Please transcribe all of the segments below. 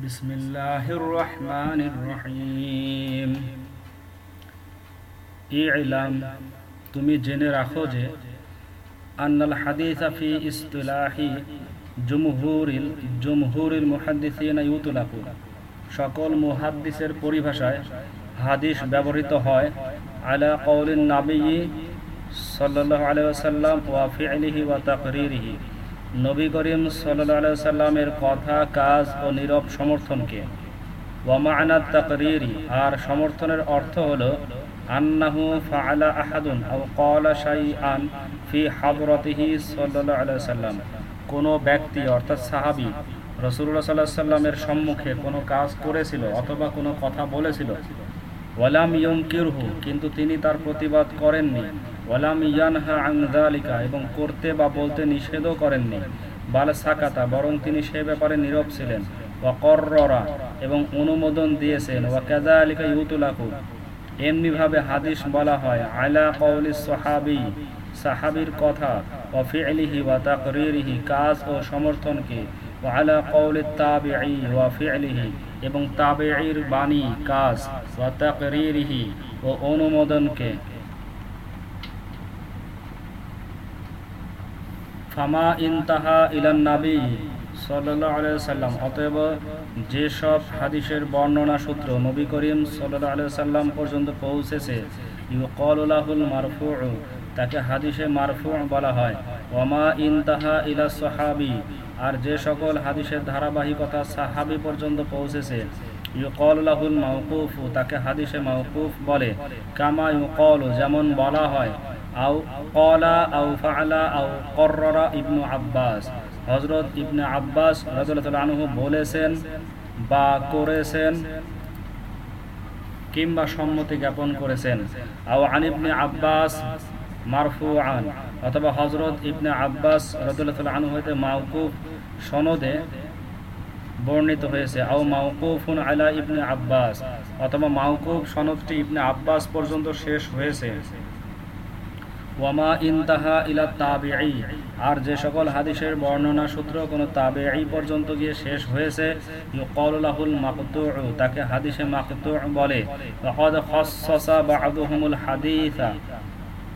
بسم الله الرحمن الرحيم ইলাম তুমি জেনে রাখো যে আন্নাল হাদিসা ফি ইসতিলাহি জুমহুরিল জুমহুরিল মুহাদ্দিসিনা ইউতলাকু সকল মুহাদ্দিসের পরিভাষায় হাদিস ব্যবহৃত হয় আলা কওলিন নাবী সাল্লাল্লাহু আলাইহি ওয়াসাল্লাম ওয়া ফি'লিহি ওয়া তাকরিরিহি নবী করিম আলাইহি ওয়াসাল্লামের কথা, কাজ ও নীরব সমর্থনকে। ওয়া মা'না তাকরিরি, আর সমর্থনের অর্থ হলো, আন্নাহু ফাআলা আহাদুন আও ক্বালা শাইআন ফি হাবরতিহি সাল্লাল্লাহু আলাইহি ওয়াসাল্লাম। কোনো ব্যক্তি, অর্থাৎ সাহাবী রসুল্লাহ সাল্লাহ সাল্লামের সম্মুখে কোনো কাজ করেছিল অথবা কোনো কথা বলেছিল। ওয়ালাম ইয়মকিরহু কিন্তু তিনি তার প্রতিবাদ করেননি। ওয়ালাম ইয়ানহা আংদালিকা এবং করতে বা বলতে নিষেধও করেননি। বাল সাকাতা, বরং তিনি সে ব্যাপারে নীরব ছিলেন। ওয়াকররা এবং অনুমোদন দিয়েছেন। ওয়া আলিকা ইউতুলাকু এমনিভাবে হাদিস বলা হয়, আলা কৌলি সাহাবি, সাহাবির কথা ও ফিলিহি ওয়া তাকরিরিহি, কাজ ও সমর্থনকে। ও আলা কৌলি তাবিঈ, ওয়া ফিলিহি, এবং তাবেঈর বাণী, কাজ, ওয়া তাকরিরিহি ও অনুমোদনকে। ফামা ইনতাহা ইলান নাবী সাল্লাহ সাল্লাম। অতএব যেসব হাদিসের বর্ণনা সূত্র নবী করিম সাল্লাহ আলিয়া সাল্লাম পর্যন্ত পৌঁছেছে ইউকলাহুল মারফু তাকে হাদিসে মারফু বলা হয়। ওমা ইনতাহা ইলা সাহাবি, আর যে সকল হাদিসের ধারাবাহিকতা সাহাবি পর্যন্ত পৌঁছেছে ইউকলাহুল মাউকুফ তাকে হাদিসে মাউকুফ বলে। কামা ইউকল, যেমন বলা হয় কলা ফালা ইবনু আব্বাস। হজরত ইবনে আব্বাস বলেছেন বা করেছেন কিংবা সম্মতি জ্ঞাপন করেছেন। আও আব্বাস মারফু আন অথবা হজরত ইবনে আব্বাস আনহু হইতে সনদে বর্ণিত হয়েছে। আও মাউকুফুন আলা ইবনে আব্বাস, অথবা মাউকুফ সনদটি ইবনে আব্বাস পর্যন্ত শেষ হয়েছে। ওয়ামা ইনতাহা ইলা তাবিঈ। আর যে সকল হাদিসের বর্ণনা সূত্র কোনো তাবেঈ পর্যন্ত গিয়ে শেষ হয়েছে ইউকালুল মাকতুউ, তাকে হাদিসে মাকতুউ বলে। হাদিসা।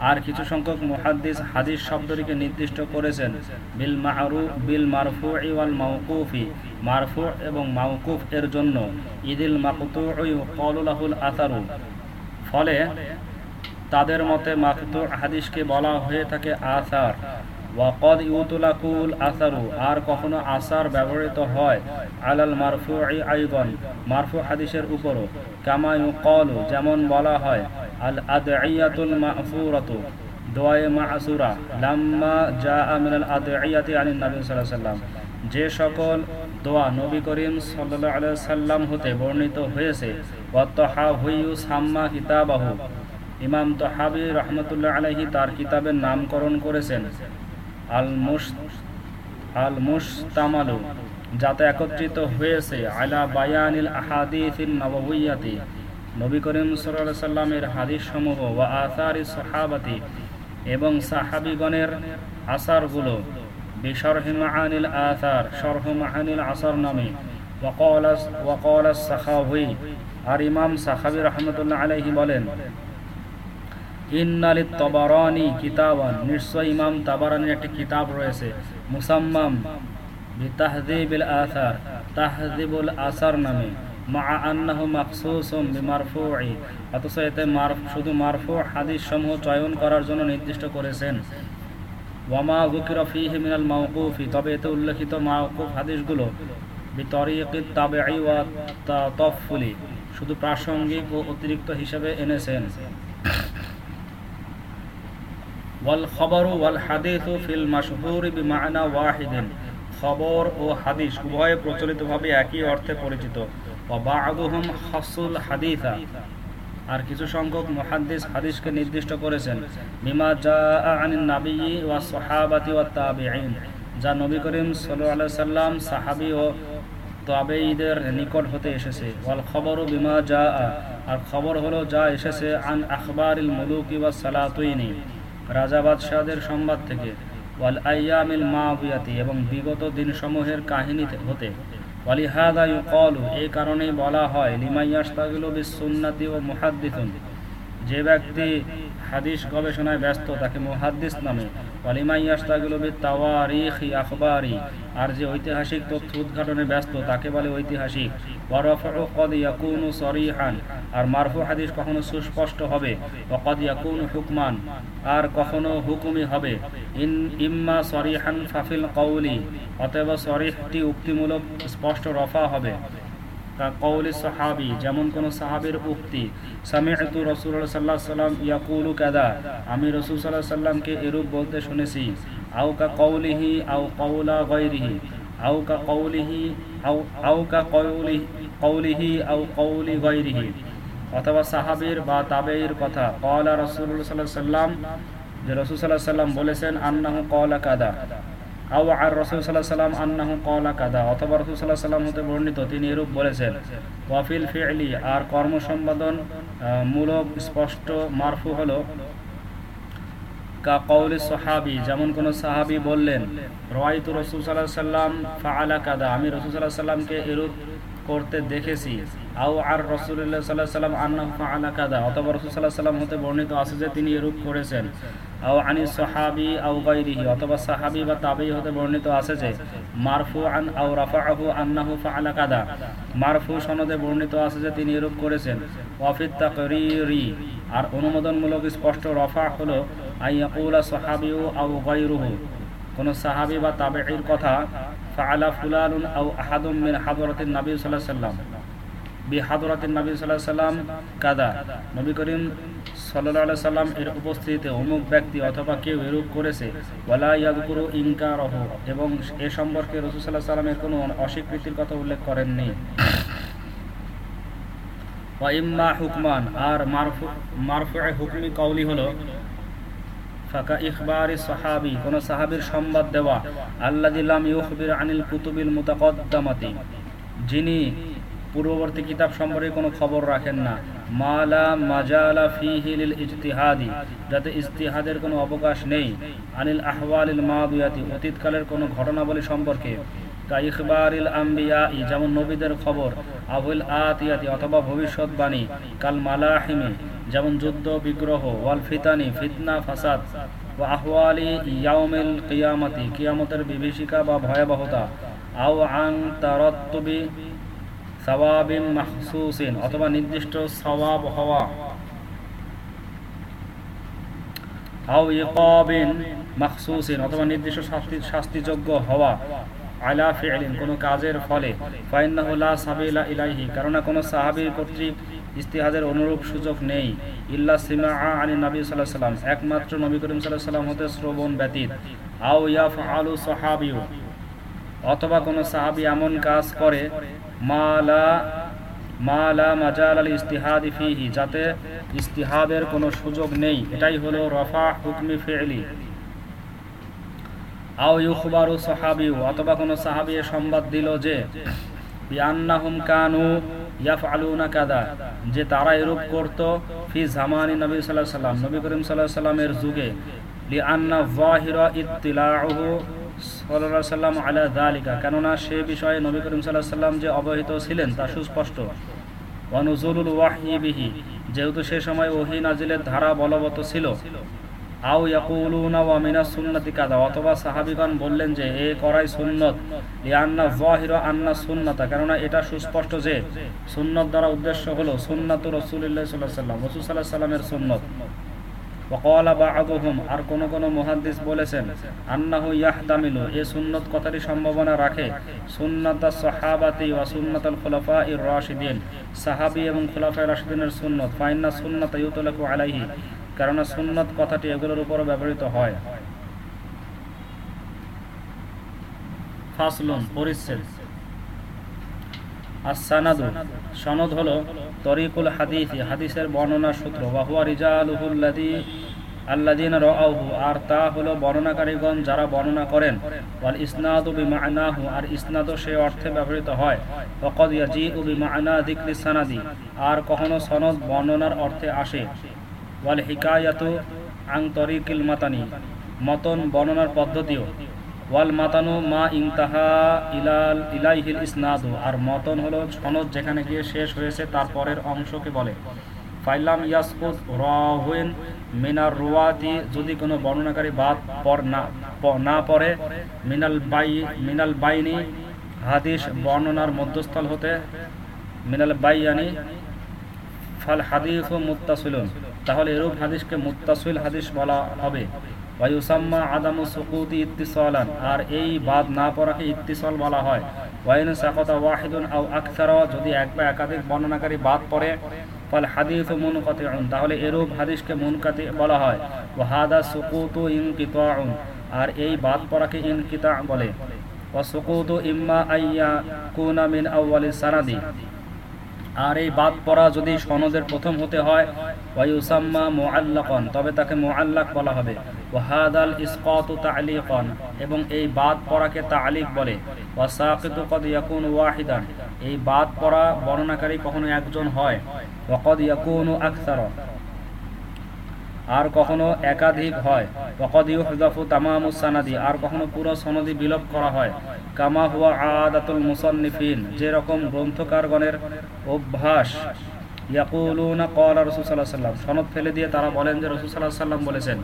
আর কিছু সংখ্যক মুহাদ্দিস হাদিস শব্দটিকে নির্দিষ্ট করেছেন, বিল মাহরু, বিল মারফু ওয়াল মাউকুফি মারফু এবং মাউকুফ এর জন্য। ইদিল মাকতুউ ইউকালুল আতারু ফলে তাদের মতে মাকতু হাদিসকে বলা হয়ে থাকে আসার। ওয়াকদ ইউতুলাকুল আসারু, আর কখনো আসার ব্যবহৃত হয়। আলাল মারফু আইগন মারফু হাদিসের উপরও। কামা ইউকলু, যেমন বলা হয়, আল মাসুরা, লাম্মা জা মিনাল আদঈয়াতি আনিন নবী সাল্লাম যে সকল দোয়া নবী করিম সাল্লাল্লাহু আলাইহি সাল্লাম হতে বর্ণিত হয়েছে। সাম্মা ইমাম তহাবি রহমতুল্লাহ আলহি তার কিতাবের নামকরণ করেছেন আল আল মুস্তামালু যাতে একত্রিত হয়েছে আলা বায়ানিল আহাদিসিন নববুইয়াতি নবী করিম সাল্লাহ সাল্লামের হাদিস সমূহ ওয়া আসারি সাহাবাতি এবং সাহাবিগণের আসারগুলো বিশরহি মাহানিল আসার, শরহ মাহানিল আসার নামে। ওয়াকল ওয়াকল সাখাহুই আর ইমাম সাহাবি রহমতুল্লাহ আলহি বলেন ইন্নালি তবারানি কিতাবান। নিশ্চয় ইমাম তাবারানির একটি কিতাব রয়েছে। মুসাম্মাম বিতাহদিবিল আসার, তাহদিবুল আসার নামে। মা মাকসুসুম অথচ এতে শুধু হাদিস সমূহ চয়ন করার জন্য নির্দিষ্ট করেছেন। ওয়ামা তবে এতে উল্লেখিত মাওকুফ হাদিসগুলো তফুলি শুধু প্রাসঙ্গিক ও অতিরিক্ত হিসেবে এনেছেন। ওয়াল খবর ওয়াল হাদিস ফিল মাশহুর বিমানা ওয়াহিদিন। খবর ও হাদিস উভয়ে প্রচলিতভাবে একই অর্থে পরিচিত। ওয়া বা'দুহুম খাসুল হাদিসা। আর কিছু সংখ্যক মুহাদ্দিস হাদিসকে নির্দিষ্ট করেছেন। বিমা জাআ আনিন নাবিয়্যি ওয়া সাহাবাতি ওয়া তাবিঈন। যা নবী করিম সাল্লাল্লাহু আলাইহি সাল্লাম সাহাবী ও তাবেঈদের নিকট হতে এসেছে। ওয়াল খবরু বিমা জাআ। আর খবর হলো, যা এসেছে আন আখবারিল মুলুকি ওয়া সালাতুইনি। রাজা বাদশাহদের সংবাদ থেকে, ওয়াল আয়ামিল মাবিয়াতি এবং বিগত দিনসমূহের কাহিনী হতে, ওয়ালিহাদা কল এই কারণেই বলা হয় লিমাইয়াস্তাগিলু বিসুন্নাতি ও মুহাদ্দিসুন, যে ব্যক্তি হাদিস গবেষণায় ব্যস্ত, তাকে মুহাদ্দিস নামে আর যে ঐতিহাসিক তথ্য উদ্ঘাটনে ব্যস্ত, তাকে বলে ঐতিহাসিক। আর মারফু হাদিস কখনো সুস্পষ্ট হবে। হুকমান, আর কখনো হুকুমি হবে। ইন, ইম্মা সরিহান ফাফিল কৌলি অতএব সরিহটি উক্তিমূলক স্পষ্ট রফা হবে। কৌলি সাহাবি, যেমন কোন সাহাবির উক্তি, সামিআতু রাসূলুল্লাহ সাল্লাল্লাহু আলাইহি সাল্লাম ইয়াকুলু কাদা আমি রাসূল সাল্লাল্লাহু সাল্লামকে এরূপ বলতে শুনেছি, আও কা কৌলিহি আও কওলা গায়রিহি আও কা কৌলিহি আও আও কা কৌলিহি কৌলিহি আও কৌলি গায়রিহি অথবা সাহাবীর বা তাবেঈর কথা রাসূলুল্লাহ সাল্লাল্লাহু আলাইহি সাল্লাম যে রাসূল আলাইহি সাল্লাম বলেছেন, আন্নাহু ক্বালা কাদা আর সাল্লাম আন্নাহু অথবা সাল্লাম হতে বর্ণিত, তিনি এরূপ বলেছেন ফেলি আর কর্ম সম্পাদন মূলক, স্পষ্ট, মারফু হলো কা সাহাবি যেমন কোন সাহাবি বললেন রসুল সাল্লাম ফাআলা কাদা আমি রসুল সাল্লামকে এরূপ করতে দেখেছি। আও আর রসুল্লাহ সাল্লাহ সাল্লাম আন্না ফাআলা কাদা অথবা রসুল সাল্লাহ সাল্লাম হতে বর্ণিত আছে যে তিনি এরূপ করেছেন। আও আনি সাহাবি আও গাইরিহি অথবা সাহাবি বা তাবেই হতে বর্ণিত আছে যে মারফু আন আও রাফাহু আন্নাহু ফাআলা কাদা মারফু সনদে বর্ণিত আছে যে তিনি এরূপ করেছেন। ওয়াফিত তাকরিরি, আর অনুমোদনমূলক স্পষ্ট রফা হলো আইয়াকুলা সাহাবিউ আও গাইরুহু কোন সাহাবি বা তাবেঈর কথা কেউ এরূপ করেছে। ওয়ালা এবং এ সম্পর্কে অস্বীকৃতির কথা উল্লেখ করেননি। হুকমান। আর মারফু মারফুয়ে হুকমি কওলি হলো যিনি পূর্ববর্তী কিতাব সম্পর্কে কোনো খবর রাখেন না। মালা মাজালা ফিহিল ইজতিহাদি, যাতে ইজতিহাদের কোনো অবকাশ নেই। আনিল আহওয়ালিল মাদুয়াতি, অতীতকালের কোনো ঘটনাবলী সম্পর্কে। ইখবারিল আম্বিয়া যেমন নবীদের খবর আহুল আতিয়াতি, অথবা ভবিষ্যৎবাণী, কাল মালাহিমি যেমন যুদ্ধ, বিগ্রহ, ওয়াল ফিতানি, ফিতনা, ফাসাদ ও আহওয়ালি কিয়ামতি, কিয়ামতের বিভীষিকা বা ভয়াবহতা, আও আং তারত্তবি সওয়াবিন মাহসুসিন অথবা নির্দিষ্ট সওয়াব হওয়া। আও মাহসুসিন অথবা নির্দিষ্ট শাস্তি, শাস্তিযোগ্য হওয়া। আলা ফিআলিন কোনো কাজের ফলে। ফাইন্নাহু লা সাবিলা ইলাইহি কারণ কোনো সাহাবীর কর্তৃক ইস্তিহাদের অনুরূপ সুযোগ নেই। ইল্লা সিমা আনি নবী সাল্লাল্লাহু সাল্লাম। একমাত্র নবী করিম সাল্লাল্লাহু সাল্লাম হতে শ্রবণ ব্যতীত। আও ইয়াফআলু সাহাবিয়ু অথবা কোনো সাহাবী এমন কাজ করে মালা মালা মাজাল আল ইস্তিহাদি ফিহি, যাতে ইস্তিহাদের কোনো সুযোগ নেই। এটাই হলো রফা হুকমি ফেলি। আও ইউখবারু সাহাবিউ। অথবা কোনো সাহাবি সংবাদ দিল যে, বিআন্নাহুম কানু যে তারা এরূপ করত ফি জামানি নবী সাল্লাম, নবী করিম সাল্লামের যুগে। লিআন্না যাহিরা ইত্তিলাউহু সাল্লাহ সাল্লাম আলা দালিকা কেননা সে বিষয়ে নবী করিম সাল্লাম যে অবহিত ছিলেন তা সুস্পষ্ট। অনুজুলুল ওয়াহিবিহি যেহেতু সে সময় ওহি নাজিলের ধারা বলবৎ ছিল। আও ইয়াকুলুনা ওয়া অথবা সাহাবীগণ বললেন যে, এ করাই লিআন্না আন্না সুন্নাতা, কেননা এটা সুস্পষ্ট যে দ্বারা উদ্দেশ্য হলো রাসূলুল্লাহ সাল্লাল্লাহু আলাইহি বা'দুহুম, আর কোন কোন মুহাদ্দিস বলেছেন, আন্নাহু ইয়াহতামিলু এই সুন্নত কথাটি সম্ভাবনা রাখে সুন্নাতাস সাহাবাতি ওয়া সুন্নাতাল খুলাফাইর রাশিদিন, সাহাবী এবং খুলাফায়ে রাশিদিনের সুন্নত, ফাইন্না সুন্নাতা ইউতলাকু আলাইহি কারণ সুন্নত কথাটি এগুলোর উপরও ব্যবহৃত হয়। সনদ হলো তরিকুল হাদিস, হাদিসের বর্ণনা সূত্র। আল্লাদিন আর তা হলো বর্ণনাকারীগণ যারা বর্ণনা করেন। আর ইসনাদ সে অর্থে ব্যবহৃত হয়। আর কখনো সনদ বর্ণনার অর্থে আসে। ওয়াল হিকায়াতু আং তরিকিল মাতানি, মতন বর্ণনার পদ্ধতিও। ওয়াল মাতানু মা ইনতাহা ইলাল ইলাইহিল ইসনাদু, আর মতন হলো সনদ যেখানে গিয়ে শেষ হয়েছে তারপরের অংশকে বলে। ফাইলাম ইয়াসকুত রাহুইন মিনার রুয়াতি, যদি কোনো বর্ণনাকারী বাদ পর না না পড়ে, মিনাল বাই, মিনাল বাইনি, হাদিস বর্ণনার মধ্যস্থল হতে, মিনাল বাইয়ানি, ফাল হাদিস ও মুত্তাসিলুন। তাহলে এরূপ হাদিসকে মুত্তাসিল হাদিস বলা হবে। ওয়ায়ুসাম্মা আদামু সুকুতি ইত্তিসালান, আর এই বাদ না পড়াকে ইত্তিসল বলা হয়। ওয়াইন সাকতা ওয়াহিদুন আও আকসার, যদি এক বা একাধিক বর্ণনাকারী বাদ পড়ে, ফল হাদিস মুনকাতিউন, তাহলে এরূপ হাদিসকে মুনকাতি বলা হয়। ওয়াহাদা সুকুতু ইনকিতাউন, আর এই বাদ পড়াকে ইনকিতা বলে। ওয়া সুকুতু ইম্মা আইয়া কুনা মিন আউয়ালিস সানাদি। আর এই বাদ পড়া যদি সনদের প্রথম হতে হয় ওয়াইউসাম্মা মুআল্লাকান, তবে তাকে মোয়াল্লাক বলা হবে। ওয়াহাদাল ইসকাতু তালিকন, এবং এই বাদ পড়াকে তা'লিক বলে। ওয়াসাকিতু কদ ইয়াকুন ওয়াহিদান, এই বাদ পড়া বর্ণনাকারী কখনো একজন হয়। ওয়াকদ ইয়াকুনু আকসার আর কখনো একাধিক হয়। ইউহদাফু তামামুস সানাদি, আর কখনো পুরো সনদি বিলোপ করা হয়। কামা হুয়া আদাতুল মুসান্নিফিন যেরকম গ্রন্থকারগণের অভ্যাস। ইয়াকুলুনা আলাইহি সাল্লাম সনদ ফেলে দিয়ে তারা বলেন যে রাসূল সাল্লাম বলেছেন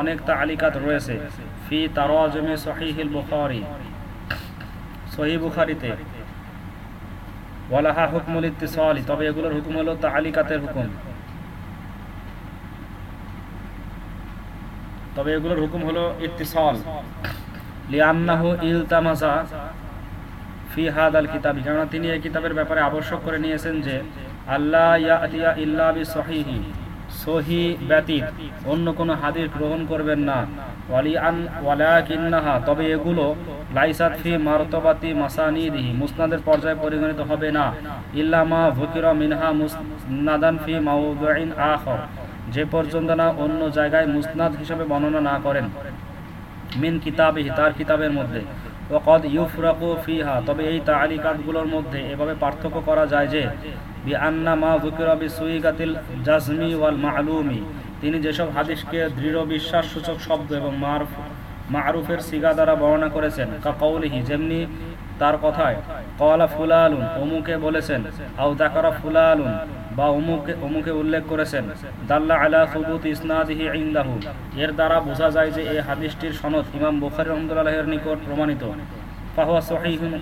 অনেক তা'লিকাত রয়েছে। ফি তারাজুমি সহিহিল বুখারী। সহিহ বুখারীতে। ওয়ালাহা হুকমুল ইত্তিসালি, তবে এগুলোর হুকুম হলো তা'লিকাতের হুকুম। তবে এগুলোর হুকুম হলো ইত্তিসাল। লিআন্নাহু ইলতামাসা ফি হাদাল কিতাবি। কেননা তিনি এই কিতাবের ব্যাপারে আবশ্যক করে নিয়েছেন যে আল্লাহ ইয়াতিয়া ইল্লা বি সহিহি সহি ব্যতীত অন্য কোনো হাদিস গ্রহণ করবেন না। ওয়ালি আন ওয়ালাকিন্নাহা, তবে এগুলো লাইসাত ফি মারতবাতি মাসানিদিহি, মুসনাদের পর্যায়ে পরিগণিত হবে না। ইল্লামা ভুকিরা মিনহা মুসনাদান ফি মাউদুইন আখর। যে পর্যন্ত না অন্য জায়গায় মুসনাদ হিসাবে বর্ণনা না করেন। মিন কিতাবিহি, তার কিতাবের মধ্যে। ওকদ ইউফরাকু ফিহা, তবে এই তালিকাতগুলোর মধ্যে এভাবে পার্থক্য করা যায় যে বি আন্না মা যুকিরা বি সুইগাতিল জাজমি ওয়াল মা'লুমি, তিনি যেসব হাদিসকে দৃঢ় বিশ্বাস সূচক শব্দ এবং মারফ, মারুফের সিগা দ্বারা বর্ণনা করেছেন কা কৌলিহি যেমনি তার কথায়, কলা ফুলালুন অমুকে বলেছেন আউ দাকারা ফুলালুন বা অমুকে অমুকে উল্লেখ করেছেন, দাল্লা আলা সুবুত ইসনাদিহি ইনদাহু। এর দ্বারা বোঝা যায় যে এই হাদিসটির সনদ ইমাম বুখারী রাহমাতুল্লাহের নিকট প্রমাণিত। ফাহুয়া সহিহুন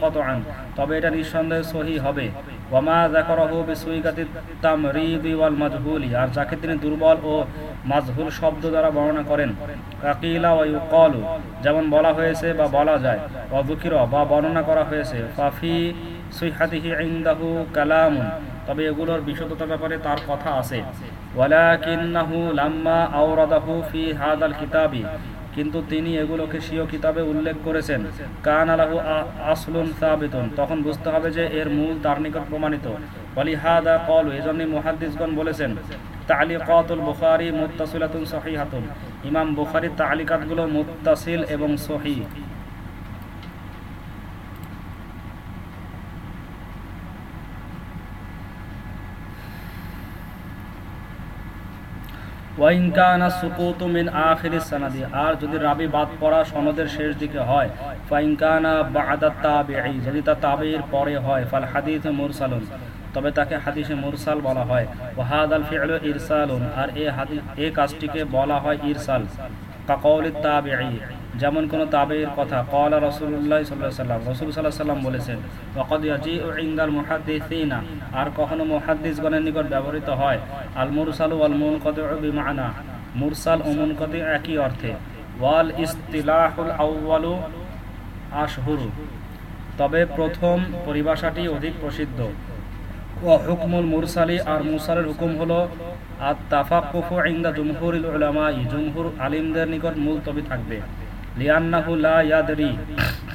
তবে এটা নিঃসন্দেহে সহি হবে। ওয়ামা তামরিদি ওয়াল মাজহুলি। আর যাকে তিনি দুর্বল ও মাজহুল শব্দ দ্বারা বর্ণনা করেন কাকিলা ওয়া ইউকালু। যেমন বলা হয়েছে বা বলা যায়, ওয়া যুকিরা। বা বর্ণনা করা হয়েছে ফাফি সুইহাতিহি ইনদাহু কালামুন। তবে এগুলোর বিশুদ্ধতার ব্যাপারে তার কথা আছে। কিন্তু তিনি এগুলোকে স্বীয় কিতাবে উল্লেখ করেছেন। কান আলাহু আসলুন সাবিতুন। তখন বুঝতে হবে যে এর মূল তার নিকট প্রমাণিত। ওয়ালিহাদা কল এজন্যই মুহাদ্দিসগণ বলেছেন, তালিকাতুল বুখারী মুত্তাসিলাতুন সহিহাতুন। ইমাম বুখারীর তালিকাতগুলো মুত্তাসিল এবং সহিহ। ওয়াইনকানা সুকুতু মিন আখির সানাদি। আর যদি রাবি বাদ পড়া সনদের শেষ দিকে হয় ফাইনকানা বাদা তাবিঈ। যদি তা তাবির পরে হয়, ফাল হাদিস মুরসালুন। তবে তাকে হাদিসে মুরসাল বলা হয়। ওয়াহাদ আল ফিআল ইরসালুন। আর এ হাদিস এ কাজটিকে বলা হয় ইরসাল। কাকাউলি তাবিঈ। যেমন কোন তাবের কথা কলা রসুল্লাহ সাল্লাহ সাল্লাম রসুল সাল্লাহ সাল্লাম বলেছেন ইন্দাল মুহাদ্দিসিনা আর কখনো মুহাদ্দিসগণের নিকট ব্যবহৃত হয়, আল মুরসালু আল মুনকতি বিমানা মুরসাল ও মুনকতি একই অর্থে ওয়াল ইস্তিলাহুল আউয়ালু আশহুরু তবে প্রথম পরিভাষাটি অধিক প্রসিদ্ধ। ও হুকমুল মুরসালি আর মুরসালের হুকুম হলো আর তাফাকুফু ইন্দা জুমহুরিল উলামাই জুমহুর আলিমদের নিকট মুলতবি থাকবে।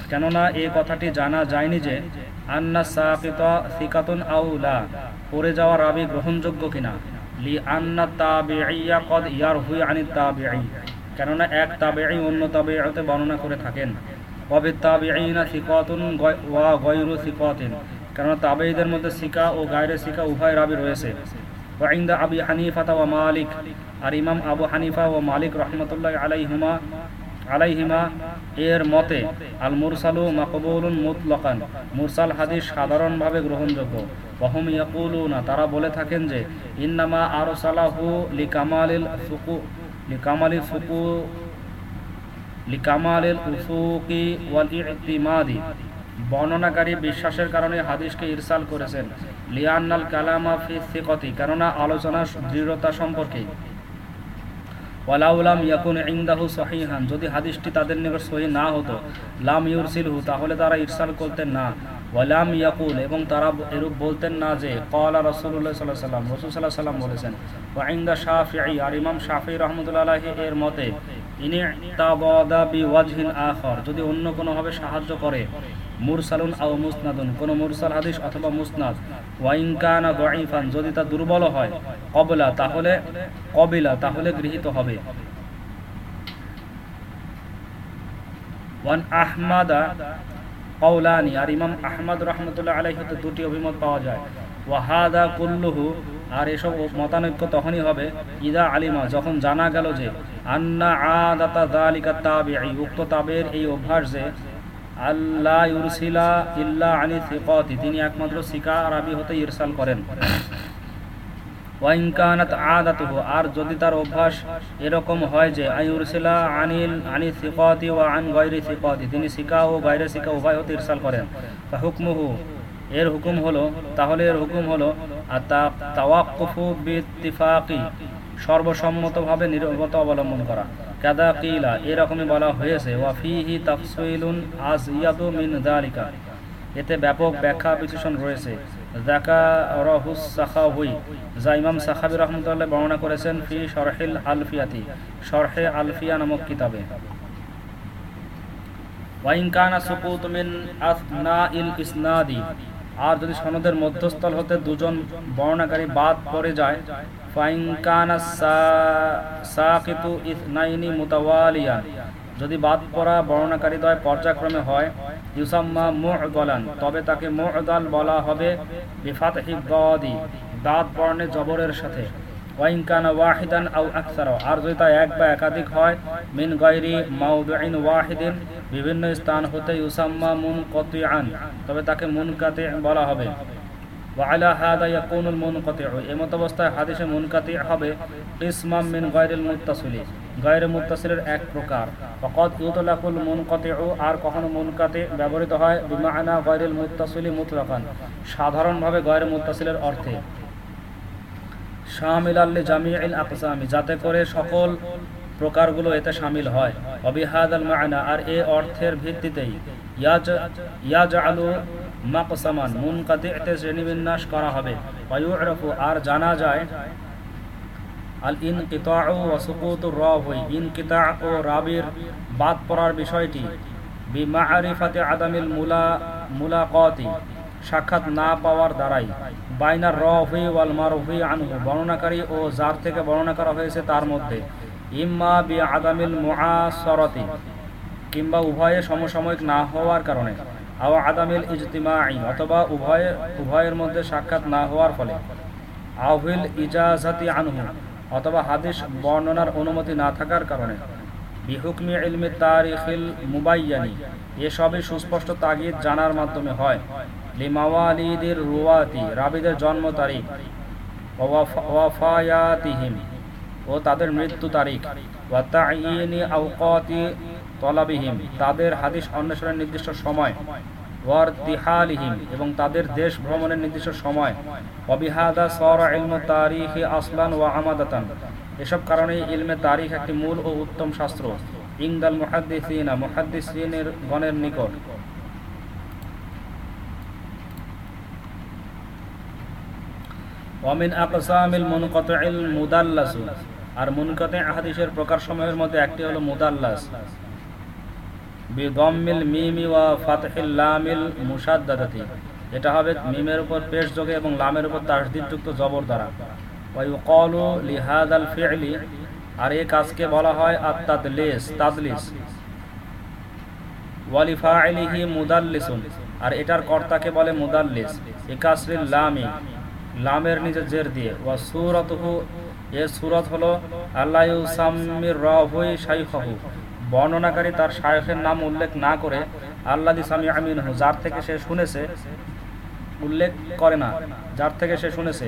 কেননা এই কথাটি জানা যায়নি যে আন্না সাকিতা সিকাতুন পড়ে যাওয়া রাবি গ্রহণযোগ্য কিনা। লি আন্না কদ আনি কেননা এক অন্য বর্ণনা করে থাকেন। সিকাতুন ওয়া সিকাতিন, কেননা মধ্যে সিকা ও গায়রে সিকা উভয় রাবি রয়েছে। ওয়াইন্দা আবি হানিফা ওয়া মালিক, আর ইমাম আবু হানিফা ও মালিক রহমতুল্লাহ আলাইহুমা আলাইহিমা, এর মতে আল মুরসালু মাকবুলুন মুতলাকান। মুরসাল হাদিস সাধারণভাবে গ্রহণযোগ্য। ওহম ইয়াকুলুনা, তারা বলে থাকেন যে, ইন্নামা আরসালাহু লিকামালিল ফুকু লিকামালিল ফুকু লিকামালিল উফুকি ওয়াল ইতিমাদি বর্ণনাকারী বিশ্বাসের কারণে হাদিসকে ইরসাল করেছেন। লিয়ান্নাল কালামা ফি সিকতি, কেননা আলোচনা দৃঢ়তা সম্পর্কে। ওয়ালাউলাম ইয়াকুন ইংদাহু সহিহান। যদি হাদিসটি তাদের নিকট সহি না হতো, লাম ইউরসিলহু, তাহলে তারা ইরসাল করতেন না। ওয়ালাম ইয়াকুল, এবং তারা এরূপ বলতেন না যে বলেছেন আর ইমাম শাফি রহমতুল্লাহ এর মতে, ইনি ওয়াজহিন আখর, যদি অন্য কোনোভাবে সাহায্য করে, মুরসালুন আও মুসনাদুন, কোনো মুরসাল হাদিস অথবা মুসনাদ যদি তা দুর্বল হয়, কবলা, তাহলে কবিলা, তাহলে গৃহীত হবে। আর ইমাম আহমদ রহমতুল্লাহ আলাই হতে দুটি অভিমত পাওয়া যায়। ওয়াহাদা কুল্লুহু, আর এসব মতানৈক্য তখনই হবে, ইদা আলিমা, যখন জানা গেল যে আন্না আদাতা দালিকা তাবে উক্ত তাবের এই অভ্যাস যে আল্লাহ ইউরসিলা ইল্লা আনি সিকতি, তিনি একমাত্র সিকা আরবি হতে ইরসাল করেন। আর যদি তার অভ্যাস এরকম হয় যে আনিল আনি আন তিনি ও উভয় হতে ইরসাল করেন। এর হুকুম হলো, তাহলে এর হুকুম হলো আর তা তাওয়াক্কুফু সর্বসম্মতভাবে নিরবতা অবলম্বন করা। কাদা কিলা এরকমই বলা হয়েছে ওয়াফিহি তাফসুইলুন আজ ইয়াদু মিন দালিকা এতে ব্যাপক ব্যাখ্যা বিশ্লেষণ রয়েছে। জাকা রহুস সাখাহুই যা ইমাম সাখাবি রহমতুল্লাহ বর্ণনা করেছেন ফি শরহিল আলফিয়াতি, শরহে আলফিয়া নামক কিতাবে। ওয়াইনকানা সুকুত মিন আসনা ইল ইসনাদি, আর যদি সনদের মধ্যস্থল হতে দুজন বর্ণাকারী বাদ পড়ে যায় ইসনাইনি মুতাওয়ালিয়া। যদি বাদ পড়া বর্ণাকারী দয় পর্যায়ক্রমে হয়, ইউসাম্মা মু'গলান, তবে তাকে মু'গাল বলা হবে বিফাতহি গদি দাঁত বর্ণে জবরের সাথে। ওয়াহিদান আকসার, আর যদি তা এক বা একাধিক হয়, মিন ওয়াহিদিন, বিভিন্ন স্থান হতে ইউসাম্মা মুন কতিআন তবে তাকে মুনকাতি বলা হবে। সাধারণভাবে অর্থে শামিল আল্লি জামিউল আকসামি, যাতে করে সকল প্রকারগুলো এতে সামিল হয়। অবিহাদ আল আর এ অর্থের ভিত্তিতেই ইয়াজ আলু মাকসামান মুনকাতিতে শ্রেণীবিন্যাস করা হবে। ওয়ায়ুরফু আর জানা যায়, আল ইনকিতাউ ওয়া সুকুতুর রাবি ইনকিতা ও রাবির বাদ পড়ার বিষয়টি, বিমারিফাতে আদামিল মুলা, মুলাকাতি, সাক্ষাৎ না পাওয়ার দ্বারাই, বাইনার রফি ওয়াল মারফি আনহু, বর্ণনাকারী ও যার থেকে বর্ণনা করা হয়েছে তার মধ্যে, ইম্মা বি আদামিল মুআসরতি, কিংবা উভয়ে সমসাময়িক না হওয়ার কারণে। আও আদামিল ইজতিমাই অথবা উভয়ে, উভয়ের মধ্যে সাক্ষাৎ না হওয়ার ফলে। আউহিল ইজাজাতি আনহু, অথবা হাদিস বর্ণনার অনুমতি না থাকার কারণে। বিহুকমি ইলমে তারিখিল মুবাইয়ানি, এসবই সুস্পষ্ট তাগিদ জানার মাধ্যমে হয়। লিমাওয়ালিদের রুয়াতি, রাবিদের জন্ম তারিখ। ওয়াফায়াতিহিম, ও তাদের মৃত্যু তারিখ। আউকাতি তলাবিহিম তাদের হাদিস অন্বেষণের নির্দিষ্ট সময়। এবং তাদের দেশ ভ্রমণের নির্দিষ্ট সময়। এসব তারিখ একটি মূল ও উত্তম শাস্ত্র। আর মুনকাতি হাদিসের প্রকার সমূহের মধ্যে একটি হলো মুদাল্লাস। বিদম্মিল মিমি ওয়া ফাতহিল লামিল মুসাদ্দাদাতি এটা হবে মিমের উপর পেশ যোগে এবং লামের উপর তাসদিদযুক্ত জবর দ্বারা। ওয়া ইউকালু লিহাদাল ফি'লি, আর এই কাজকে বলা হয় আত-তাদলিস, তাদলিস। ওয়ালি ফাইলিহি মুদাল্লিসুন, আর এটার কর্তাকে বলে মুদাল্লিস। ইকাসরিল লামি, লামের নিচে জের দিয়ে। ওয়া সুরাতুহু এর সুরত হলো আল্লাহ সাম্মির রাহুই শাইখাহু। বর্ণনাকারী তার শায়খের নাম উল্লেখ না করে আল্লাহ সামি আমিন যার থেকে সে শুনেছে, উল্লেখ করে না। যার থেকে সে শুনেছে,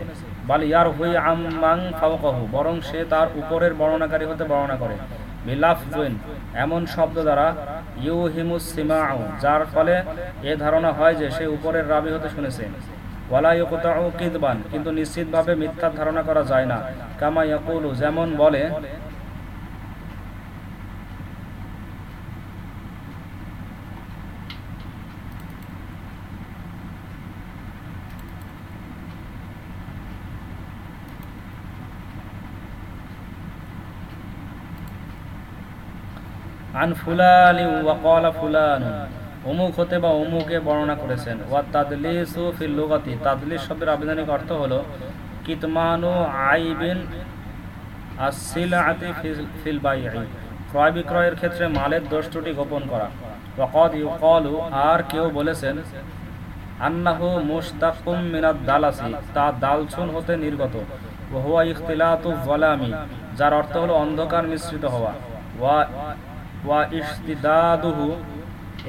বাল ইয়ার হুই আম্মাং ফাওকাহু, বরং সে তার উপরের বর্ণনাকারী হতে বর্ণনা করে। বিলাফজুইন এমন শব্দ দ্বারা ইউহিমুস সিমাউ, যার ফলে এ ধারণা হয় যে সে উপরের রাবি হতে শুনেছে। ওয়ালা ইয়কুতাউ কিদবান, কিন্তু নিশ্চিতভাবে মিথ্যা ধারণা করা যায় না। কামা ইয়াকুলু, যেমন বলে আন ফুলানি ওয়াকালা ফুলান। অমুক হতে বা অমুকে বর্ণনা করেছেন। ওয়া তাদলিসু ফিল লুগাতি। তাদলিস শব্দের আবিধানিক অর্থ হলো, কিতমানু আইবিন আসিলাতি ফিল বাই'i ক্রয় বিক্রয়ের ক্ষেত্রে মালের দোষ ত্রুটি গোপন করা। ওয়াকাদ ইউকালু আর কেউ বলেছেন, আন্নাহু মুশতাকুম মিনাদ দালাসি। তা দালছুন হতে নির্গত। ওয়া ইখতিলাতু যালামি, যার অর্থ হলো অন্ধকার মিশ্রিত হওয়া। ওয়া ওয়া ইস্তিদাদুহু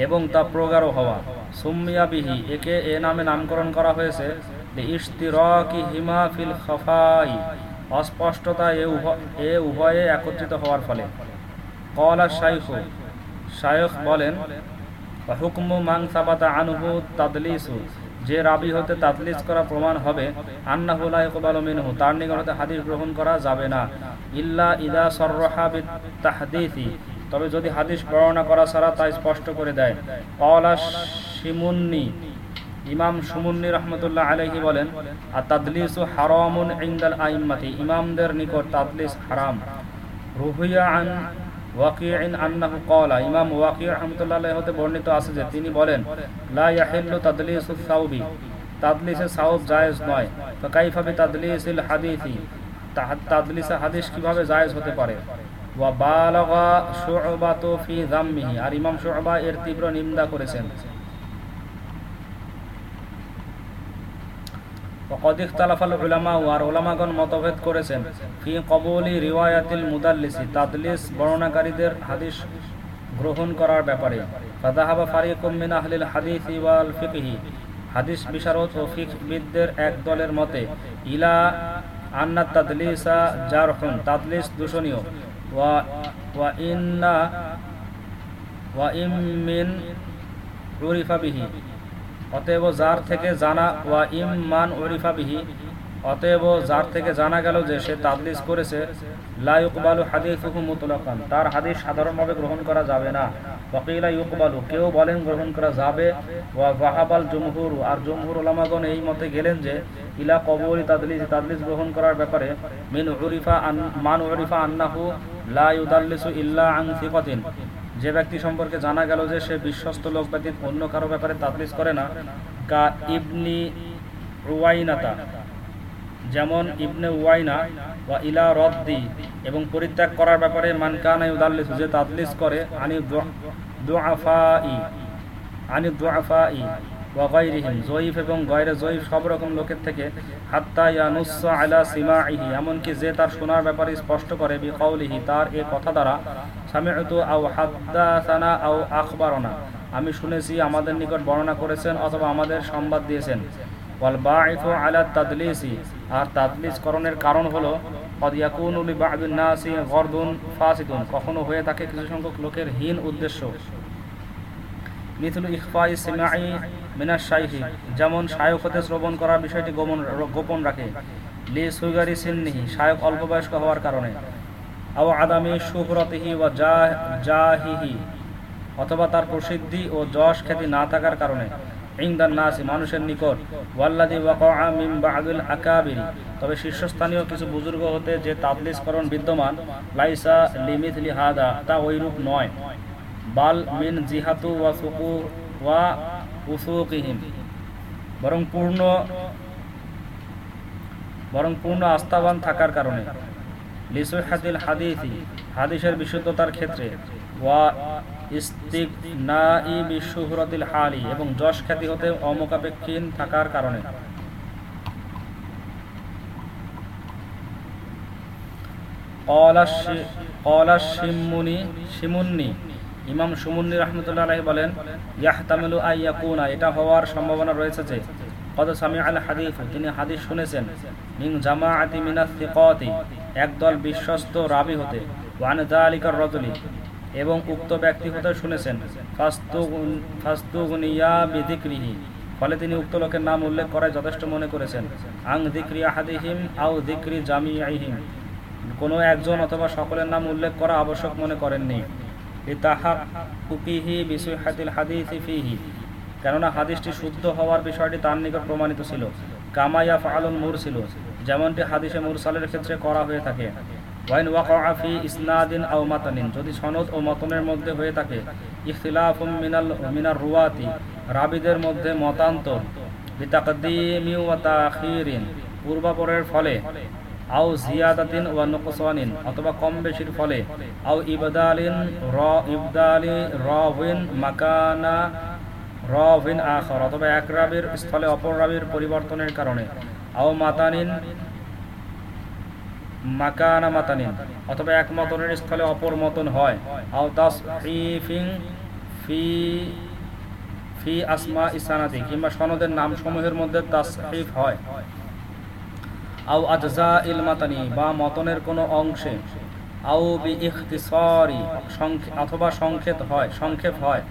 এবং তা প্রগাঢ় হওয়া। সুম্মিয়া বিহি, একে এ নামে নামকরণ করা হয়েছে। ফিল অস্পষ্টতা এ উভয়ে একত্রিত হওয়ার ফলে। কলা শাইখ শায়খ বলেন, হুকমু মাং সাবাতা আনহু তাদলিসু যে রাবি হতে তাদলিস করা প্রমাণ হবে আন্না হুলা ইকবাল মিনহু, তার নিকট হতে হাদিস গ্রহণ করা যাবে না। ইল্লা ইদা সররহা বিত, তাহদিসি তবে যদি হাদিস বর্ণনা করা ছাড়া তা স্পষ্ট করে দেয়। কলা শিমুন্নি, ইমাম সুমুন্নি রহমতুল্লাহ আলহি বলেন আর তাদলিসু হারামুন ইন্দাল আইম্মাতি ইমামদের নিকট তাদলিস হারাম। রুহিয়া আন ক্বালা, ইমাম বর্ণিত আছে যে তিনি বলেন সাউবি জায়েজ নয়। তো কাইফা বি তাদলিসিল হাদিসি তাদলিসে হাদিস কীভাবে জায়েজ হতে পারে? ওয়া বালাগা শু'বাতু ফি যাম্মিহি আর ইমাম শু'বা এর তীব্র নিন্দা করেছেন وقد اختلف العلماء আর উলামাগণ মতভেদ করেছেন ফি কবুলি রিওয়ায়াতিল মুদাল্লিসি তাদলিস বর্ণনাকারীদের হাদিস গ্রহণ করার ব্যাপারে ফাদাহাবা ফারিকুম মিন আহলিল হাদিস ওয়াল ফিকহি হাদিস বিশারদ ও ফিকবিদদের এক দলের মতে ইলা আন্না তাদলিসা জারহুন তাদলিস দূষণীয় ওয়া ওয়া ইন্না, ওয়া মিন উরিফা অতএব যার থেকে জানা, ওয়া ইমান ওরিফা বিহি। অতএব যার থেকে জানা গেল যে সে তাদলিস করেছে লাইকবালু হাদিসুহু মুতলাকান। তার হাদিস সাধারণভাবে গ্রহণ করা যাবে না। ওয়াকিলা ইউকবালু, কেউ বলেন গ্রহণ করা যাবে? ওয়া জমহুর, আর জমহুর ওলামাগণ এই মতে গেলেন যে, ইলা কবরি তাদলিস তাদলিস গ্রহণ করার ব্যাপারে, মিন উরিফা মান উরিফা আন্নাহু লা ইউদাল্লিসু ইল্লা আন সিকাতিন। যে ব্যক্তি সম্পর্কে জানা গেল যে, সে বিশ্বস্ত লোক ব্যতীত অন্য কারও ব্যাপারে তাদলিস করে না, কা ইবনি রুয়াইনাতা যেমন ইবনে ওয়াইনা বা ইলা রদ্দি এবং পরিত্যাগ করার ব্যাপারে মানকানা ইউদাল্লিস যে তাদলিস করে, আনি দুআফাই আনি দুআফাই ওয়া জয়ীফ এবং গয়রে জয়ীফ সব রকম লোকের থেকে, হাত্তা ইয়ানুসসা আলা সিমাইহি এমনকি যে তার শোনার ব্যাপারে স্পষ্ট করে, বিকাউলিহি, তার এ কথা দ্বারা, সামিউতু আও হাদ্দাসানা আও আখবারনা, আমি শুনেছি আমাদের নিকট বর্ণনা করেছেন অথবা আমাদের সংবাদ দিয়েছেন। ওয়াল বাঈথু আলা তাদলিসি আর তাদলিস করণের কারণ হলো কখনো হয়ে থাকে কিছু সংখ্যক লোকের হীন উদ্দেশ্য। মিথুল ইখফাই সিমাই মিনাস যেমন শায়ক হতে শ্রবণ করার বিষয়টি গোপন গোপন রাখে। লি সুগারি সিন্নিহি শায়ক অল্প বয়স্ক হওয়ার কারণে। আও আদামি সুহরতিহি ওয়া জাহিহি, অথবা তার প্রসিদ্ধি ও যশ খ্যাতি না থাকার কারণে। মানুষের নিকট। ওয়াল্লাদি তবে শীর্ষস্থানীয় কিছু বুজুর্গ হতে যে তাবলিসকরণ বিদ্যমান, লাইসা লিমিথ লিহাদা তা ওইরূপ নয়। বাল মিন জিহাতু ওয়া সুকু ওয়া উসুকিহিম। বরং পূর্ণ বরং পূর্ণ আস্থাবান থাকার কারণে। লিসুহাতিল হাদিসি, হাদিসের বিশুদ্ধতার ক্ষেত্রে। ওয়া এবং যশ খ্যাতি হতে অমোকাপেক্ষীন থাকার কারণে। কলা শিমুনি, শিমুন্নি, ইমাম সুমুন্নি রহমতুল্লাহ আলহী বলেন, ইয়াহতামিলু আইয়াকুনা এটা হওয়ার সম্ভাবনা রয়েছে যে কত সামি আল হাদিফ তিনি হাদিস শুনেছেন মিং জামাআতি মিনাস সিকাতি একদল বিশ্বস্ত রাবি হতে ওয়ান যালিকার রজলি এবং উক্ত ব্যক্তি হতে শুনেছেন। ফাস্তুগুনিয়া বিদিক্রিহি। ফলে তিনি উক্ত লোকের নাম উল্লেখ করায় যথেষ্ট মনে করেছেন। আং দিক্রি আহাদিহিম আউ দিক্রি জামিয়াহিম কোনো একজন অথবা সকলের নাম উল্লেখ করা আবশ্যক মনে করেননি। ফিহি। কেননা হাদিসটি শুদ্ধ হওয়ার বিষয়টি তার নিকট প্রমাণিত ছিল। কামাইয়া ফালুন মুর ছিল যেমনটি হাদিসে মুরসালের ক্ষেত্রে করা হয়ে থাকে। ওয়াইন ওয়াকি ইসনাদিন আও মাতানিন। যদি সনদ ও মতনের মধ্যে হয়ে থাকে ইখতিলাফ মিনাল, মিনার রুয়াতি, রাবিদের মধ্যে মতান্তর পূর্বাপরের ফলে, আও জিয়াদাতিন ওয়া নুকসানিন, অথবা কম বেশির ফলে, আও ইবদালিন র, ইবদালি রবিন মাকানা রবিন আখর, অথবা এক রাবির স্থলে অপর রাবির পরিবর্তনের কারণে, আও মাতানিন মাকানা মাতানিন, অথবা এক মতনের স্থলে অপর মতন হয়। আও তাস ফি ফি আসমা ইসানাতি, কিংবা সনদের নাম সমূহের মধ্যে তাসহিফ হয়। আও আজজা ইল মাতানি, বা মতনের কোনো অংশে। আও বি ইখতিসরি অথবা সংক্ষেপ হয় সংক্ষেপ হয়।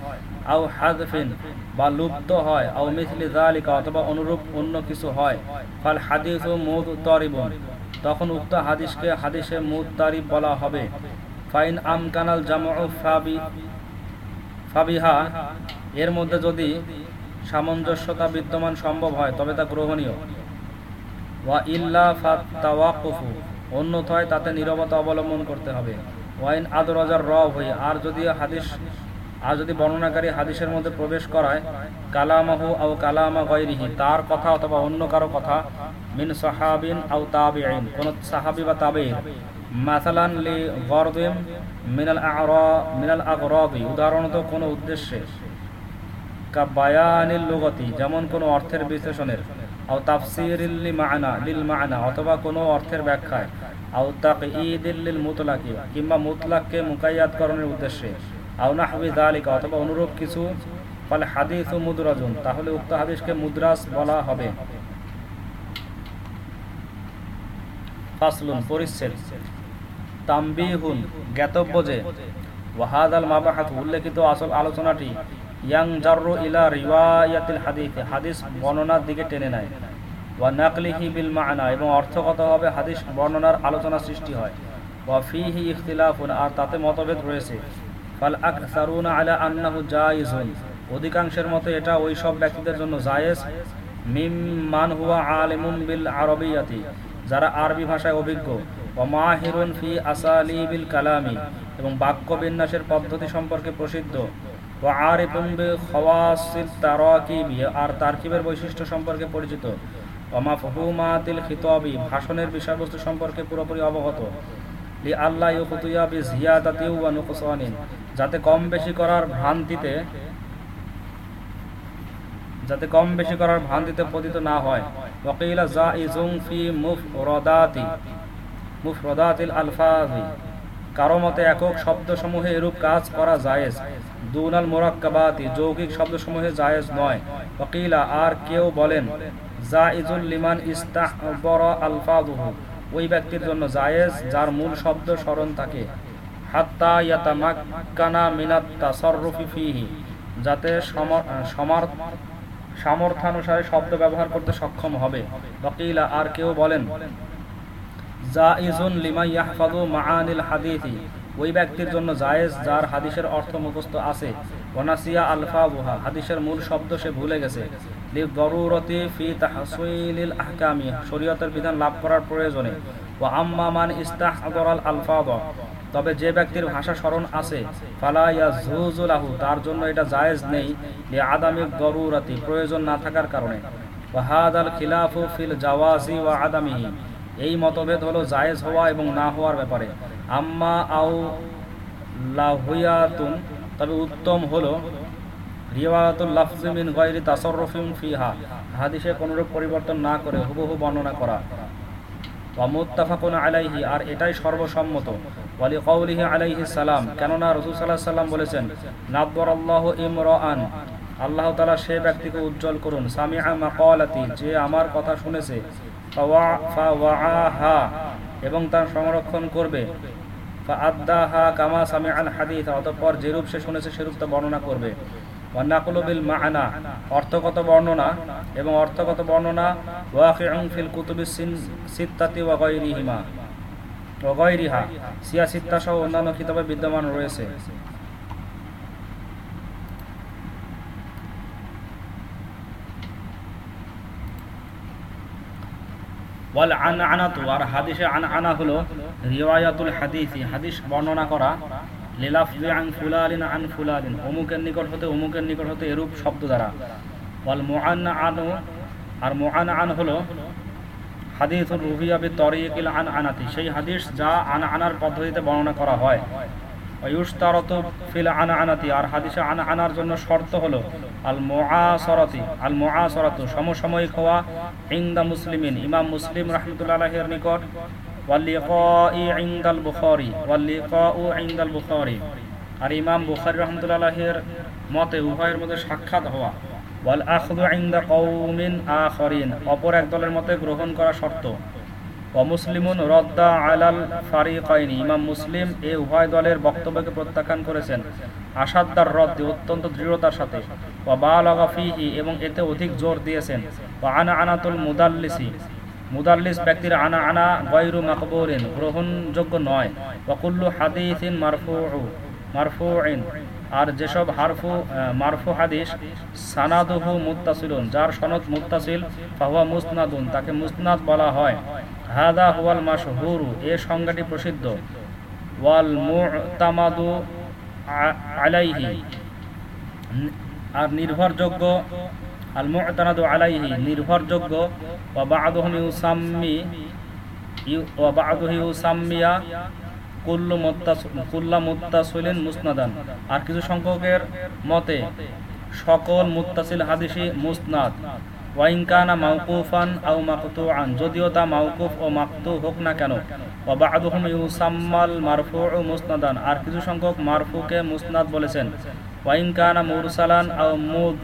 আও হাদফিন, বা লুপ্ত হয়। আও মিথলি জালিকা অথবা অনুরূপ অন্য কিছু হয়। ফাল হাদিস ও মুদ তরিবন তখন উক্ত হাদিসকে হাদিসে মুদ তারিফ বলা হবে। ফাইন আমকানাল জামা ফাবি ফাবিহা। এর মধ্যে যদি সামঞ্জস্যতা বিদ্যমান সম্ভব হয়, তবে তা গ্রহণীয়। ওয়া ইল্লা ফাত্তাওয়াকুফু। অন্যথায় তাতে নিরবতা অবলম্বন করতে হবে। ওয়াইন আদরাজার রব হয়ে। আর যদি হাদিস আর যদি বর্ণনাকারী হাদিসের মধ্যে প্রবেশ করায়, কালামাহু আও কালামা গৈরিহি তার কথা অথবা অন্য কারও কথা, মিন সাহাবিন আও তাবিঈন, কোন সাহাবি বা তাবিঈন, মাসালান লি গরদিম মিনাল আরা, মিনাল আগরাদি উদাহরণত কোনো উদ্দেশ্যে, কা বায়ানিল লুগতি, যেমন কোনো অর্থের বিশ্লেষণের, আও তাফসিরিল লি মা'না, লিল মা'না, অথবা কোনো অর্থের ব্যাখ্যায়, আও তাকঈদিল লিল মুতলাকি, কিংবা মুতলাককে মুকাইয়াতকরণের উদ্দেশ্যে। অথবা অনুরূপ কিছু, ফলে হাদিস ও মুদরাজুন, তাহলে উক্ত হাদিসকে মুদ্রাস বলা হবে। বর্ণনার দিকে টেনে এবং অর্থগতভাবে হাদিস বর্ণনার সৃষ্টি হয়। আর তাতে মতভেদ রয়েছে। অধিকাংশের মতে এটা ওই সব ব্যক্তিদের জন্য জায়েজ। যারা আরবি ভাষায় অভিজ্ঞ। এবং বাক্য বিন্যাসের পদ্ধতি সম্পর্কে প্রসিদ্ধ। আর বৈশিষ্ট্য সম্পর্কে পরিচিত। ভাষণের বিষয়বস্তু সম্পর্কে পুরোপুরি অবগত। লি যাতে কম বেশি করার ভ্রান্তিতে, যাতে কম বেশি করার ভ্রান্তিতে পতিত না হয়। ওয়াকিলা জাইজুম ফি মুফরাদাতি, মুফরাদাতিল আলফাজি। কারও মতে একক শব্দসমূহে এরূপ কাজ করা জায়েজ। দুনাল মোরাক্কাবাতি, যৌগিক শব্দসমূহে জায়েজ নয়। ওয়াকিলা, আর কেউ বলেন, জাইজুল লিমান ইস্তাহবর আলফাজুহু। ওই ব্যক্তির জন্য জায়েজ, যার মূল শব্দ স্মরণ থাকে। যাতে সমার সামর্থ্যানুসারে শব্দ ব্যবহার করতে সক্ষম হবে। ওয়াকিলা, আর কেউ বলেন, জাইজুন লিমা ইয়াহফাজু মাআনিল হাদিসি ওই ব্যক্তির জন্য জায়েজ, যার হাদিসের অর্থ মুখস্থ আছে। ওনাসিয়া আলফাবুহা হাদিসের মূল শব্দ সে ভুলে গেছে। লি দরুরতি ফি তাহসিলিল আহকামি শরীয়তের বিধান লাভ করার প্রয়োজনে। ও আম্মা মান ইস্তাহদরাল আলফাদ তবে যে ব্যক্তির ভাষা স্মরণ আছে তার জন্য এটা জায়েজ নেই লি আদামি দরুরতি, প্রয়োজন না থাকার কারণে। ওয়া ওয়া এই মতভেদ হলো জায়েজ হওয়া এবং না হওয়ার ব্যাপারে। আম্মা আউ লাহুয়াতুন, তবে উত্তম হলো রিওয়াতুল লাফজি ফিহা, হাদিসে কোনরূপ পরিবর্তন না করে হুবহু বর্ণনা করা। ওয়ামুত্তাফাকুন আলাইহি, আর এটাই সর্বসম্মত। কেননা রসুল বলেছেন আল্লাহ আল্লাহ তালা সে ব্যক্তিকে উজ্জ্বল করুন। যে আমার কথা শুনেছে এবং তার সংরক্ষণ করবে। অতঃপর যেরূপ সে শুনেছে, সেরূপ তা বর্ণনা করবে। মা'না, অর্থগত বর্ণনা, এবং অর্থগত বর্ণনা, ওয়াকিউন ফিল কুতুবিস গায়রিহিমা। সহ অন্যান্য কিতাবে বিদ্যমান রয়েছে। ওয়াল আনআনাতু, আর হাদিসে আনআনা হলো রিওয়ায়াতুল হাদিসি, হাদিস বর্ণনা করা, লিলাফজি আন ফুলালিন আন ফুলালিন, অমুকের নিকট হতে অমুকের নিকট হতে এরূপ শব্দ দ্বারা। ওয়াল মুআন্নাআনু আর মুআন্নাআন হলো হাদিসুর রুহিয়া বি তরিকিল আন আনাতি সেই হাদিস যা আন আনার পদ্ধতিতে বর্ণনা করা হয়। ফিল আর হাদিসে জন্য শর্ত হলো আল আল সমসাময়িক হওয়া ইমাম মুসলিম নিকট আর ইমাম বুখারী রাহমাতুল্লাহির মতে উভয়ের মধ্যে সাক্ষাৎ হওয়া। ওয়াল আখযু ইনদা আখরিন। অপর এক দলের মতে গ্রহণ করা শর্ত। অমুসলিমুন রদ্দা আলাল ফারিকাইনি। ইমাম মুসলিম এ উভয় দলের বক্তব্যকে প্রত্যাখ্যান করেছেন। আসাদ্দার রদ্দে অত্যন্ত দৃঢ়তার সাথে। ও বালাগা ফিহি এবং এতে অধিক জোর দিয়েছেন। ও আনা আনাতুল মুদাল্লিসি। মুদাল্লিস ব্যক্তির আনা আনা গৈরু মাকবুরিন। গ্রহণযোগ্য নয়। ওয়াকুল্লু হাদিসিন মারফু মারফুইন আর যেসব হারফু মারফু হাদিস, সানাদুহু মুত্তাসিলুন, যার সনদ মুত্তাসিল, ফাহুয়া মুসনাদুন, তাকে মুসনাদ বলা হয়। হাদা হুয়াল মাশহুরু, এ সংজ্ঞাটি প্রসিদ্ধ। ওয়াল মুতামাদু আলাইহি। আর নির্ভরযোগ্য, আল মুতানাদু আলাইহি, নির্ভরযোগ্য, ওয়া বা'দুহুম ইউসাম্মি ওয়া বা'দুহু ইউসাম্মিয়া কুল্লু কুল্লা মুত্তাসিলিন মুসনাদান। আর কিছু সংখ্যকের মতে, সকল মুত্তাসিল হাদিসি মুসনাদ। ওয়াইনকানা মাউকুফান আও মাকতুআন, যদিও তা মাউকুফ ও মাকতু হোক না কেন। ওয়া বা'দুহুম ইউসাম্মাল মারফুউ মুসনাদান, আর কিছু সংখ্যক মারফুকে মুসনাদ বলেছেন। ওয়াইনকানা মুরসালান আও মুদ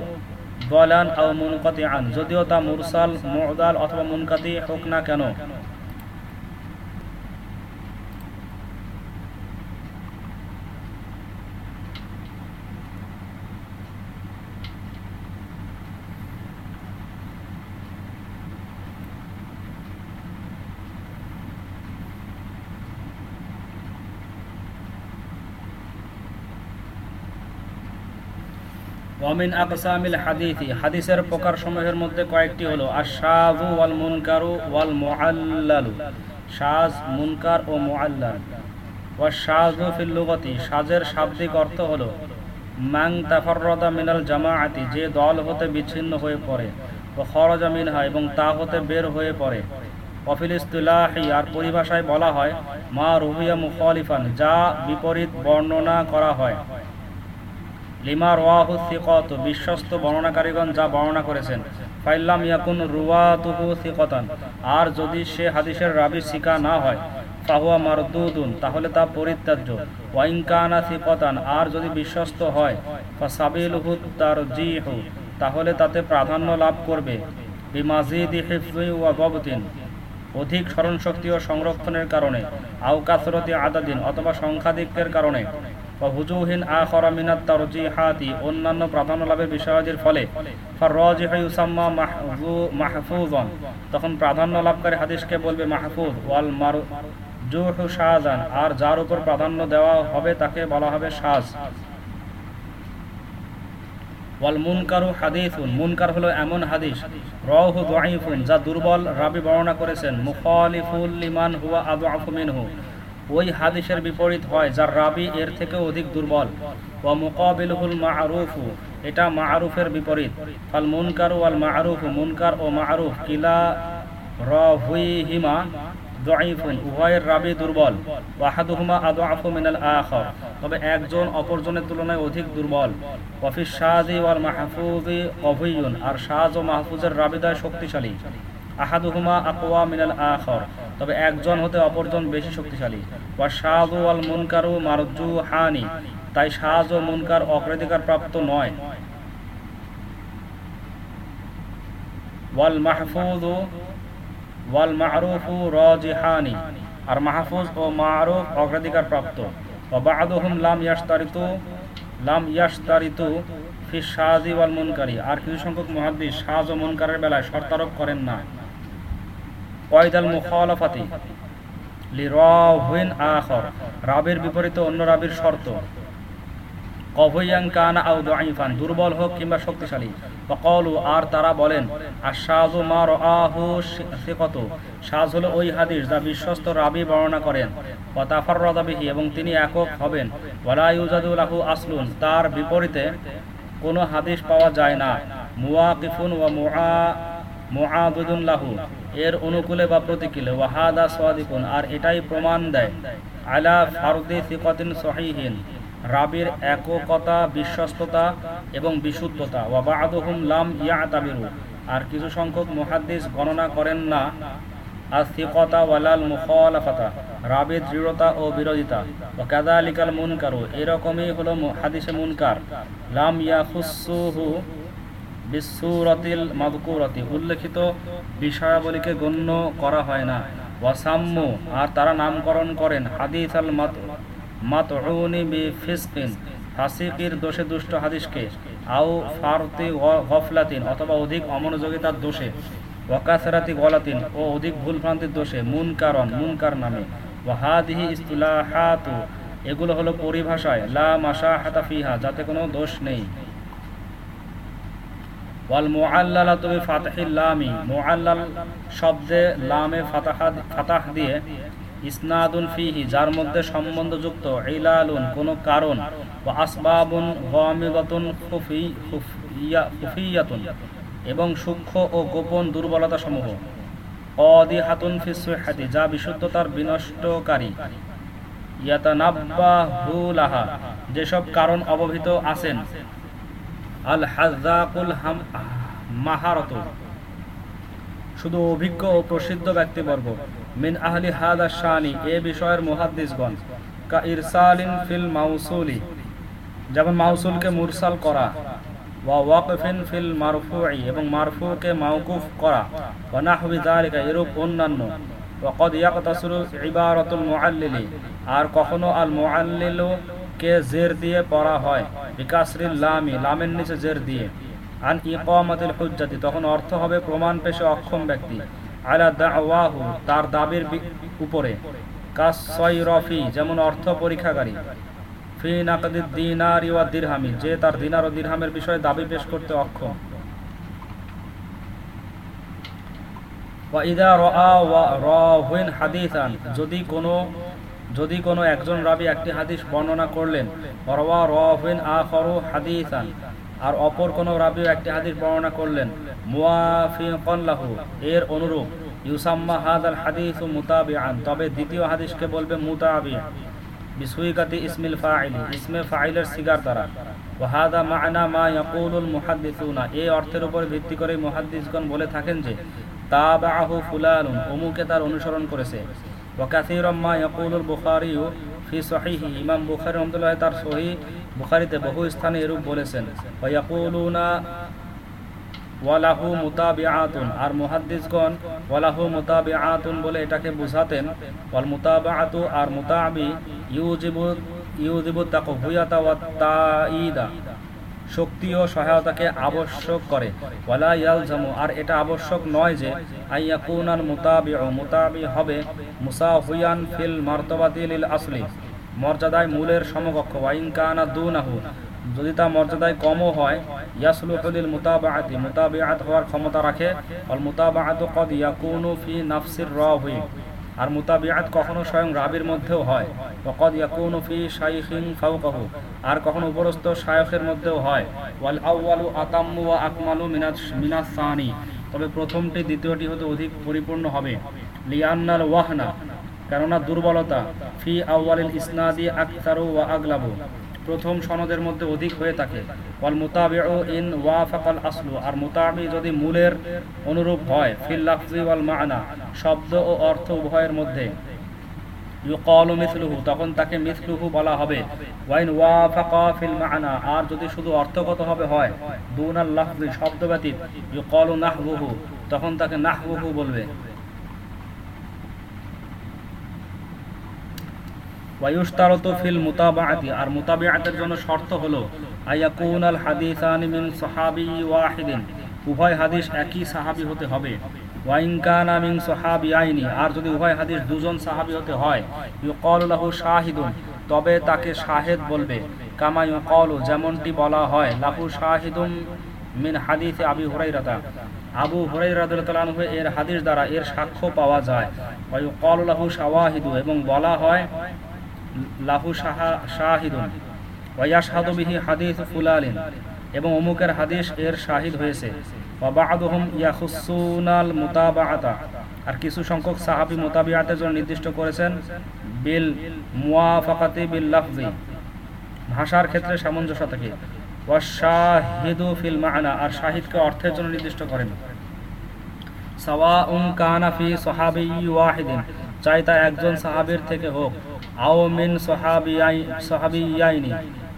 বলান আও মুনকাতিআন, যদিও তা মুরসাল, মুদাল অথবা মুনকাতি হোক না কেন। ওয়ামিন আকসামিল হাদিথি হাদিসের প্রকার সমূহের মধ্যে কয়েকটি হলো আশাজু ওয়াল মুনকারু ওয়াল মুআল্লালু সাজ মুনকার ও মুআল্লাল। ওয়া শাজু ফিল লুগাতি। সাজের শাব্দিক অর্থ হলো মাং তাফাররাদা মিনাল জামাআতি, যে দল হতে বিচ্ছিন্ন হয়ে পড়ে, ও খরজা মিনহা, এবং তা হতে বের হয়ে পড়ে। অফিল ইস্তুলাহি, আর পরিভাষায় বলা হয়, মা রুহিয়া মুখালিফান, যা বিপরীত বর্ণনা করা হয়। লিমা রোয়াহু সিকত, বিশ্বস্ত বর্ণনাকারীগণ যা বর্ণনা করেছেন। ফাইল্লাম ইয়াকুন রুয়াতুহু সিকতান, আর যদি সে হাদিসের রাবি শিকা না হয়, ফাহুয়া মারদুদুন, তাহলে তা পরিত্যাজ্য। ওয়াইনকানা সিকতান, আর যদি বিশ্বস্ত হয়, ফাসাবিলহু তারজিহু, তাহলে তাতে প্রাধান্য লাভ করবে। বিমাজিদি হিফজি ওয়া গবতিন অধিক স্মরণশক্তি ও সংরক্ষণের কারণে, আও কাসরতি আদাদিন, অথবা সংখ্যাধিক্যের কারণে। অন্যান্য প্রাধান্য লাভের বিষয়াদির ফলে তখন প্রাধান্য লাভকারী হাদিসকে বলবে মাহফুজ, ওয়াল শাযান আর যার উপর প্রাধান্য দেওয়া হবে তাকে বলা হবে শাজ ওয়াল মুনকারু হলো এমন হাদিস রহু যা দুর্বল রাবি বর্ণনা করেছেন, মুখালিফুল লিমান হুয়া আদআফু মিনহু। ওই হাদিসের বিপরীত হয়, যার রাবি এর থেকে অধিক দুর্বল। ওয়া মুকাবিলুল মা'রুফু, এটা মা'রুফের বিপরীত। ফাল মুনকার ওয়াল মা'রুফু, মুনকার ও মা'রুফ, কিলা দাইফুন উভয়ের রাবি দুর্বল। তবে একজন অপরজনের তুলনায় অধিক দুর্বল। ওয়াল আর ও মাহফুজের শক্তিশালী। আহাদুহুমা আকওয়া মিনাল আখর। তবে একজন হতে অপরজন বেশি শক্তিশালী। ওয়া শাহাদু ওয়াল মুনকারু মারজু হানি তাই সাজ ও মুনকার অগ্রাধিকার প্রাপ্ত নয়। ওয়াল মাহফুজু ওয়াল মারুফু রাজিহানি। আর মাহফুজ ও মারুফ অগ্রাধিকার প্রাপ্ত। লাম ইয়াশতারিতু লাম ইয়াশতারিতু ফি সাজি ওয়াল মুনকারি। আর কিছু সংখ্যক মুহাদ্দিস সাজ ও মুনকারের বেলায় শর্তারোপ করেন না। কয়দাল রাবের বিপরীতে অন্য রাবির শর্ত। দুর্বল হোক কিংবা শক্তিশালী। আর তারা বলেন ওই হাদিস যা বিশ্বস্ত রাবি বর্ণনা করেন। এবং তিনি একক হবেন। আসলুন, তার বিপরীতে কোনো হাদিস পাওয়া যায় না। মুওয়াকিফুন ওয়া মুআ, মুআদুদুন লাহু। এর অনুকূলে বা প্রতিকূলে। ওয়াহাদা সাদিকুন, আর এটাই প্রমাণ দেয়। আলা ফারদি সিকাতিন সহিহিন, রাবির এককতা, বিশ্বস্ততা এবং বিশুদ্ধতা। ওয়াবাদুহুম লাম ইয়াতাবিরু আর কিছু সংখ্যক মুহাদ্দিস গণনা করেন না। আর সিকতা ওয়ালাল মুখালাফাতা, রাবির দৃঢ়তা ও বিরোধিতা। ও কাদালিকাল মুনকারু, এরকমই হলো হাদিসে মুনকার। লাম ইয়া ইয়াখুসুহু বিসুরতিল মাদকুরতি। উল্লেখিত বিষয়াবলীকে গণ্য করা হয় না। ওয়াসাম্য আর তারা নামকরণ করেন হাদিস আল মাত, মাতউনি বি ফিসকিন, ফাসিকির দোষে দুষ্ট হাদিসকে, আও ফারতি গফলাতিন, অথবা অধিক অমনোযোগিতার দোষে ওয়াকাসরাতি গলাতিন, ও অধিক ভুলভ্রান্তির দোষে মুনকারন মুনকার নামে। ওয়াহাদিহি ইস্তুলাহাতু, এগুলো হলো পরিভাষায়, লা মাসা হাতা ফিহা, যাতে কোনো দোষ নেই। ওয়াল বিফাতহিল লামি। শব্দে লামে ফাতাহ দিয়ে ফিহি, যার মধ্যে সম্বন্ধযুক্ত কোনো কারণ এবং সূক্ষ্ম ও গোপন দুর্বলতা সমূহ অদিহাতুন যা বিশুদ্ধতার বিনষ্টকারী। ইয়াতানাব্বাহু লাহা যেসব কারণ অবহিত আছেন আল হাজাকুল মাহারত। শুধু অভিজ্ঞ ও প্রসিদ্ধ ব্যক্তিবর্গ। মিন আহলি হাদা শানি, এ বিষয়ের মুহাদ্দিসগণ। কা ইরসালিন ফিল মাউসুলি। যেমন মাউসুলকে মুরসাল করা। ওয়া ওয়াকফিন ফিল মারফুই এবং মারফুকে মাউকুফ করা। ওয়া নাহবি যালিকা এরূপ অন্যান্য। ওয়াকদ ইয়াকতাসিরু ইবারাতুল মুআল্লিলি। আর কখনো আল মুআল্লিলু কে জের দিয়ে পড়া হয়? বিকাসরিল লামি, লামের নিচে জের দিয়ে। আন ইকামাতিল হুজ্জাতি, তখন অর্থ হবে প্রমাণ পেশে অক্ষম ব্যক্তি। আলা দাওয়াহু, তার দাবির উপরে। কাসয়রফি যেমন অর্থ পরীক্ষাকারী ফি নাকদি দিনারি ওয়া দিরহামি, যে তার দিনার ও দিরহামের বিষয়ে দাবি পেশ করতে অক্ষম। ওয়া ইদা রাআ ওয়া রাহুইন হাদিসান, যদি কোনো যদি কোনো একজন রাবি একটি হাদিস বর্ণনা করলেন আর অপর কোনো রাবিও একটি হাদিস বর্ণনা করলেন এর অনুরূপ, ইউসাম্মা হাদাল হাদিস মুতাবিআন, তবে দ্বিতীয় হাদিসকে বলবে মুতাবি বিসুইকাতি ইসমিল ফাইলি, ইসমে ফাইলের সিগার দ্বারা। ওয়াহাদা মা'না মা ইয়াকুলুল মুহাদ্দিসুনা এই অর্থের উপর ভিত্তি করে মুহাদ্দিসগণ বলে থাকেন যে তাবাহু ফুলানুন, অমুকে তার অনুসরণ করেছে। ওয়া কাসীরাম মা ইয়াকুলুল বুখারীও ফি সহিহি ইমাম বুখারী রহমতুল্লাহ তার সহি বুখারীতে বহু স্থানে এরূপ বলেছেন। ওয়া ইয়াকুলুনা ওয়ালাহু মুতাবিআতুন আর মুহাদ্দিসগণ মুতাবিআতুন বলে এটাকে বুঝাতেন। ওয়াল আর মুতাবি ইউজিবু ইউজিবু ওয়াত তাঈদা শক্তি ও সহায়তাকে আবশ্যক করে। আর এটা আবশ্যক নয় যে মুতাবি হবে ফিল আসলি, মর্যাদায় মূলের সমকক্ষ। কানা যদি তা মর্যাদায় কমও হয় ইয়াসলুহুলিল মুতাবাআতি, মুতাবিআত হওয়ার ক্ষমতা রাখে। অল মুতাবাআতু কদ ইয়াকুনু ফি নাফসির রাহি আর মুতাবিয়াত কখনো স্বয়ং রাবির মধ্যেও হয়। ফকদ ইয়াকুনু ফি শাইখিন ফাওকাহু। আর কখনো উপরস্থ শায়খের মধ্যেও হয়। ওয়াল আউয়ালু আতাম্মু ওয়া আকমালু মিনাস মিনাস সানি। তবে প্রথমটি, দ্বিতীয়টি হতে অধিক পরিপূর্ণ হবে। লিয়ান্নাল ওয়াহনা, কেননা দুর্বলতা, ফি আউয়ালিল ইসনাদি আকতারু ওয়া আগলাবু। প্রথম সনদের মধ্যে অধিক হয়ে থাকে। ওয়াল মুতাবিউ ইন ওয়াফাকাল আসলু। আর মুতাবি যদি মূলের অনুরূপ হয়, ফিল লাফজি ওয়াল মানা, শব্দ ও অর্থ উভয়ের মধ্যে। ইউকালু মিথলুহু তখন তাকে মিসলুহু বলা হবে। ওয়াইন ওয়াফাকা ফিল মানা, আর যদি শুধু অর্থগত হবে হয়, দুনাল লাফজি, শব্দ ব্যতীত, ইউকালু নাহবুহু তখন তাকে নাহবুহু বলবে। ওয়ায়ুশতারতু ফিল মুতাবাআতি আর মুতাবিআতের জন্য শর্ত হলো আয়াকুন আল হাদিসানি মিন সাহাবী ওয়াহিদিন উভয় হাদিস একই সাহাবী হতে হবে। ওয়াইন কানা মিন সাহাবিয়াইনি আর যদি উভয় হাদিস দুজন সাহাবী হতে হয় ইউকালু লাহু শাহিদুন তবে তাকে শাহেদ বলবে। কামা ইউকালু যেমনটি বলা হয়, লাহু শাহিদুম মিন হাদিসে আবি হুরাইরাতা। আবু হুরাইরাদুল্লাহ এর হাদিস দ্বারা এর সাক্ষ্য পাওয়া যায়। ওয়ায়ুকালু লাহু শাওয়াহিদু এবং বলা হয় লাহু শাহিদুন ওয়াশহাদু বিহি হাদিস ফুলালিন, এবং অমুকের হাদিস এর শাহিদ হয়েছে। ওয়াবাদুহুম ইয়াখুসুনাল মুতাবাআতা, আর কিছু সংখ্যক সাহাবী মুতাবিআতের জন্য নির্দিষ্ট করেছেন, বিল মুওয়াফাকাতি বিল লাফজি ভাষার ক্ষেত্রে সামঞ্জস্যতাকে। ওয়াশাহিদু ফিল মা'না, আর শাহিদকে অর্থের জন্য নির্দিষ্ট করেন। সাওয়াউন কানা ফি সাহাবী ওয়াহিদিন, চাই তা একজন সাহাবীর থেকে হোক আও মিন সাহাবিয়াই সাহাবিয়াইনি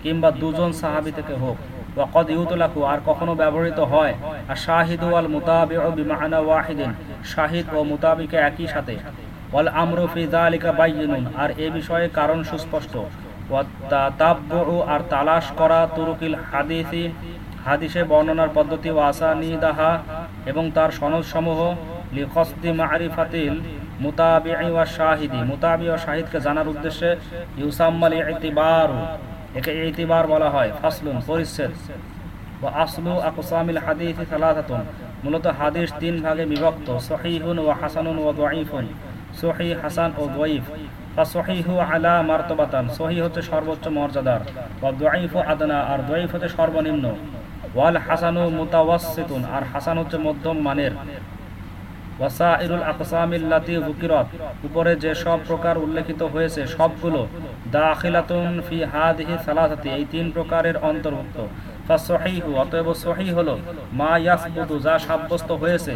কিংবা দুজন সাহাবী থেকে হোক। ওয়াকদ ইউতলাকু, আর কখনো ব্যবহৃত হয়। আর শাহিদু আল মুতাবিউ বিমানা ওয়াহিদিন, শাহিদ ও মুতাবিকে একই সাথে। ওয়াল আমরু ফি যালিকা বাইয়িনুন, আর এ বিষয়ে কারণ সুস্পষ্ট। ওয়াতাতাব্বু আর তালাশ করা তুরুকিল হাদিসি, হাদিসে বর্ণনার পদ্ধতি ওয়াসানিদাহা এবং তার সনদসমূহ লিখসদি মারিফাতিল শাহিদকে জানার উদ্দেশ্যে বলা হয়, ফাসলুন মূলত হাদিস তিন ভাগে বিভক্ত, সহিহুন ও হাসানুন হাসান ও আলা হচ্ছে সর্বোচ্চ মর্যাদার। আদনা, আর হচ্ছে সর্বনিম্ন। ওয়াল হাসানু মুতাওয়াসিতুন আর হাসান হচ্ছে মধ্যম মানের। আকসামিল্লাতি উপরে যে সব প্রকার উল্লেখিত হয়েছে, সবগুলো ফি এই তিন প্রকারের অন্তর্ভুক্ত। অতএব মা যা সাব্যস্ত হয়েছে।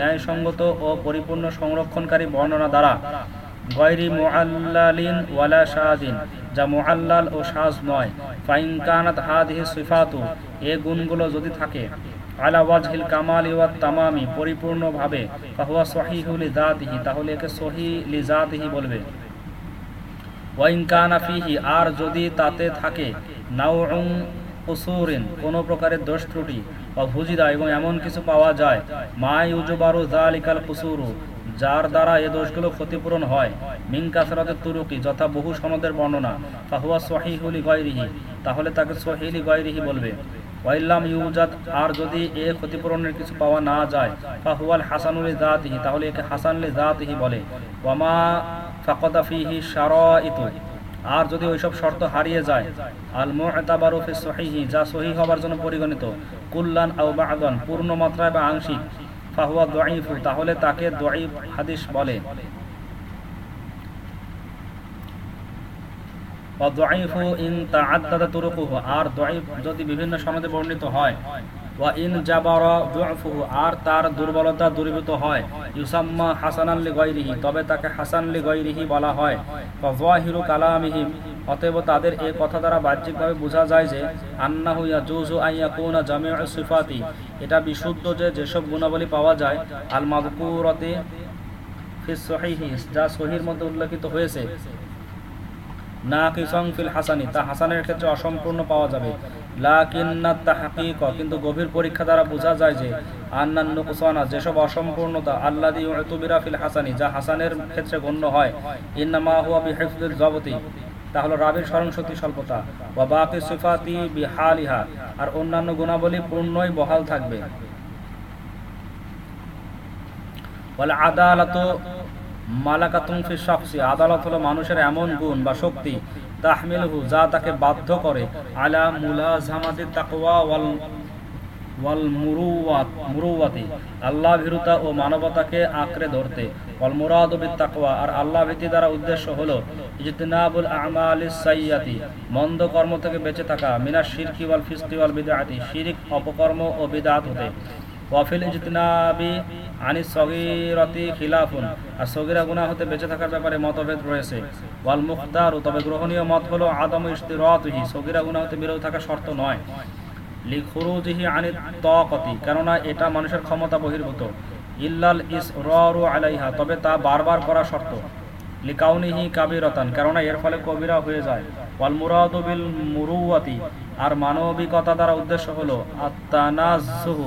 ন্যায়সঙ্গত ও পরিপূর্ণ সংরক্ষণকারী বর্ণনা দ্বারা। গয়রি মুআল্লালিন ওয়ালা শাহাদিন যা মুআল্লাল ও শাজ নয়। ফাইন কানাত হাদিহি সিফাতু, এ গুণগুলো যদি থাকে আলা কামাল তামামি, পরিপূর্ণভাবে তাহলে একে বলবে। আর যদি তাতে থাকে নাউউন প্রকারের দোষ ত্রুটি, বা ভুজিদা এবং এমন কিছু পাওয়া যায় মা ইউজবারু জালিকাল কুসুরু, যার দ্বারা এ দোষগুলো ক্ষতিপূরণ হয়, মিন কাসরাতের তুরুকি, যথা বহু সনদের বর্ণনা, ফাহুয়া সহিহুলি গয়রিহি তাহলে তাকে সহিলি গয়রিহি বলবে। ওয়াইল্লাম ইউজাদ, আর যদি এ ক্ষতিপূরণের কিছু পাওয়া না যায়, ফাহুয়াল হাসানুল জাতিহি তাহলে একে হাসানুল জাতিহি বলে। ওয়ামা ফাকদাফিহি ফিহি শারাইতু, আর যদি ওইসব শর্ত হারিয়ে যায় আল মুতাবারু ফি সহিহি, যা সহি হবার জন্য পরিগণিত, কুল্লান আও বা'দান, পূর্ণ মাত্রায় বা আংশিক, ফাহুয়া দাঈফু তাহলে তাকে দাঈফ হাদিস বলে। আর যদি বিভিন্ন সনদে বর্ণিত হয় আর তার দুর্বলতা দূরীভূত হয়, ইউসাম্মা হাসান আল্লি তবে তাকে হাসান আল্লি বলা হয়। ওয়াহিরু কালামিহিম, অতএব তাদের এই কথা দ্বারা বাহ্যিকভাবে বোঝা যায় যে, আন্নাহু ইয়াজুজু আইয়া কুনা জামিউ সিফাতি, এটা বিশুদ্ধ যে যেসব গুণাবলী পাওয়া যায় আল মাযকুরাতি যা সহির মধ্যে উল্লেখিত হয়েছে। না ফিল হাসানি, তা হাসানের ক্ষেত্রে অসম্পূর্ণ পাওয়া যাবে। কিন্তু গভীর পরীক্ষা দ্বারা বোঝা যায় যে আন্নান্ন কুসানা যেসব অসম্পূর্ণতা আল্লাদি তুবিরা ফিল হাসানি, যা হাসানের ক্ষেত্রে গণ্য হয়, ইন্নামা হুয়া বিহিফদুল জগতি তা হলো রাবির স্মরণ শক্তি স্বল্পতা বা বাকি সিফাতি বিহালিহা, আর অন্যান্য গুণাবলী পূর্ণই বহাল থাকবে। বলে আদালত আদালত হলো মানুষের এমন গুণ বা শক্তি, তাহমিলহু, যা তাকে বাধ্য করে, আলা মুলাজামাতি তাকওয়া ওয়াল ওয়াল মুরুওয়াত, মুরুওয়াতি, আল্লাহ ভীরুতা ও মানবতাকে আঁকড়ে ধরতে, ওয়াল মুরাদবিত তাকওয়া, আর আল্লাহ ভীতি দ্বারা উদ্দেশ্য হলো ইজতিনাবুল আমালিস মন্দ কর্ম থেকে বেঁচে থাকা মিনার শিরকি ওয়াল ফিসকি ওয়াল বিদআতি, শিরিক, অপকর্ম ও বিদআত হতে। ওয়াফিল ইজতিনাবি আনি সগিরতি খিলাফুন। আর সগিরা গুনাহ হতে বেঁচে থাকার ব্যাপারে মতভেদ রয়েছে। ওয়াল মুখতার, তবে গ্রহণীয় মত হলো আদম ইস্তিরাতুহি সগিরা গুনাহ হতে বিরত থাকা শর্ত নয়। লিখুরুজিহি আনি তকতি কেননা এটা মানুষের ক্ষমতা বহির্ভূত। ইল্লাল ইসরারু আলাইহা, তবে তা বারবার করা শর্ত। লিকাউনিহি কাবিরতান, কেননা এর ফলে কবিরা হয়ে যায়। ওয়াল মুরাদু বিল মুরুয়াতি আর মানবিকতা দ্বারা উদ্দেশ্য হলো আত্তানাজুহু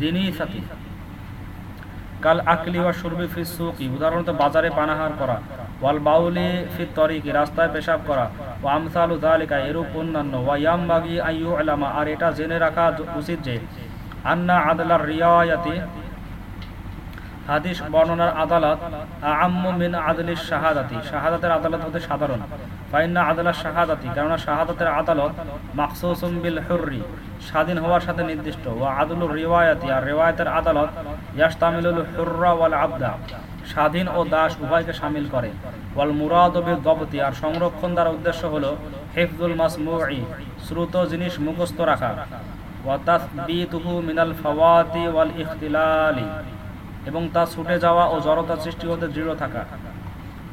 দিনই সাথী। কাল আকলি ওয়া শুরবি ফি সুকি, উদাহরণত বাজারে পানাহার করা, ওয়াল বাউলি ফি তরিকি, রাস্তায় পেশাব করা ও আমসালু যালিকা, এরূপ অন্যান্য, ওয়া ইয়ামবাগি আইয়ু আলামা আর এটা জেনে রাখা উচিত যে, আন্না আদলার রিয়ায়াতি, হাদিস বর্ণনার আদালত আম্মু মিন আদলিস শাহাদাতি, শাহাদাতের আদালত হতে সাধারণ। কেননা শাহাদাতের আদালত হুররি, স্বাধীন হওয়ার সাথে নির্দিষ্ট। ও আর রিওয়ায়াতের আদালত হুররা ওয়াল আবদা, স্বাধীন ও দাস উভয়কে সামিল করে। ওয়াল আর সংরক্ষণ দ্বারা উদ্দেশ্য হলো হিফজুল শ্রুত জিনিস মুখস্থ রাখা। মিনাল ওয়াল এবং তা ছুটে যাওয়া ও জড়তা সৃষ্টি হতে দৃঢ় থাকা।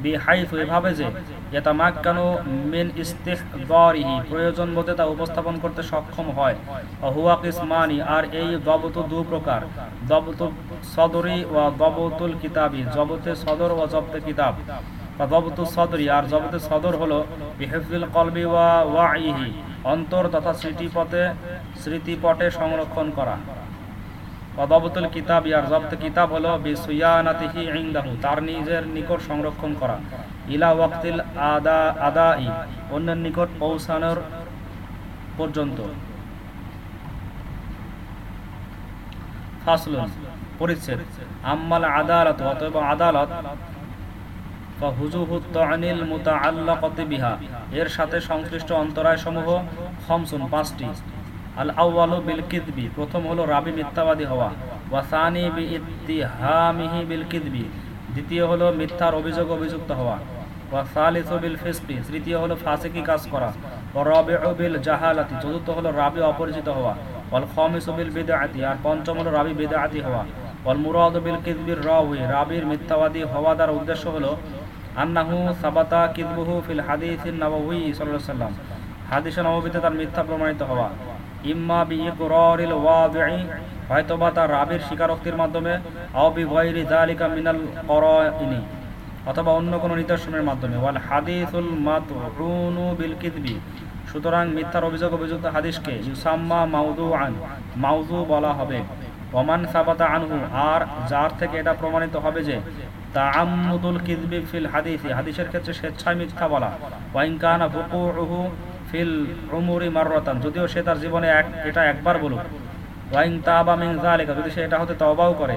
বি হাইফ এভাবে যে ইয়াতামাক্কানু প্রয়োজন বোধে তা উপস্থাপন করতে সক্ষম হয়। আর এই দবত দু প্রকার। দবত সদরি ওয়া দবতুল কিতাবি, জবতে সদর ও জবতে কিতাব। আর সদর হলো বিহেফিল কলবি ওয়া তথা স্মৃতিপথে করা। জব্দ কিতাব তার নিজের নিকট সংরক্ষণ করা। ইলা ওয়াক্তিল আদা, আদাই, অন্যের নিকট পৌঁছানোর পর্যন্ত। ফাসলুন, পরিচ্ছেদ। আম্মাল আদালত, অতএব আদালত বিহা। এর সাথে সংশ্লিষ্ট অন্তরায় সমূহ খমসুন, পাঁচটি। আল আউ্বালু বিল প্রথম হলো রাবি মিথ্যাবাদী হওয়া। ওয়াসানি বি ইত্তিহামিহি দ্বিতীয় হলো মিথ্যার অভিযোগ অভিযুক্ত হওয়া। তৃতীয় হলো ফাসিকি কাজ করা। জাহালাতি, চতুর্থ হলো রাবি অপরিচিত হওয়া। আর পঞ্চম বিল মিথ্যাবাদী হওয়া দ্বারা উদ্দেশ্য আন্নাহু সাবাতা ফিল তার মিথ্যা প্রমাণিত হওয়া। ইম্মা বি হয়তোবা তার রাবির স্বীকারোক্তির মাধ্যমে অথবা অন্য কোনো নিদর্শনের মাধ্যমে। ওয়াল হাদিসুল মাতউনু বিল কিদবি। সুতরাং মিথ্যার অভিযোগ অভিযুক্ত হাদিসকে ইউসাম্মা মাউদু আন মাউদু বলা হবে। ওমান সাবাতা আনহু, আর যার থেকে এটা প্রমাণিত হবে যে, তাআম্মুদুল কিদবি ফিল হাদিসি। হাদিসের ক্ষেত্রে স্বেচ্ছায় মিথ্যা বলা। ওয়াইন কানা বুকুউহু ফিল উমুরি মাররাতান, যদিও সে তার জীবনে এক, এটা একবার বলুক। ওয়াইন তাবা মিন যালিকা, যদি সে এটা হতে তওবাও করে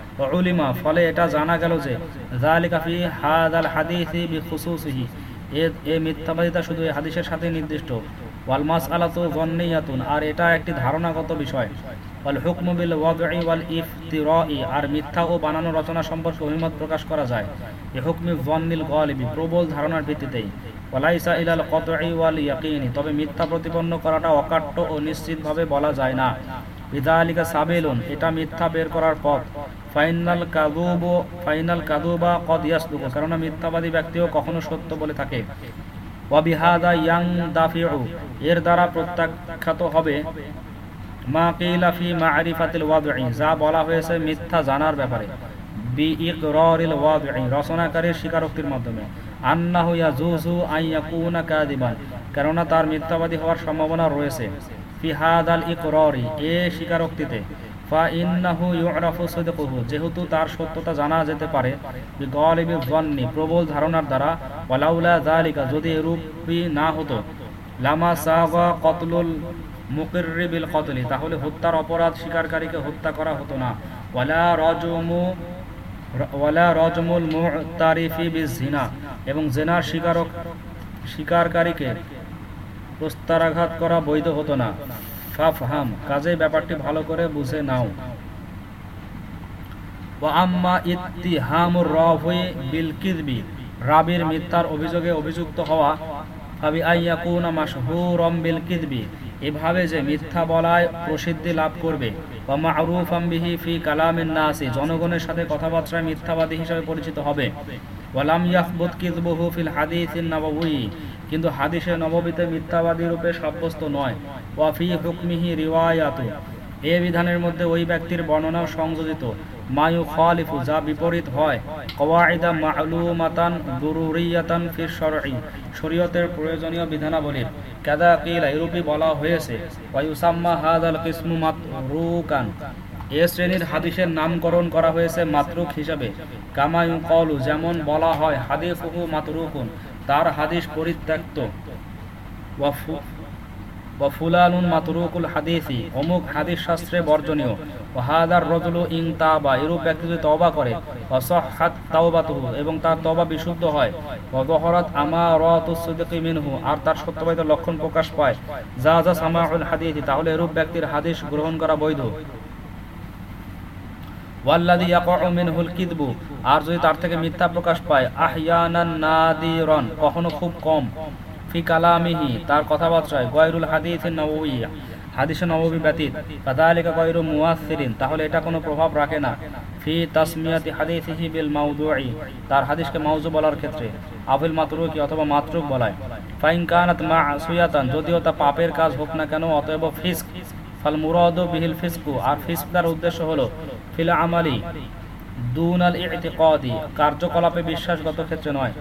উলিমা, ফলে এটা জানা গেল যে যালিকা ফি হাদাল হাদিসি এ মিথ্যাবাদিতা শুধু এই হাদিসের সাথে নির্দিষ্ট। ওয়াল মাসআলাতু যন্নিয়াতুন আর এটা একটি ধারণাগত বিষয়। ওয়াল হুকমু বিল ওয়াদই ওয়াল ইফতিরাই আর মিথ্যা ও বানানো রচনা সম্পর্কে অভিমত প্রকাশ করা যায়। এ হুকমি যন্নিল গালিবি, প্রবল ধারণার ভিত্তিতেই। ওয়ালাইসা ইলাল কতই ওয়াল ইয়াকিনি, তবে মিথ্যা প্রতিপন্ন করাটা অকাট্য ও নিশ্চিতভাবে বলা যায় না। বিদালিকা সাবেলুন, এটা মিথ্যা বের করার পথ। ফাইনাল কাদুব, ফাইনাল কাদুবা কদ ইয়াসদুকু কারণ মিথ্যাবাদী ব্যক্তিও কখনো সত্য বলে থাকে। ওয়াবিহাদা ইয়াং দাফিউ। এর দ্বারা প্রত্যাখ্যাত হবে মা কিলাফি মারিফাতিল ওয়াদঈ। যা বলা হয়েছে মিথ্যা জানার ব্যাপারে। বি ইকরারিল ওয়াদঈ, রচনাকারীর স্বীকারোক্তির মাধ্যমে। আন্নাহু ইয়াজুজু আন ইয়াকুনা কাযিবান। কেননা তার মিথ্যাবাদী হওয়ার সম্ভাবনা রয়েছে। ফি হাদাল ইকরারি, এ স্বীকারোক্তিতে। যেহেতু তার সত্যতা জানা যেতে পারে, বিগলিবি যন্নি প্রবল ধারণার দ্বারা, ওয়ালাউলা যালিকা, যদি এরূপই না হতো, লামা সাগা কতলুল মুকিররি বিল কতলি, তাহলে হত্যার অপরাধ স্বীকারকারীকে হত্যা করা হতো না। ওয়ালা রজমু, ওয়ালা রজমুল মুতারিফি বিজিনা, এবং জেনার স্বীকারক, স্বীকারকারীকে প্রস্তারাঘাত করা বৈধ হতো না। ফাফহাম ব্যাপারটি ভালো করে বুঝে নাও। আম্মা রাবির মিথ্যার অভিযোগে অভিযুক্ত হওয়া এভাবে যে মিথ্যা বলায় প্রসিদ্ধি লাভ করবে। ফি কালামিন জনগণের সাথে কথাবার্তায় মিথ্যাবাদী হিসেবে পরিচিত হবে। ওয়ালাম ফিল কিন্তু হাদিসে নববীতে মিথ্যাবাদী রূপে সাব্যস্ত নয়। ওয়া ফি হুকমিহি রিওয়ায়াতু। এ বিধানের মধ্যে ওই ব্যক্তির বর্ণনাও সংযোজিত। মায়ু খালিফু যা বিপরীত হয়। কওয়াইদা দুরুরিয়াতান শরঈ। শরীয়তের প্রয়োজনীয় কিলা বলা হয়েছে। হাদাল কিসমু এ শ্রেণির হাদিসের নামকরণ করা হয়েছে মাতরুক হিসাবে। কামায়ু কলু যেমন বলা হয়, হাদিসুহু মাতরুকুন। তার হাদিস পরিত্যক্ত। ওয়াফু ফুলানুন মাতরুকুল হাদিসি, অমুক হাদিস শাস্ত্রে বর্জনীয়। ওহাদার রজলু ইং তাবা, এরূপ ব্যক্তি যদি তবা করে অসহাত তাওবাতুহু, এবং তার তবা বিশুদ্ধ হয় ওদহরাত আমারাতুসসিদ্দি মিনহু, আর তার সত্যবাদিত লক্ষণ প্রকাশ পায়, যা যা সামাউল হাদিসি, তাহলে এরূপ ব্যক্তির হাদিস গ্রহণ করা বৈধ। ওয়াল্লাদি মিনহুল কিদবু, আর যদি তার থেকে মিথ্যা প্রকাশ পায়, আহয়ানান নাদিরন, কখনো খুব কম। ফি কালামিহি, তার কথাবার্তায়, গয়রুল হাদিস নবী হাদিসে নবী ব্যতীত কাদালিকা গয়রু মুয়াসসিরিন, তাহলে এটা কোনো প্রভাব রাখে না। ফি তাসমিয়াতি হাদিসিহি বিল মাউদুই তার হাদিসকে মাউজু বলার ক্ষেত্রে আবিল মাতরুকি অথবা মাতরুক বলায়। ফাইন কানাত মাসুয়াতান যদিও তা পাপের কাজ হোক না কেন, অতএব ফিস্ক, ফাল মুরাদু বিহিল ফিসকু, আর ফিস্ক তার উদ্দেশ্য হলো, ফিল আমালি দুন আল ইতিকাদি, কার্যকলাপে বিশ্বাসগত ক্ষেত্রে নয়।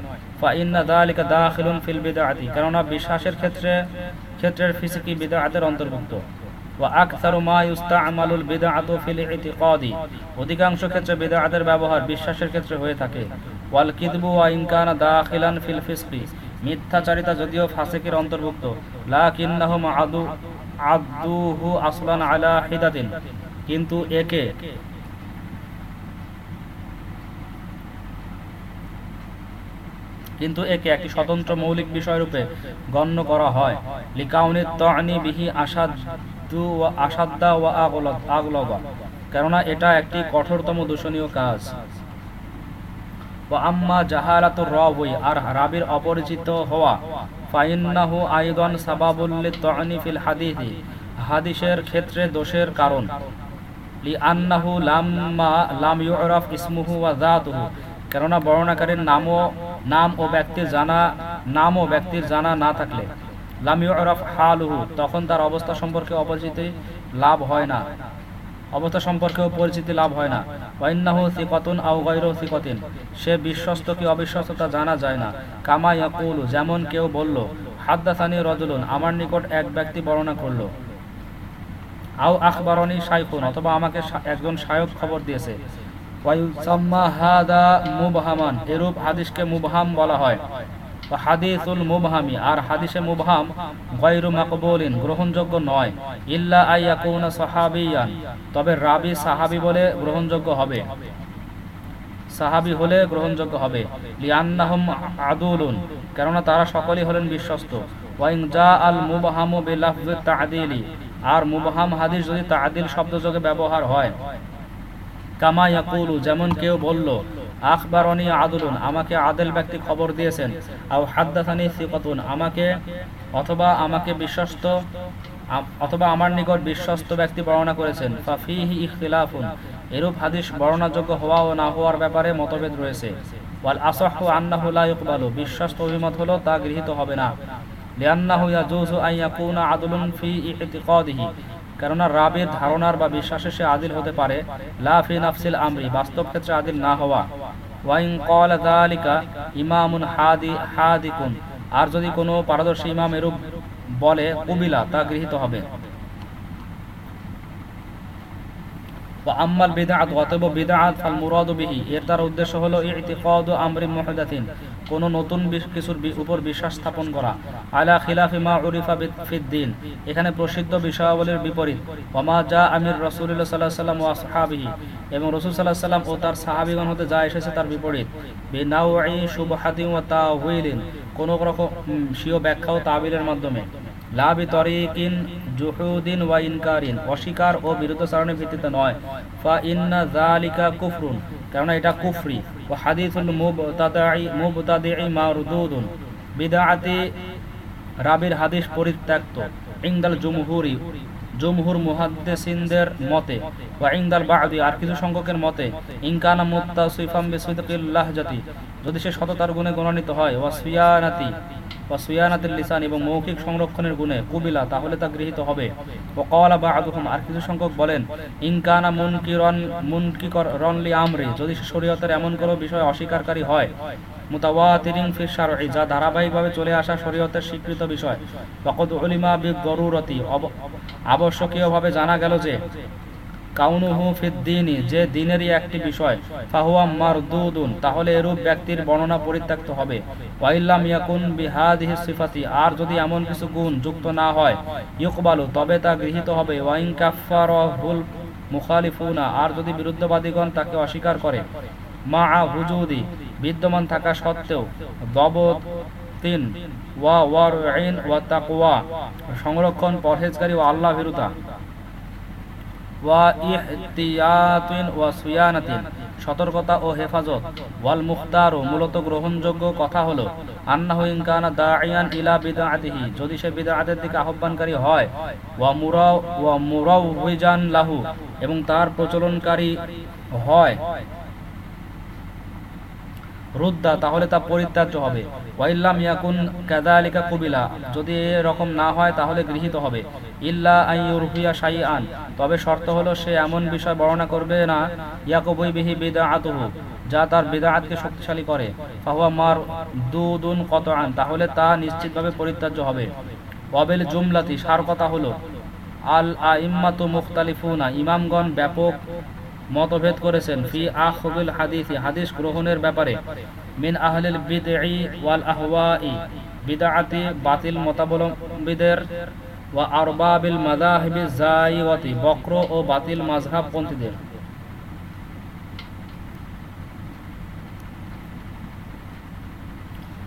কেননা বিশ্বাসের ক্ষেত্রে, ক্ষেত্রের ফিসকি বিদআতের অন্তর্ভুক্ত। অধিকাংশ ক্ষেত্রে ব্যবহার বিশ্বাসের ক্ষেত্রে হয়ে থাকে। ওয়াল কিদবু মিথ্যাচারিতা যদিও ফাসিকের অন্তর্ভুক্ত আদু, আদুহু আসলান আলা কিন্তু একে কিন্তু একে একটি স্বতন্ত্র মৌলিক বিষয়রূপে গণ্য করা হয়। লিকাউনি তনি বিহি আসাদু ও কেননা এটা একটি কঠোরতম দূষণীয় কাজ। ও আম্মা রবই আর রাবির অপরিচিত হওয়া। ফাইন্নাহু আইদন সাবাবুল্লি তনি ফিল হাদিহি হাদিসের ক্ষেত্রে দোষের কারণ। লাম্মা লাম ইউরাফ ইসমুহু ওয়া যাতুহু, কেননা বর্ণনাকারীর নামও নাম ও ব্যক্তির জানা, নাম ও ব্যক্তির জানা না থাকলে তখন তার অবস্থা সম্পর্কে অপরিচিতি লাভ হয় না। অবস্থা সম্পর্কেও পরিচিতি লাভ হয় না। ওয়াইন্নাহু সিকতুন সিকতিন, সে বিশ্বস্ত কি অবিশ্বস্ত তা জানা যায় না। কামা ইয়াকুলু, যেমন কেউ বলল, হাদ্দাসানি রজুলুন, আমার নিকট এক ব্যক্তি বর্ণনা করল। আও আখবরনি শাইখুন, অথবা আমাকে একজন শায়ক খবর দিয়েছে। মুবহামান, এরূপ হাদিসকে মুবহাম বলা হয়। তবে রাবি সাহাবি বলে গ্রহণযোগ্য হবে। সাহাবি হলে গ্রহণযোগ্য হবে। কেননা তারা সকলেই হলেন বিশ্বস্ত। আল আর মুবহাম হাদিস যদি তা'দিল শব্দযোগে ব্যবহার হয় কামা ইয়াকুলু, যেমন কেউ বলল, আখবারনি আদুলুন, আমাকে আদেল ব্যক্তি খবর দিয়েছেন। আও হাদ্দাসানি সিকতুন, আমাকে অথবা আমাকে বিশ্বস্ত, অথবা আমার নিকট বিশ্বস্ত ব্যক্তি বর্ণনা করেছেন। ফাফিহি ইখতিলাফুন, এরূপ হাদিস বর্ণনাযোগ্য হওয়া ও না হওয়ার ব্যাপারে মতভেদ রয়েছে। ওয়াল আসাহু আন্নাহু লা ইকবালু, বিশ্বস্ত অভিমত হলো তা গৃহীত হবে না। লিআন্নাহু ইয়াজুজু আন ইয়াকুনা আদলুন ফি ইতিকাদিহি। কেননা রাবির ধারণার বা বিশ্বাসে সে আদিল হতে পারে। আমরি, বাস্তব ক্ষেত্রে আদিল না হওয়া। আর যদি কোনো পারদর্শী ইমাম এরূপ বলে, কুবিলা, তা গৃহীত হবে। আম্মাল বিদআত, অতএব বিদআত ফাল বিহি, এর দ্বারা উদ্দেশ্য হলো ইতিকাদু মুহদাথিন। কোন নতুন কিছুর উপর বিশ্বাস স্থাপন করা। আলা খিলাফি মা উরিফা ফিদ্দিন এখানে প্রসিদ্ধ বিষয়াবলীর বিপরীত। ওমা যা আমির রাসূলুল্লাহ সাল্লাল্লাহু আলাইহি ওয়া সাহাবিহি এবং রসুল সাল্লাল্লাহু সাল্লাম ও তার সাহাবীগণ হতে যা এসেছে তার বিপরীত। বিনাউই শুবহাতিন তা তাউইলিন কোন রকম স্বীয় ব্যাখ্যা ও তাবিলের মাধ্যমে। লাবি তরিকিন জুহুদিন ওয়া ইনকারিন। অস্বীকার ও বিরুদ্ধাচরণের ভিত্তিতে নয়। ফা ইন্না যালিকা কুফরুন। কেননা এটা কুফরি। ও হাদিসুল মুবতাদাই মুবতাদিই মারদুদুন বিদআতি রাবির হাদিস পরিত্যক্ত। ইনদাল জুমহুরি জুমহুর মুহাদ্দিসিনদের মতে ওয়া ইনদাল বাদি আর কিছু সংখ্যকের মতে, ইনকানা মুত্তাসিফাম বিসিদকিল লাহজাতি। যদি সে সততার গুণে গণান্বিত হয়, ওয়া সিয়ানাতি বা সুয়ানাতের লিসান এবং মৌখিক সংরক্ষণের গুণে কুবিলা তাহলে তা গৃহীত হবে। ও কওয়ালা বা আদুহম আর কিছু সংখ্যক বলেন, ইনকানা মুনকিরন, মুনকিকর, রনলি আমরে, যদি শরীয়তের এমন কোনো বিষয় অস্বীকারী হয় মুতাওয়াতিরিং ফির শারঈ, যা ধারাবাহিকভাবে চলে আসা শরীয়তের স্বীকৃত বিষয়। ওয়াকদ উলিমা বি গরুরতি আবশ্যকীয়ভাবে জানা গেল যে কাউনুহু ফিদ্দিনী যে দিনেরই একটি বিষয়, ফাহুয়া মারদুদুন, তাহলে এরূপ ব্যক্তির বর্ণনা পরিত্যক্ত হবে। ওয়াইল্লাম ইয়াকুন বিহাদিহি সিফাতি, আর যদি এমন কিছু গুণ যুক্ত না হয়, ইউকবালু, তবে তা গৃহীত হবে। ওয়াইন কাফারহুল মুখালিফুনা, আর যদি বিরুদ্ধবাদীগণ তাকে অস্বীকার করে মা হুজুদি, বিদ্যমান থাকা সত্ত্বেও দব তিন ওয়া ওয়ার ওয়া তাকওয়া, সংরক্ষণ পরহেজকারী ও আল্লাহ বিরুতা ওয়া ওয়া সতর্কতা ও হেফাজত। ওয়াল মুখতার ও মূলত গ্রহণযোগ্য কথা হলো যদি সে বিদআতের দিকে আহ্বানকারী হয়, ওয়া ওয়া লাহু, এবং তার প্রচলনকারী হয়। রুদ্দা, তাহলে তা পরিত্যাজ্য হবে। ওয়াইল্লাম ইয়াকুন কাদালিকা কুবিলা, যদি এরকম না হয় তাহলে গৃহীত হবে। ইল্লা আইয়ুরফিয়া শাইআন, তবে শর্ত হলো সে এমন বিষয় বর্ণনা করবে না ইয়াকুবুই বিহি বিদআতুহু, যা তার বিদআতকে শক্তিশালী করে। ফাহুয়া মার দুদুন কতআন, তাহলে তা নিশ্চিতভাবে পরিত্যাজ্য হবে। অবেল জুমলাতি, সার কথা হলো, আল আ ইম্মাতু মুখতালিফুনা, ইমামগণ ব্যাপক মতভেদ করেছেন, ফি আহবুল হাদিসি, হাদিস গ্রহণের ব্যাপারে। মিন আহলিল বিদঈ ওয়াল আহওয়াই, বিদআতি বাতিল মতাবলম্বীদের, ওয়া আরবাবিল মাযাহিবি জাইওয়াতি বক্র ও বাতিল মাযহাব পন্থীদের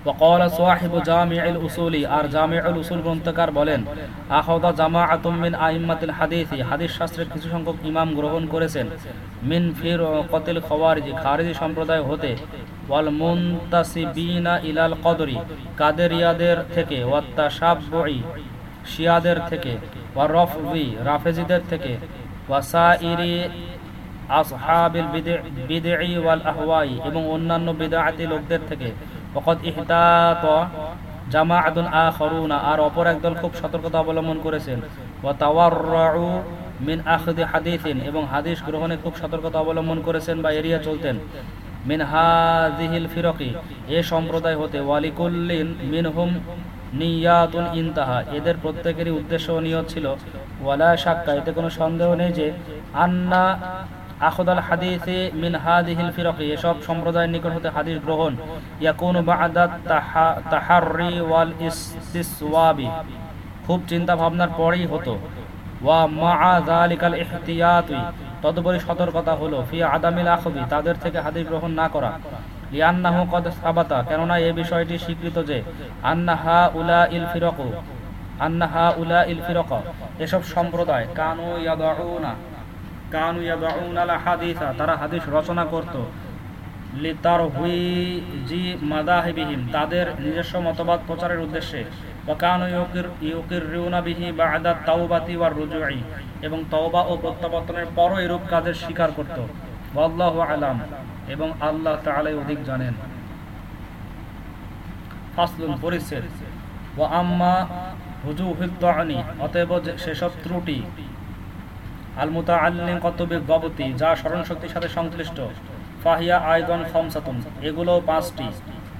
وقال صاحب جامع الاصول আর জামিউল উসুল গ্রন্থকার বলেন আখাদা জামাআতুম মিন আইম্মাতিল হাদিসি হাদিস শাস্ত্রের কিছু সংখ্যক ইমাম গ্রহণ করেছেন মিন ফির কতিল খওয়ারিজি খারিজি সম্প্রদায় হতে ওয়াল মুনতাসিবিনা ইলাল কদরি কাদেরিয়াদের থেকে ওয়াত্তাশাবুই শিয়াদের থেকে ওয়া রফবি রাফেজিদের থেকে ওয়াসাইরি আসহাবিল বিদঈ ওয়াল আহওয়াই এবং অন্যান্য বিদআতি লোকদের থেকে ওকদ ইহতাত জামাআতুন আখরুনা, আর অপর একদল খুব সতর্কতা অবলম্বন করেছেন। ওয়া তাওয়াররু মিন আখদি হাদিসিন, এবং হাদিস গ্রহণে খুব সতর্কতা অবলম্বন করেছেন বা এরিয়া চলতেন। মিন হাযিহিল ফিরকি, এ সম্প্রদায় হতে ওয়ালিকুল্লিন মিনহুম নিয়াতুন ইনতাহা, এদের প্রত্যেকেরই উদ্দেশ্য নিয়ত ছিল, ওয়ালা শাক্কা, এতে কোনো সন্দেহ নেই যে আন্না আখদাল হাদিসে মিন হাদিহিল ফিরকি এসব সম্প্রদায়ের নিকট হতে হাদিস গ্রহণ। ইয়াকুনু বা'দা তাহাররি ওয়াল ইসতিসওয়াবি খুব চিন্তা ভাবনার পরেই হতো। ওয়া মা'a যালিকাল ইহতিয়াতি, তদুপরি সতর্কতা হলো, ফি আদামিল আখবি তাদের থেকে হাদিস গ্রহণ না করা। লিআন্নাহু কদ সাবাতা, কেননা এই বিষয়টি স্বীকৃত যে আন্নাহা উলা ইল ফিরকু আন্নাহা উলা ইল এসব সম্প্রদায়, কানু ইয়াদাউনা কানু ইয়াদাউনা আলা তারা হাদিস রচনা করত। জি তাদের নিজস্ব মতবাদ প্রচারের উদ্দেশ্যে। বা কানু ইউকির তাওবাতি ওয়ার রুজুই, এবং তওবা ও প্রত্যাবর্তনের পরও এরূপ কাজের স্বীকার করত। আল্লাহু আলাম, এবং আল্লাহ তাআলাই অধিক জানেন। ফাসলুন, পরিচ্ছেদ। ও আম্মা অতএব সেসব ত্রুটি সাথে সংশ্লিষ্ট। ফাহিয়া এগুলো পাঁচটি।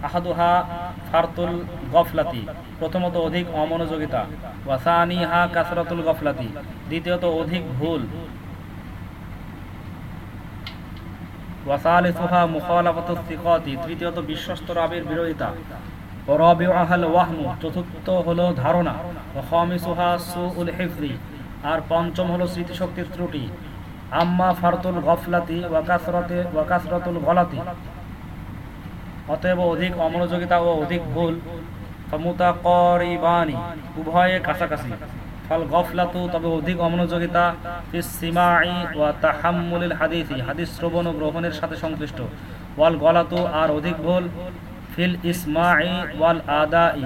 আহাদুহা ফারতুল গফলাতি, প্রথমত অধিক অমনোযোগিতা। কাসরাতুল গফলাতি, দ্বিতীয়ত অধিক ভুল। ওয়াসালিসুহা তৃতীয়ত বিশ্বস্ত রাবির বিরোধিতা। ওয়াহমু, চতুর্থ হলো ধারণা। ও খামিসুহা সুউল হিফজি আর পঞ্চম হলো স্মৃতিশক্তির ত্রুটি। আম্মা ফারতুল গফলাতি ওয়াকাসরতে ওয়াকাসরতুল গলাতি। অতএব অধিক অমনোযোগিতা ও অধিক ভুল ফমুতা করিবানি উভয়ে কাছাকাছি। ফল গফলাতু, তবে অধিক অমনোযোগিতা সিমাই ওয়া তাহাম্মুলিল হাদিসি, হাদিস শ্রবণ ও গ্রহণের সাথে সংশ্লিষ্ট। ওয়াল গলাতু, আর অধিক ভুল, ফিল ইসমাই ওয়াল আদাই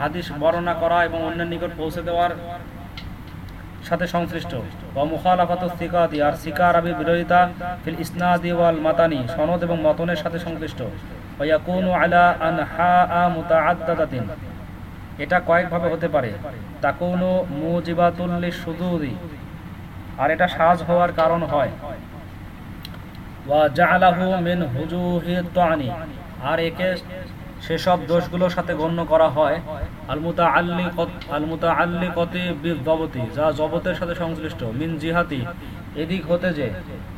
হাদিস বর্ণনা করা এবং অন্যের নিকট পৌঁছে দেওয়ার সাথে সংশ্লিষ্ট। আর সিকার আবি বিরোধিতা ফিল ইসনাদি ওয়াল মাতানি, সনদ এবং মতনের সাথে সংশ্লিষ্ট। এটা কয়েকভাবে হতে পারে। তাকুনু মুজিবাতুল্লি সুদুদি আর এটা সাজ হওয়ার কারণ হয়। আর একে সেসব দোষগুলোর সাথে গণ্য করা হয়। আলমুতা আল্লি আলমুতা আল্লি কতি জবতি যা জবতের সাথে সংশ্লিষ্ট। মিন জিহাতি, এদিক হতে যে,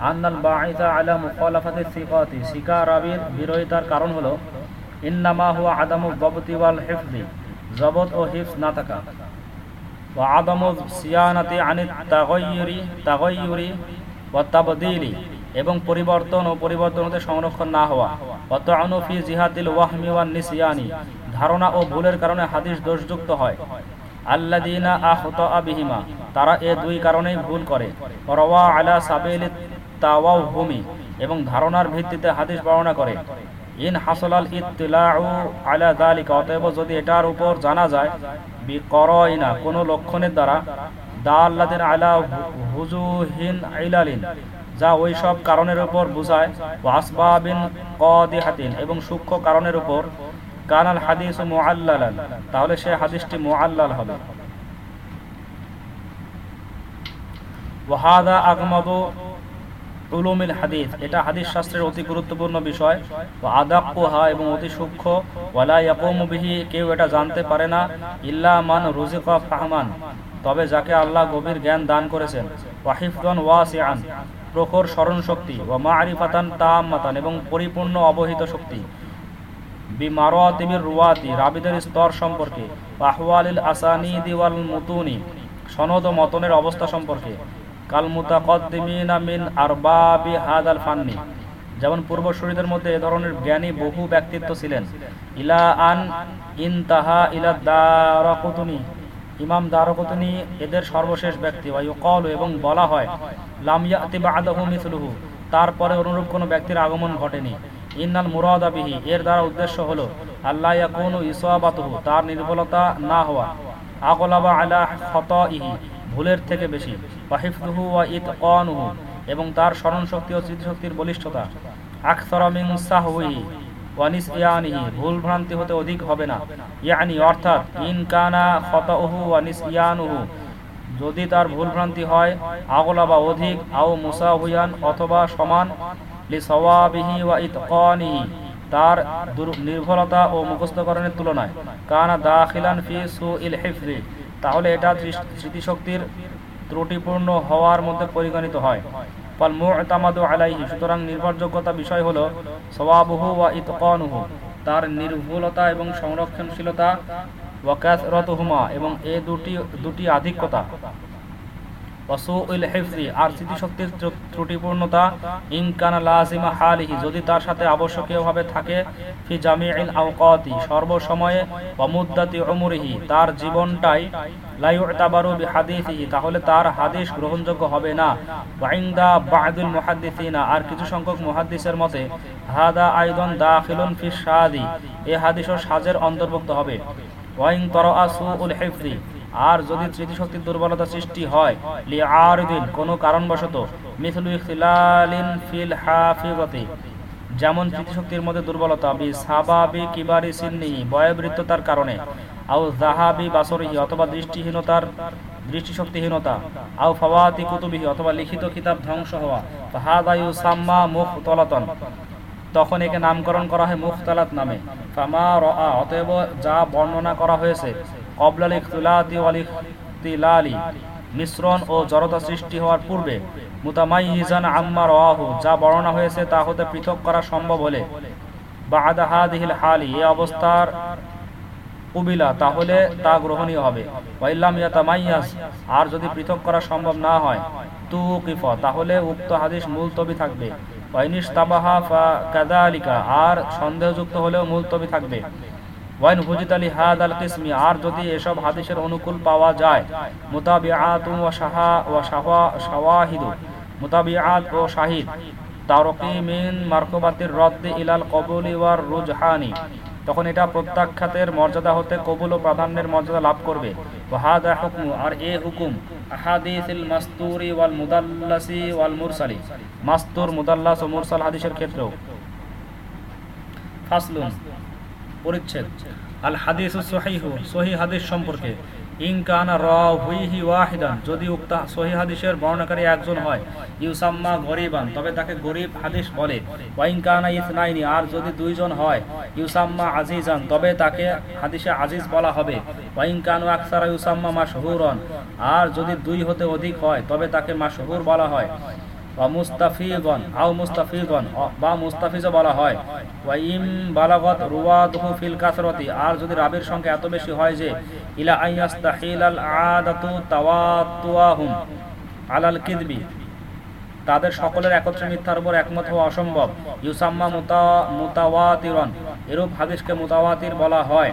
আন্নাল বাঈতা আলা মুখালাফাতি সিকাতি, সিকা রাবির বিরোধিতার কারণ হলো, ইন্নামা হুয়া আদামু জবতি ওয়াল হিফজি জবত ও হিফজ না থাকা। ওয়া আদামু সিয়ানাতি আনিত তাগাইয়ুরি তাগাইয়ুরি ওয়া তাবদীলি। এবং পরিবর্তন ও পরিবর্তন হতে সংরক্ষণ না হওয়া। অত আনুফি জিহাদিল ওয়াহমি ওয়ান নিসিয়ানি। ধারণা ও ভুলের কারণে হাদিস দোষযুক্ত হয়। আল্লাদিনা আহত আবিহিমা তারা এ দুই কারণেই ভুল করে। রওয়া আলা সাবিল তাওয়াহুমি এবং ধারণার ভিত্তিতে হাদিস বর্ণনা করে। ইন হাসলাল ইত্তিলাউ আলা যালিকা। অতএব যদি এটার উপর জানা যায়, বিকরাইনা, কোনো লক্ষণের দ্বারা দাল্লাদিন আলা হুজুহিন ইলালিন। যা ওই সব কারণের উপর বুঝায় কদিহাতিন, এবং সূক্ষ্ম কারণের উপর। কানাল হাদিস মুআল্লালান, তাহলে সে হাদিসটি মুআল্লাল হবে। ওয়াহাদা আগমাদু হাদিস, এটা হাদিস শাস্ত্রের অতি গুরুত্বপূর্ণ বিষয়। ও আদাক্কুহা, এবং অতি সূক্ষ্ম। ওয়ালা কেউ এটা জানতে পারে না, ইল্লা মান রুজিকা ফাহমান, তবে যাকে আল্লাহ গভীর জ্ঞান দান করেছেন। ওয়াহিফগন ওয়াসিআন প্রখর স্মরণ শক্তি ও মারিফাতান তাম্মাতান এবং পরিপূর্ণ অবহিত শক্তি। বিমারাতিবির রুয়াতি, রাবিদের স্তর সম্পর্কে আহওয়ালিল আসানি ওয়াল মুতুনি, সনদ ও মতনের অবস্থা সম্পর্কে। কাল মুতাকদ্দিমিনা মিন আরবাবি হাদাল ফান্নি, যেমন পূর্বসূরীদের মধ্যে এ ধরনের জ্ঞানী বহু ব্যক্তিত্ব ছিলেন। ইলা আন ইনতাহা ইলা দারাকুতুনি ইমাম দারকতনি এদের সর্বশেষ ব্যক্তি। কল এবং বলা হয় লামিয়াতি বাদাহু মিসলুহু। তারপরে অনুরূপ কোনো ব্যক্তির আগমন ঘটেনি। ইন্নাল মুরাদাবিহি এর দ্বারা উদ্দেশ্য হলো আল্লাহ ইয়াকুনু ইসওয়াবাতুহু তার নির্বলতা না হওয়া। আগলাবা আলা খতাইহি ভুলের থেকে বেশি। ওয়াহিফদুহু ওয়া ইতকানুহু, এবং তার স্মরণ শক্তি ও স্মৃতিশক্তির বলিষ্ঠতা। আকসরা মিন সাহউহি ওয়ানিস ইয়ানিহি হতে অধিক হবে না। ইয়ানি অর্থাৎ, ইন কানা খতাউহু ওয়ানিস ইয়ানুহু যদি তার ভুল ভ্রান্তি হয়, আগলা বা অধিক, আও মুসাহুয়ান অথবা সমান লি সওয়াবিহি ওয়া ইতকানিহি, তার নির্ভরতা ও মুখস্থকরণের তুলনায়। কানা দাখিলান ফি সুইল হিফজি, তাহলে এটা স্মৃতিশক্তির ত্রুটিপূর্ণ হওয়ার মধ্যে পরিগণিত হয়। ফল মুতামাদু আলাইহি। সুতরাং নির্ভরযোগ্যতা বিষয় হলো সবাবহু ওয়া ইতকানুহু, তার নির্ভুলতা এবং সংরক্ষণশীলতা ওয়াকাসরাতুহুমা এবং এ দুটি দুটি আধিক্যতা। আর স্মৃতিশক্তির ত্রুটিপূর্ণতা, ইনকানা লাজিমা হালিহি, যদি তার সাথে আবশ্যকীয়ভাবে থাকে, ফি জামিইল আওকাতি, সর্বসময়ে ওয়া মুদ্দাতি তার জীবনটাই তাহলে তার হাদিস গ্রহণযোগ্য হবে না। আর কিছু সংখ্যক মুহাদ্দিসের মতে, হাদা আইদান দাখিলুন ফি হাদিসও সাজের অন্তর্ভুক্ত হবে। আর যদি স্মৃতিশক্তির দুর্বলতা সৃষ্টি হয় লি কোনো কারণবশত মিথলু ইখতিলালিন ফিল যেমন স্মৃতিশক্তির মধ্যে দুর্বলতা, বি সাবাবি কিবারি সিন্নি, বয়োবৃত্ততার কারণে, আও জাহাবি বাসরিহি, অথবা দৃষ্টিহীনতার, দৃষ্টিশক্তিহীনতা, আও ফাওয়াতি কুতুবিহি, অথবা লিখিত কিতাব ধ্বংস হওয়া ফাহাদায়ু সাম্মা মুখ তলাতন তখন একে নামকরণ করা হয় মুখতালাত নামে, ফামা রা অতএব যা বর্ণনা করা হয়েছে মিশ্রণ ও জড়তা সৃষ্টি হওয়ার পূর্বে মুতামাইয়িজান আম্মা রাহু যা বর্ণনা হয়েছে তা হতে পৃথক করা সম্ভব হলে। বাদা হাদিহিল হালি, এ অবস্থার কুবিলা, তাহলে তা গ্রহণীয় হবে। ওয়াইল্লাম ইয়াতামাইয়াজ, আর যদি পৃথক করা সম্ভব না হয় তু কিফ তাহলে উক্ত হাদিস মুলতবি থাকবে। ওয়াইনিস তাবাহা ফা কাদালিকা আর সন্দেহযুক্ত হলেও মুলতবি থাকবে। ওয়াইন হাদ আর যদি এসব হাদিসের অনুকূল পাওয়া যায় মুতাবিআতু ওয়া শাহা মুতাবিআত ও শাহিদ তারকি মিন ইলাল ওয়ার রুজহানি, তখন এটা প্রত্যাখ্যাতের মর্যাদা হতে কবুল ও প্রাধান্যের মর্যাদা লাভ করবে। আর এ হুকুম ওয়াল মাস্তুর, মুদাল্লাস ও মুরসাল হাদিসের ক্ষেত্রেও। পরিচ্ছেদ। আল হাদিস সহিহ, সহি হাদিস সম্পর্কে ইনকানা হুইহি ওয়াহিদান যদি উক্ত সহি হাদিসের বর্ণনাকারী একজন হয়, ইউসাম্মা গরিবান তবে তাকে গরিব হাদিস বলে। ওয়াইনকানা ইসনাইনি আর যদি দুইজন হয়, ইউসাম্মা আজিজান তবে তাকে হাদিসে আজিজ বলা হবে। ওয়াইনকানু আকসারা ইউসাম্মা মাশহুরন আর যদি দুই হতে অধিক হয়, তবে তাকে মাশহুর বলা হয়। বা মুস্তাফিজও বলা হয়। আর যদি সংখ্যা এত বেশি হয় যে আলাল কিদবি, তাদের সকলের একত্রে মিথ্যার উপর একমত হওয়া অসম্ভব। ইউসাম্মা মুতা, মুতাওয়াতিরন, এরূপ হাদিসকে মুতাওয়াতির বলা হয়।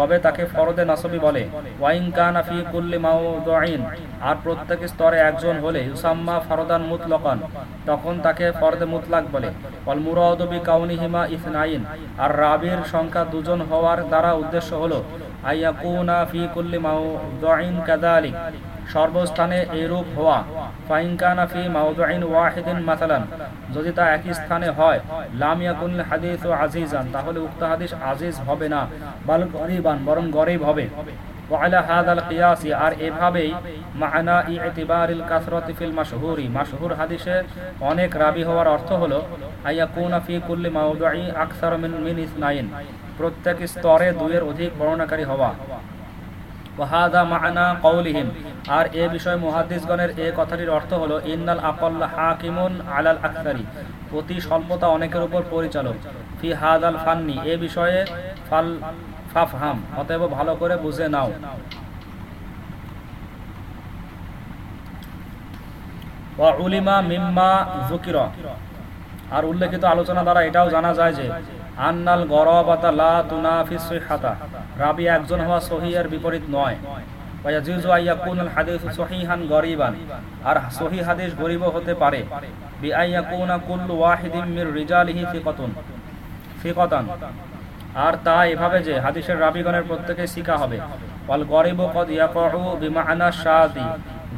তবে তাকে ফরদে নাসবি বলে, ওয়াইন কানা ফি কুল্লি মাউদুইন আর প্রত্যেক স্তরে একজন হলে, ইউসাম্মা ফরদান মুতলাকান। তখন তাকে ফরদে মুতলাক বলে, ওয়াল মুরাদু বি কাউনিহিমা ইসনাইন। আর রাবির সংখ্যা দুজন হওয়ার দ্বারা উদ্দেশ্য হলো, আইয়াকুনা ফি কুল্লি মাউদুইন কাযালিক। সর্বস্থানে এরূপ হওয়া। ওয়াহিদিন যদি তা একই স্থানে হয় আজিজান, তাহলে উক্ত হাদিস আজিজ হবে না, বাল গরিবান, বরং গরিব হবে। আর এভাবেই মানা মাশহুরি। মাশহুর হাদিসে অনেক রাবি হওয়ার অর্থ হলো কুল্লি মিন প্রত্যেক স্তরে দুইয়ের অধিক বর্ণনাকারী হওয়া। কৌলিহিম আর এ বিষয়ে মুহাদ্দিসগণের এ কথাটির অর্থ হলো, ইন্নাল আকল্লা হাকিমুন আলাল আখতারি অতি স্বল্পতা অনেকের উপর পরিচালক। ফি হাদাল ফান্নি। এ বিষয়ে ফাল, ফাফহাম। অতএব ভালো করে বুঝে নাও। উলিমা মিম্মা জুকির আর উল্লেখিত আলোচনা দ্বারা এটাও জানা যায় যে আন্নাল গরবাতা লা তুনাফি সিহাতা। রাবি একজন হওয়া সহিহের বিপরীত নয়। ওয়ায়াজুজু আইয়াকুনুল হাদিস সহিহান গরিবান। আর সহি হাদিস গরিব হতে পারে। বি আইয়াকুনা কুল্লু ওয়াহিদিম মির রিজালিহি ফিকাতুন। ফিকাতান। আর তা এভাবে যে হাদিসের রাবিগণের প্রত্যেকে শিকা হবে। ওয়াল গরিব কদ ইয়াকউ বিমাআনা শাদি।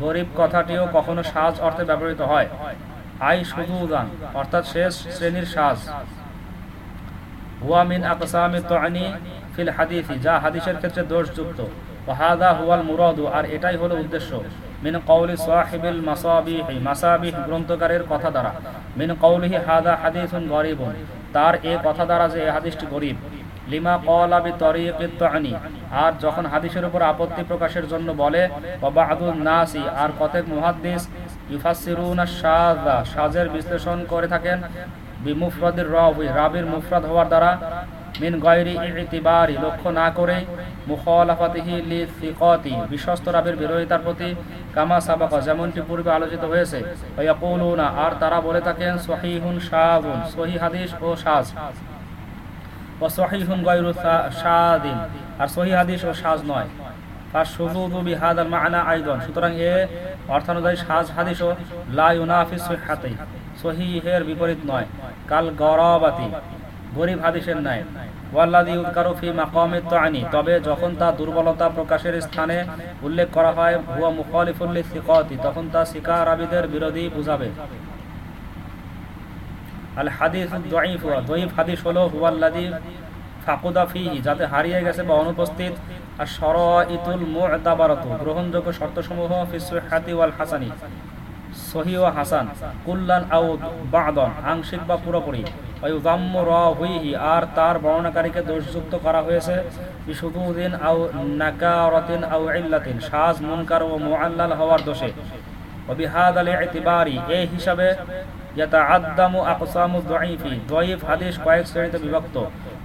গরিব কথাটিও কখনো সাজ অর্থে ব্যবহৃত হয়। আই সুদুদান অর্থাৎ শেষ শ্রেণির সাজ। হুয়া মিন আকসামি তানি ফিল হাদিসি, যা হাদিসের ক্ষেত্রে দোষযুক্ত। ওয়াহাদা হুয়াল মুরাদু, আর এটাই হলো উদ্দেশ্য। মিন কওলি সাহিবিল মাসাবিহি, মাসাবিহ গ্রন্থকারের কথা দ্বারা। মিন কওলিহি, হাদা হাদিসুন গরিবুন, তার এ কথা দ্বারা যে হাদিসটি গরিব। লিমা কলা বি তরিকিত তানি, আর যখন হাদিসের উপর আপত্তি প্রকাশের জন্য বলে বাবাদুন নাসি, আর কতেক মুহাদ্দিস ইউফাসসিরুনা শাযা শাজের বিশ্লেষণ করে থাকেন বিমুফরাদের রাবি রাবির মুফরাদ হওয়ার দ্বারা মিন গয়রি ইতিবারি, লক্ষ্য না করে মুখালাফাতিহি লি ফিকাতি বিশ্বস্ত রাবির বিরোধিতার প্রতি কামা সাবাকা, যেমনটি পূর্বে আলোচিত হয়েছে। ইয়াকুলুনা আর তারা বলে থাকেন, সহিহুন শাহুন সহি হাদিস ও সাজ। ও সহিহুন গয়রু শাদিন আর সহি হাদিস ও সাজ নয়। আর সুজুদু বিহাদাল মানা আইদন, সুতরাং এ অর্থানুযায়ী সাজ হাদিস ও লা ইউনাফি সহিহাতাই সহিহের বিপরীত নয়। কাল গরাবাতি। গরিব হাদিসের ন্যায়। ওয়াল্লাদি উৎকারু ফি মাকামে তানি তবে যখন তা দুর্বলতা প্রকাশের স্থানে উল্লেখ করা হয়, হুয়া মুখালিফুল্লি সিকাতি তখন তা সিকার আবিদের বিরোধী বুঝাবে। আল হাদিস দঈফ দঈফ হাদিস হলো হুয়াল্লাদি ফাকুদা ফিহি, যাতে হারিয়ে গেছে বা অনুপস্থিত। আর শরাইতুল মু'তাবারাতু, গ্রহণযোগ্য শর্তসমূহ ফি সুহহাতি ওয়াল হাসানি সহি হাসান, কুল্লান আউদ বাদন, আংশিক বা পুরোপুরি। ওয়াম্য রহি আর তার বর্ণনাকারীকে দোষযুক্ত করা হয়েছে বিশুদিন আউ নাকারতিন আউ ইল্লাতিন, সাজ, মুনকার ও মোয়াল্লাল হওয়ার দোষে। অবিহাদ আল এতিবারি এই হিসাবে ইয়াতা আদামু আকসামু দয়ফি দয়ীফ হাদিস কয়েক শ্রেণীতে বিভক্ত।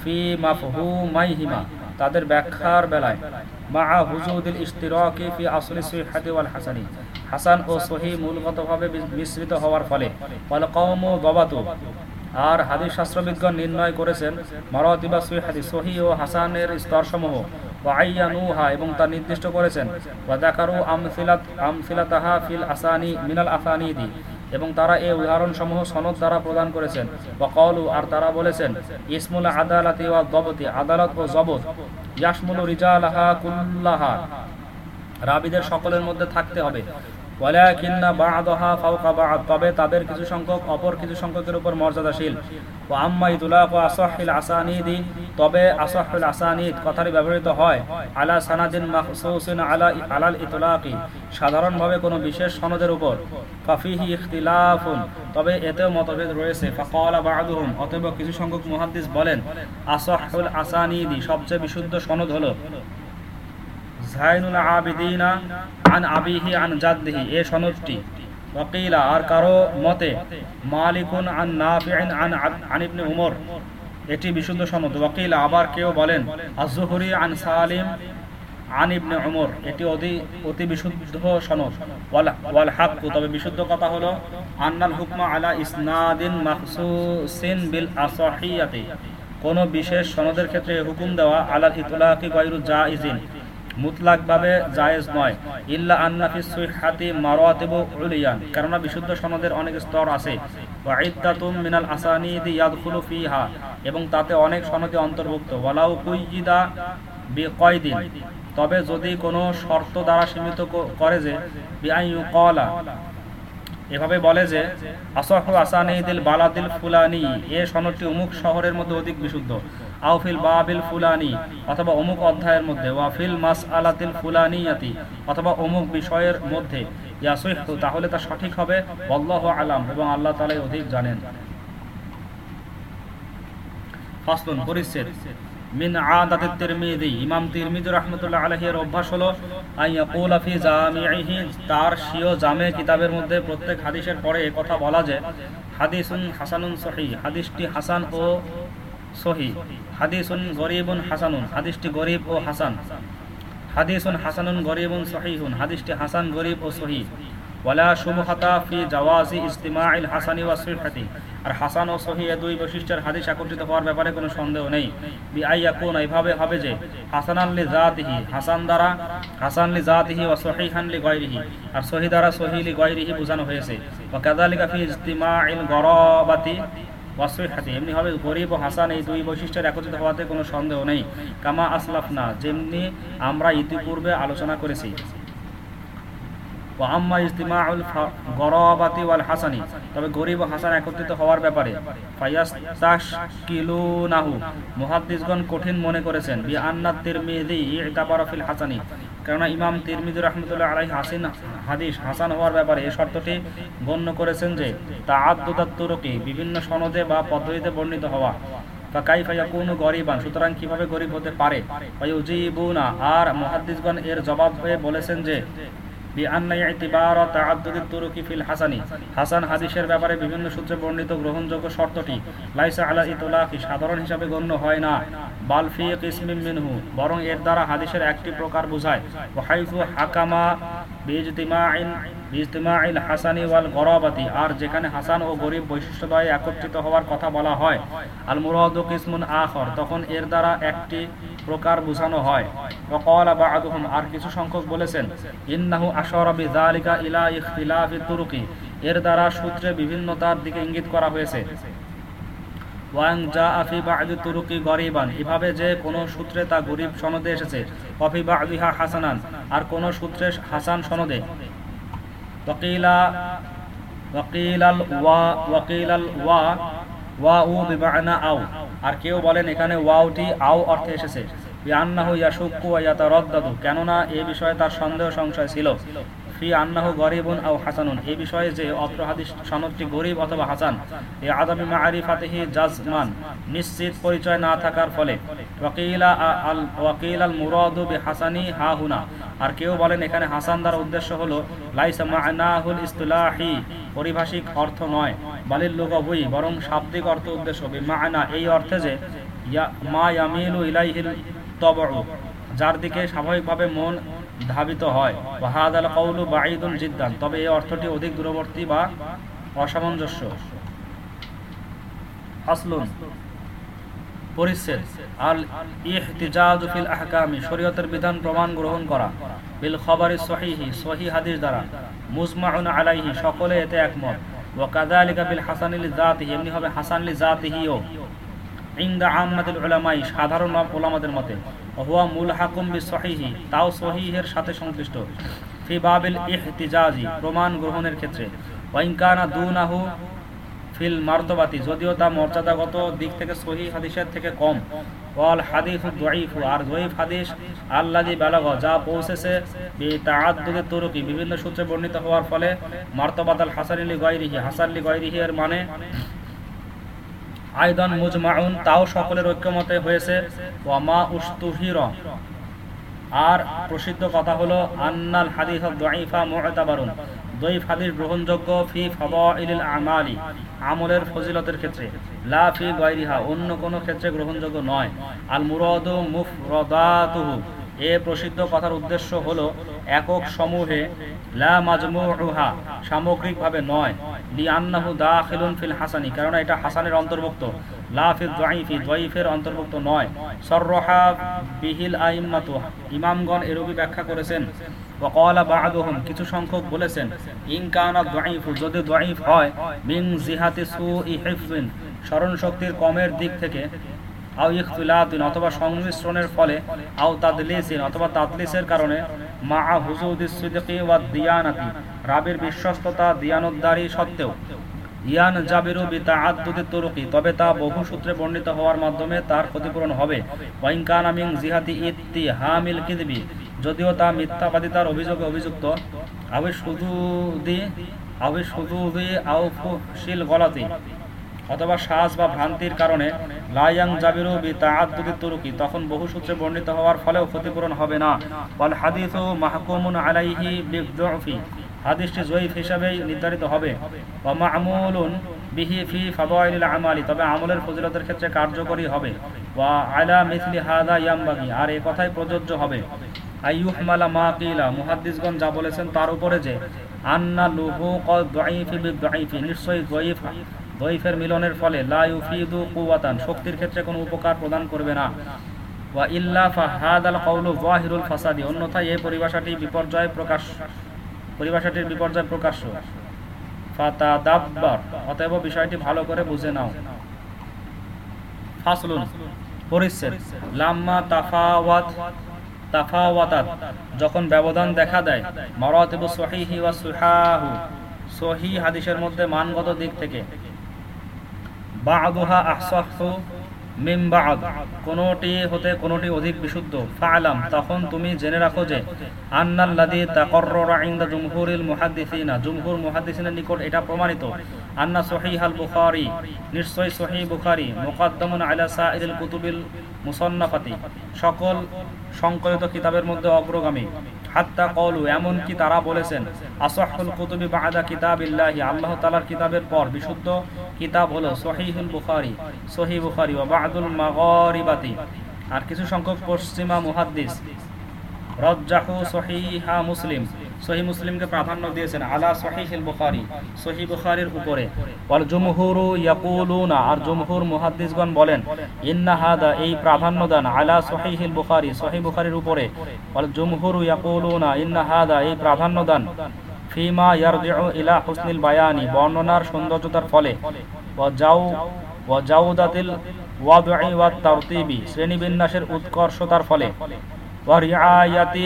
ফি মাফহুমাইহিমা, তাদের ব্যাখ্যার বেলায়। মা হুজুদিল ইশতিরাকি ফি আসলি সিহাতি ওয়াল হাসানি। হাসান ও সহি মূলগতভাবে মিশ্রিত হওয়ার ফলে। ওয়াল কওমু দাবাতু আর হাদিস শাস্ত্রবিজ্ঞান নির্ণয় করেছেন, মারাতিবা সুহাদি সহি ও হাসানের স্তরসমূহ। ওয়াইয়ানুহা এবং তা নির্দিষ্ট করেছেন। ওয়াদাকারু আমসিলাত, আমসিলাতাহা ফিল আসানি মিনাল আসানিদি। এবং তারা এই উদাহরণ সমূহ সনদ দ্বারা প্রদান করেছেন। ওয়াকালু, আর তারা বলেছেন, ইসমুল আদালাতি দবতি, আদালত ও জবত ইয়াসমুল রিজালাহা কুল্লাহা। রাবিদের সকলের মধ্যে থাকতে হবে। ওয়ালাকিন্না বা'দাহা ফাওকা তবে তাদের কিছু সংখ্যক, অপর কিছু সংখ্যকের উপর মর্যাদাশীল। ওয়া আম্মা ইতুলাকু আসাহিল আসানিদি। তবে আসাহুল আসানিদ কথাটি ব্যবহৃত হয়, আলা সানাদিন মাখসুসিন আলা আলাল ইতলাকি। সাধারণভাবে কোনো বিশেষ সনদের উপর। ফাফিহি ইখতিলাফুন। তবে এতেও মতভেদ রয়েছে। ফাকালা বা'দুহুম। অতএব কিছু সংখ্যক মুহাদ্দিস বলেন, আসাহুল আসানিদি সবচেয়ে বিশুদ্ধ সনদ হলো জাইনুল আবিদিনা আন আবিহি আন জাদ্দিহি এ সনদটি। ওয়াকিলা, আর কারও মতে মালিকুন আন নাফিআন আন আন ইবনে উমর। এটি বিশুদ্ধ সনদ। ওয়াকিলা, আবার কেউ বলেন, আজ-জুহরি আন সালিম আন ইবনে উমর। এটি অতি অতি বিশুদ্ধ সনদ। ওয়াল ওয়াল হাক তবে বিশুদ্ধ কথা হলো, আন্নাল হুকমা আলা ইসনাদিন মাখসুসিন বিল আসাহিয়াতি। কোন বিশেষ সনদের ক্ষেত্রে হুকুম দেওয়া আলাল ইতলাকি গায়রু জাইজিন মুতলাকভাবে জায়েজ নয়। ইল্লা আন্নাফিস সুইহাতি মারাতিবু উলিয়ান। কেননা বিশুদ্ধ সনদের অনেক স্তর আছে। ওয়া ইদ্দাতুম মিনাল আসানিদি ইয়াদখুলু ফিহা। এবং তাতে অনেক সনদে অন্তর্ভুক্ত। ওয়ালাউ কুইয়িদা বিকয়দিন। তবে যদি কোনো শর্ত দ্বারা সীমিত করে যে, বিআইয়ু কলা এভাবে বলে যে, আসহু আসানিদিল বালাদিল ফুলানি। এ সনদটি অমুক শহরের মধ্যে অধিক বিশুদ্ধ। আউফিল বাবিল ফুলানি, অথবা অমুক অধ্যায়ের মধ্যে ওয়াফিল মাস আলাতিল ফুলানিয়াতি, অথবা অমুক বিষয়ের মধ্যে ইয়াসুহু তাহলে তা সঠিক হবে আল্লাহ আলাম, এবং আল্লাহ তালাই অধিক জানেন। ফাসলুন, পরিচ্ছেদ। মিন আদাতিত তিরমিজি, ইমাম তিরমিজি রাহমাতুল্লাহ আলাইহি এর অভ্যাস হলো আইয়াকুলা ফি জামিইহি তার সিও জামে কিতাবের মধ্যে প্রত্যেক হাদিসের পরে এই কথা বলা যে হাদিসুন হাসানুন সহি হাদিসটি হাসান ও সহি। হাদিসুন গরিবুন হাসানুন। হাদিসটি গরিব ও হাসান। হাদিসুন হাসানুন গরিবুন সহিহুন। হাদিসটি হাসান, গরিব ও সহি। ওয়ালা ফি জাওয়াজি ইজতিমাইল হাসানি ওয়া আর হাসান ও সহি এ দুই বৈশিষ্ট্যের হাদিস একত্রিত হওয়ার ব্যাপারে কোনো সন্দেহ নেই। বি আইয়াকুন এইভাবে হবে যে, হাসানান লি জাতিহি, হাসান দ্বারা, হাসান লি জাতিহি ওয়া সহিহান লি গায়রিহি। আর সহি দ্বারা সহি লি গায়রিহি বোঝানো হয়েছে। ওয়া কাযালিকা ফি ইজতিমাইল গরাবাতি ওয়াসফিহাতি এমনি হবে, গরিব ও হাসান এই দুই বৈশিষ্ট্যের একত্রিত হওয়াতে কোনো সন্দেহ নেই। কামা আসলাফনা, যেমনি আমরা ইতিপূর্বে আলোচনা করেছি। ও আম্মা ইজতিমাউল গরাবাতি ওয়াল হাসানি। তবে গরিব ও হাসান একত্রিত হওয়ার ব্যাপারে ফায়াস্তাশকিলুনাহু। মুহাদ্দিসগণ কঠিন মনে করেছেন বি আন্নাত তিরমিজি ইতাবারা ফিল হাসানি। কেননা ইমাম তিরমিজুর রহমতুল্লাহ আলাই হাসিন, হাদিস হাসান হওয়ার ব্যাপারে এই শর্তটি গণ্য করেছেন যে তা আত্মদাত্তরকে বিভিন্ন সনদে বা পদ্ধতিতে বর্ণিত হওয়া। বা ফাইয়া ইয়াকুনু গরিবান, সুতরাং কীভাবে গরিব হতে পারে? আর মহাদ্দিসগণ এর জবাব হয়ে বলেছেন যে ব্যাপারে বিভিন্ন গ্রহণযোগ্য শর্তটি, লাইসা সাধারণ হিসাবে গণ্য হয় না। বালফি মিনহু, বরং এর দ্বারা হাদিসের একটি প্রকার বুঝায়। হাকামা আর যেখানে হাসান ও গরিব বৈশিষ্ট্যদ্বয়ে একত্রিত হওয়ার কথা বলা হয়, আল মুরাদ কিসমুন আখর, তখন এর দ্বারা একটি প্রকার বোঝানো হয়। আর কিছু সংখ্যক বলেছেন, ইন্নাহু আশারা ইলা ইখতিলাফি তুরুকি, এর দ্বারা সূত্রে বিভিন্নতার দিকে ইঙ্গিত করা হয়েছে। তুরুকি গরিবান, এভাবে যে কোন সূত্রে তা গরিব সনদে এসেছে হাসানান, আর কোন সূত্রে হাসান সনদে। ওয়াকিলা ওয়াকিলাল ওয়া ওয়াকিলাল ওয়া ওয়া উ বিমানা আও। আর কেউ বলেন এখানে ওয়াউটি আও অর্থে এসেছে। কেননা এ বিষয়ে তার সন্দেহ সংশয় ছিল। ফি আন্নাহু হাসানুন। বিষয়ে যে সনদটি গরিব অথবা হাসান, এ আদামি জাজমান, নিশ্চিত পরিচয় না থাকার ফলে। ওয়াকিলা আল ওয়াকিল আল মুরাদু বিহাসানি হা হুনা আর কেউ বলেন এখানে হাসান দ্বারা উদ্দেশ্য হলো, লাইসা মা'নাহুল পরিভাষিক অর্থ নয় বালিল লুগাবি বরং শাব্দিক অর্থ উদ্দেশ্য। বিমা'না, এই অর্থে যে মা ইয়ামিলু ইলাইহিল তবউ, যার দিকে স্বাভাবিকভাবে মন ধাবিত হয়। জিদ্দান। তবে এই অর্থটি অধিক দূরবর্তী বা অসামঞ্জস্য। পরিচ্ছেদ। এতে বিল এমনি ইনদা আম্মাতুল উলামাই, সাধারণ ওলামাদের মতে, হুয়া মুল হাকুম বি সহিহি তাও সহিহের সাথে সংশ্লিষ্ট। ফি বাবিল ইহতিজাজি, প্রমাণ গ্রহণের ক্ষেত্রে ওয়াইনকানা দুনাহু ফিল মার্তবাতি যদিও তা মর্যাদাগত দিক থেকে সহি হাদিসের থেকে কম। ওয়াল হাদিস দয়ীফ আর দয়ীফ হাদিস আল্লাদি বালাগ, যা পৌঁছেছে তাআদ্দুদে তুরুকি, বিভিন্ন সূত্রে বর্ণিত হওয়ার ফলে মার্তবাদাল হাসানিলি গয়রিহি হাসানলি গয়রিহি এর মানে আয়দন মুজমাউন, তাও সকলের ঐক্যমতে হয়েছে। ওয়ামা উস্তুহির। আর প্রসিদ্ধ কথা হলো, আন্নাল হাদিস দয়ীফা মুতাবারুন দইফ হাদিস গ্রহণযোগ্য ফি ফাদাইলিল আমালি, আমলের ফজিলতের ক্ষেত্রে। লা ফি গায়রিহা, অন্য কোনো ক্ষেত্রে গ্রহণযোগ্য নয়। আল মুরাদু মুফরাদাতুহু। এ প্রসিদ্ধ কথার উদ্দেশ্য হলো একক সমূহে লা মাজমুহা সামগ্রিকভাবে নয় লি আন্নাহু দাখিলুন ফিল হাসানি কারণ এটা হাসানের অন্তর্ভুক্ত। লা অন্তর্ভুক্ত নয়। সররহা বিহিল আইম্মাতু, ইমামগণ এরূপই ব্যাখ্যা করেছেন। কিছু সংখ্যক বলেছেন, ইন কানা যদি হয়, মিন জিহাতি সুই হিফজিন স্মরণ শক্তির কমের দিক থেকে আও ইখতিলাতিন অথবা সংমিশ্রণের ফলে আও তাদলিসিন অথবা তাদলিসের কারণে মা হুজুদিস সিদকি ওয়া দিয়ানাতি, রাবির বিশ্বস্ততা দিয়ানতদারি সত্ত্বেও। ইয়ান জাবিরু বিতাআদ্দুদি তুরুকি, তবে তা বহু সূত্রে বর্ণিত হওয়ার মাধ্যমে তার ক্ষতিপূরণ হবে। ওয়াইন কানা মিন জিহাতি ইত্তি হামিল কিদবি, যদিও তা মিথ্যাবাদিতার অভিযোগে অভিযুক্ত। আবে শুধু দি আবে শুধু দি আউফুশিল গলাতি। অথবা শ্বাস বা ভ্রান্তির কারণে জাবিরু বি তুরুকি, তখন বহু সূত্রে বর্ণিত হওয়ার ফলেও ক্ষতিপূরণ হবে না। ওয়াল হাদিসু মাহকুমুন আলাইহি হাদিসটি জয়ীফ হিসাবেই নির্ধারিত হবে। বিহি ফি আমালি, তবে আমলের ফজিলতের ক্ষেত্রে কার্যকরী হবে। ওয়া আলা হাদা ইয়ামবাগি, আর এই কথাই প্রযোজ্য হবে। আইয়ুহমালা যা বলেছেন তার উপরে যে, আন্না লুহু কদ নিশ্চয়ই দইফের মিলনের ফলে লা ইউফিদু কুওয়াতান, শক্তির ক্ষেত্রে কোনো উপকার প্রদান করবে না। ওয়া ইল্লা ফাহাদাল কওলু যাহিরুল ফাসাদি, অন্যথায় এই পরিভাষাটি বিপর্যয় প্রকাশ, পরিভাষাটির বিপর্যয় প্রকাশ্য। ফাতাদাব্বার, অতএব বিষয়টি ভালো করে বুঝে নাও। ফাসলুন, পরিচ্ছেদ। লাম্মা তাফাওয়াত, তাফাওয়াতাত, যখন ব্যবধান দেখা দেয়, মারাতিবু সহিহি ওয়া সুহাহু সহি হাদিসের মধ্যে মানগত দিক থেকে। বাদুহা আহসাহু মিম কোনটি হতে কোনটি অধিক বিশুদ্ধ। ফালাম তখন তুমি জেনে রাখো যে আন্নাল্লাযী তাকাররারা ইনদা জুমহুরিল মুহাদ্দিসিনা। জুমহুর মুহাদ্দিসিনের নিকট এটা প্রমাণিত। আন্না সহিহাল বুখারী নিশ্চয় সহিহ বুখারী। মুকাদ্দামুন আলা সাইরিল কুতুবিল মুসান্নাফাতি। সকল সংকলিত কিতাবের মধ্যে অগ্রগামী। তারা বলেছেন? আল্লাহ কিতাবের বিশুদ্ধ কিতাব হলো বুখারী ও আর কিছু সংখ্যক পশ্চিমা মুহাদ্দিস। রজ্জাহু সহিহা মুসলিম। সহি মুসলিমকে প্রাধান্য দিয়েছেন আলা সহিহিল বুখারী সহি বুখারীর উপরে। ওয়াল জুমহুরু ইয়াকুলুনা, আর জুমহুর মুহাদ্দিসগণ বলেন, ইন্না হাদা, এই প্রাধান্য দান আলা সহিহিল বুখারী সহি বুখারীর উপরে। ওয়াল জুমহুরু ইয়াকুলুনা, ইন্না হাদা, এই প্রাধান্য দান ফিমা ইয়ারজিউ ইলা হুসনিল বায়ানি, বর্ণনার সৌন্দর্যতার ফলে। ওয়া যাও ওয়া জাউদাতিল ওয়াদঈ ওয়াত তারতিবি, শ্রেণীবিন্যাসের উৎকর্ষতার ফলে। ওয়া রিআয়াতি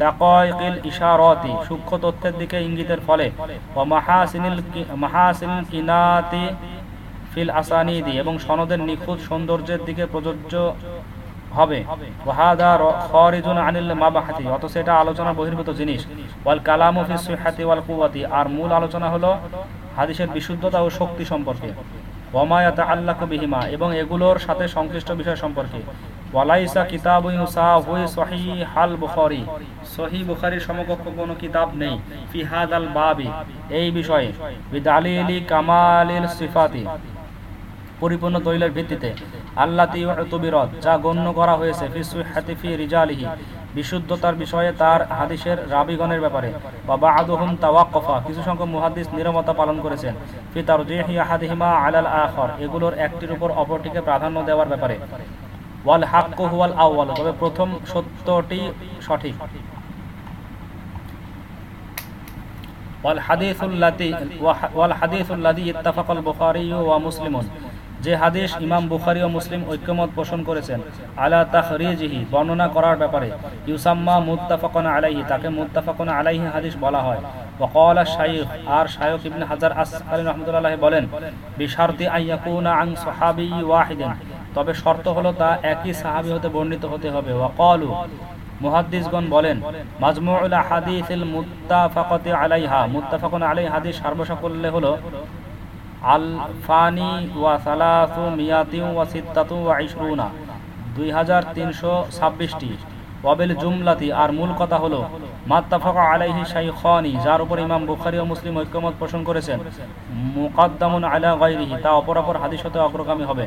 দাকাইকিল ইশারাতি, সূক্ষ্ম তথ্যের দিকে ইঙ্গিতের ফলে। ওয়া মাহাসিনিল মাহাসিনিল কিনাতি ফিল আসানিদি, এবং সনদের নিখুঁত সৌন্দর্যের দিকে প্রযোজ্য হবে। ওয়াহাদা খারিজুন আনিল মাবাহাতি, অথচ এটা আলোচনা বহির্ভূত জিনিস। ওয়াল কালামু ফি সিহাতি ওয়াল কুওয়াতি, আর মূল আলোচনা হলো হাদিসের বিশুদ্ধতা ও শক্তি সম্পর্কে। ওয়ামায়াতা আল্লাহ বিহিমা, এবং এগুলোর সাথে সংশ্লিষ্ট বিষয় সম্পর্কে। ওয়ালাইসা কিতাব হাল বুখারি। সহি বুখারির সমকক্ষ কোনো কিতাব নেই। ফিহাদ আল বাবি। এই বিষয়ে বিদালিলি কামালিল সিফাতি। পরিপূর্ণ দলিলের ভিত্তিতে আল্লাহ তিবিরত যা গণ্য করা হয়েছে ফি রিজালিহি। বিশুদ্ধতার বিষয়ে তার হাদিসের রাবিগণের ব্যাপারে। বা আদহুম তাওয়াক্কফা। কিছু সংখ্যক মুহাদ্দিস নিরবতা পালন করেছেন। ফি তারজিহি আহাদিহিমা আলাল আখর। এগুলোর একটির উপর অপরটিকে প্রাধান্য দেওয়ার ব্যাপারে। ওয়াল হুয়াল তবে প্রথম সত্যটি সঠিক। ওয়াল ওয়াল ইত্তাফাকাল বুখারী ওয়া মুসলিমুন। যে হাদিস ইমাম বুখারি ও মুসলিম ঐক্যমত পোষণ করেছেন, আলা তাহরিজিহি বর্ণনা করার ব্যাপারে। ইউসাম্মা মুত্তাফাকুন আলাইহি, তাকে মুত্তাফাকুন আলাইহি হাদিস বলা হয়। ওয়াকাল শাইখ, আর শায়খ ইবনে হাজার আসকালী রহমতুল্লাহ বলেন, বিশারতি আইয়াকুনা আন সাহাবী ওয়াহিদিন। তবে শর্ত হলো তা একই সাহাবি হতে বর্ণিত হতে হবে। ওয়াকালু, মুহাদ্দিসগণ বলেন, মাজমুউল হাদিসিল মুত্তাফাকাতি আলাইহা। মুত্তাফাকুন আলাই হাদিস সর্বসাকল্যে হলো আল ফানি ওয়া সালাসু মিয়াতিউ ওয়া সিত্তাতু ওয়া ইশরুনা, দুই হাজার তিনশো ছাব্বিশটি। ওয়াবিল জুমলাতি, আর মূল কথা হলো, মাত্তাফাকা আলাইহি শাইখানি, যার উপর ইমাম বুখারী ও মুসলিম ঐক্যমত পোষণ করেছেন, মুকাদ্দামুন আলা গায়রিহি, তা অপর অপর হাদিস হতে অগ্রগামী হবে।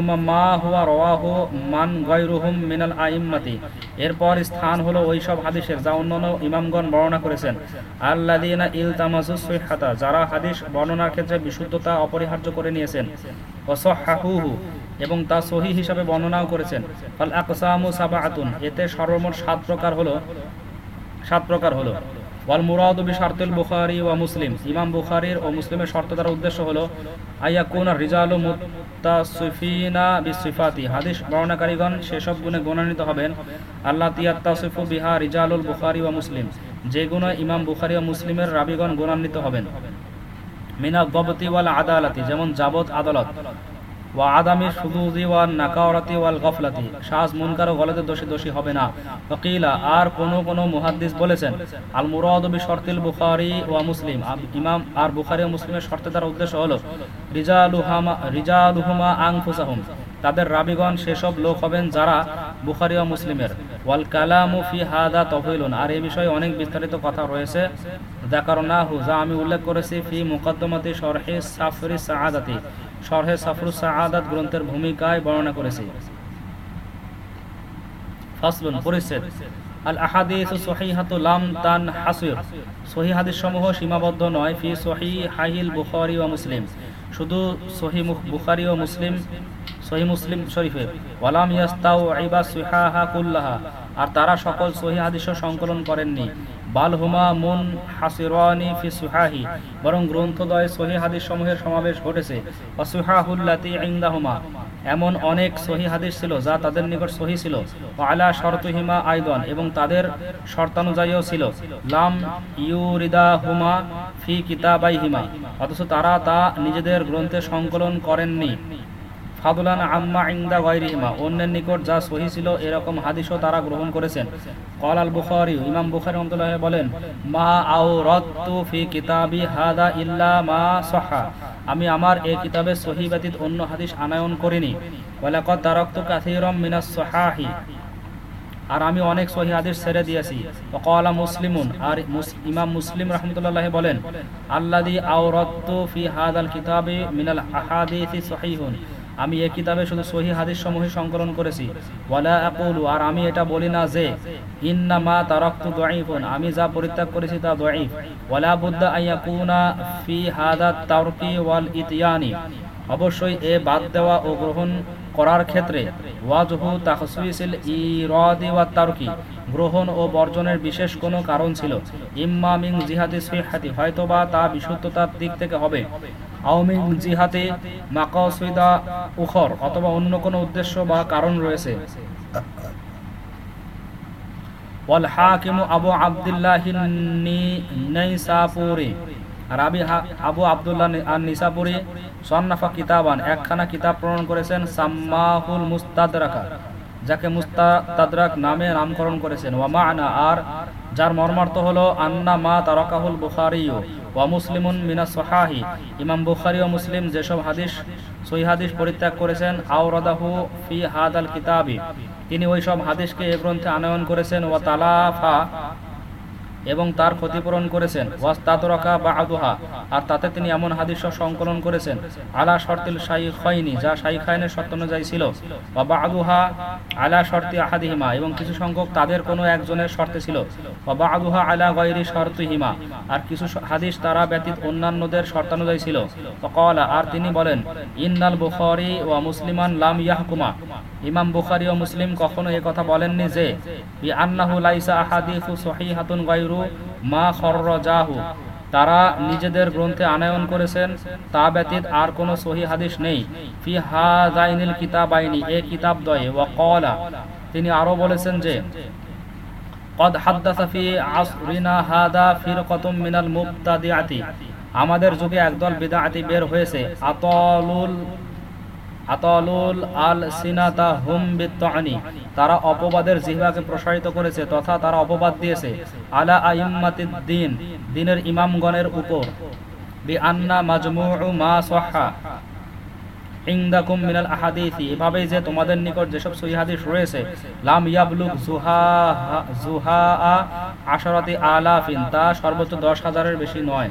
মা হুয়া রওয়াহু মান মিনাল এরপর স্থান হলো ওই সব হাদিসের যা অন্যান্য ইমামগণ বর্ণনা করেছেন। আল্লাযিনা ইলতামাসুস সিহহাতা যারা হাদিস বর্ণনার ক্ষেত্রে বিশুদ্ধতা অপরিহার্য করে নিয়েছেন। এবং তা সহি হিসাবে বর্ণনাও করেছেন। ফাল আকসামু সাবাআতুন, এতে সর্বমোট সাত প্রকার হলো, সাত প্রকার হলো। ওয়াল মুরাদ বি শারতুল বুখারী ওয়া মুসলিম। ইমাম বুখারীর ও মুসলিমের শর্ত দ্বারা উদ্দেশ্য হলো, আইয়াকুনা রিজালু মুত্তাসিফিনা বিসিফাতি। হাদিস বর্ণনাকারীগণ সেসব গুণে গুণান্বিত হবেন আল্লাহ তিয়াত্তাসিফু বিহা রিজালুল বুখারী ওয়া মুসলিম। যে গুণে ইমাম বুখারী ও মুসলিমের রাবিগণ গুণান্বিত হবেন। মিনা গবতি ওয়াল আদালাতি, যেমন যাবত আদালত। না। তাদের রাবিগণ সেসব লোক হবেন যারা বুখারী ও মুসলিমের। ওয়াল কালামু আর এই বিষয়ে অনেক বিস্তারিত কথা রয়েছে। যাকারনাহু যা আমি উল্লেখ করেছি ফি শরহে সাফরুস সাআদাত গ্রন্থের ভূমিকায় বর্ণনা করেছি। ফাসলুন পরিচ্ছেদ। আল আহাদিসু লাম তান হাসির। হাদিস সমূহ সীমাবদ্ধ নয়, ফি সহি হাইল বুখারী ও মুসলিম। শুধু সহি বুখারী ও মুসলিম সহি মুসলিম শরীফে ওয়ালাম ইয়াস্তাউ সুহাহা কুল্লাহা। আর তারা সকল সহি হাদিস সংকলন করেননি। বালহুমা মুন হাসিরানি ফি সুহাহি, বরং গ্রন্থদয় সহি হাদিস সমূহের সমাবেশ ঘটেছে। অসুহাহুল্লাতি ইন্দাহুমা, এমন অনেক সহি হাদিস ছিল যা তাদের নিকট সহি ছিল। আলা শর্তহিমা আইদন, এবং তাদের শর্তানুযায়ীও ছিল। লাম ইউরিদা হুমা ফি কিতাবাইহিমা, অথচ তারা তা নিজেদের গ্রন্থে সংকলন করেননি। ফাদুলান আম্মা ইংদা গৈরিহিমা অন্যের নিকট যা সহি ছিল, এরকম হাদিসও তারা গ্রহণ করেছেন। কল আল বুখারি, ইমাম বুখারি রহমতুল্লাহ বলেন, মা আও রত্তু ফি কিতাবি হাদা ইল্লা মা সহা। আমি আমার এই কিতাবে সহি ব্যতীত অন্য হাদিস আনায়ন করিনি। ওয়ালাকাদ তারাকতু কাসীরাম মিনাস সহাহি। আর আমি অনেক সহি হাদিস ছেড়ে দিয়েছি। ওয়াকালা মুসলিমুন, আর ইমাম মুসলিম রাহমাতুল্লাহ বলেন, আল্লাযী আওরাত্তু ফি হাদাল কিতাবি মিনাল আহাদিসি সহিহুন। আমি এ কিতাবে শুধু সহি হাদিস সমূহ সংকলন করেছি। ওয়ালা আকুলু, আর আমি এটা বলি না যে, ইন্না মা তারাক্তু দাঈফুন। আমি যা পরিত্যাগ করেছি তা দাঈফ। ওয়ালা বুদ্দা আইয়াকুনা ফি হাদা তারকি ওয়াল ইতিয়ানি। অবশ্যই এ বাদ দেওয়া ও গ্রহণ করার ক্ষেত্রে ওয়াজহু তাখসিসিল ইরাদি ওয়া তারকি, গ্রহণ ও বর্জনের বিশেষ কোনো কারণ ছিল। ইম্মা মিন জিহাদি সিহাতি হয়তোবা তা বিশুদ্ধতার দিক থেকে হবে। আওমিন জিহাতে মাকাসিদা উখর অথবা অন্য কোনো উদ্দেশ্য বা কারণ রয়েছে। ওয়াল হাকিম আবু আব্দুল্লাহ নাইসাপুরি আর আবি আবু আব্দুল্লাহ আর নিসাপুরি সন্নাফা কিতাবান, একখানা কিতাব প্রণয়ন করেছেন সাম্মাহুল মুস্তাদরাকা। যাকে মুস্তা তাদরাক নামে নামকরণ করেছেন। ওয়া মা'না আর, যার মর্মার্থ হলো আন্না মা তারকাহুল বুখারিও ওয়া মুসলিমুন মিনা সহাহি। ইমাম বুখারি ও মুসলিম যেসব হাদিস সই হাদিস পরিত্যাগ করেছেন, আওরাদাহু ফি হাদ আল কিতাবি। তিনি ওই সব হাদিসকে এ গ্রন্থে আনয়ন করেছেন। ওয়া তালাফা এবং তার ক্ষতিপূরণ করেছেন। আর তাতে তিনি এমন হাদিস সংকলন করেছেন, আলা শর্তিল শাইখাইনি যা শাইখাইনের শর্ত অনুযায়ী ছিল। বা বাদুহা আলা শর্তি আহাদিহিমা এবং কিছু সংখ্যক তাদের কোনো একজনের শর্তে ছিল। বা বাদুহা আলা গৈরি শর্তিহিমা আর কিছু হাদিস তারা ব্যতীত অন্যান্যদের শর্তানুযায়ী ছিল। আর তিনি বলেন, ইন্নাল বুখারি ওয়া মুসলিমান লাম ইয়াহকুমা ইমাম বুখারি ও মুসলিম কখনো এ কথা বলেননি যে তারা নিজেদের গ্রন্থে আনায়ন করেছেন, তা ব্যতীত আর কোনো হাদিস নেই। ফি হাজাইনিল এ কিতাব দয়ে। কলা তিনি আরও বলেছেন যে মুবতাদিআতি। আমাদের যুগে একদল বিদআতি বের হয়েছে। আতলুল আতালুল আল সিনাতা হুম বিত্তানি। তারা অপবাদের জিহ্বাকে প্রসারিত করেছে তথা তারা অপবাদ দিয়েছে। আলা দিনের ইমামগণের উপর। বি আন্না মাজমুউ মা সাহহা ইনদাকুম মিনাল আহাদিসি। এভাবে যে তোমাদের নিকট যেসব সহিহ হাদিস রয়েছে, লাম ইয়াবলুগ জুহা জুহা আশরাতি আলাফিন, তা সর্বোচ্চ দশ হাজারের বেশি নয়।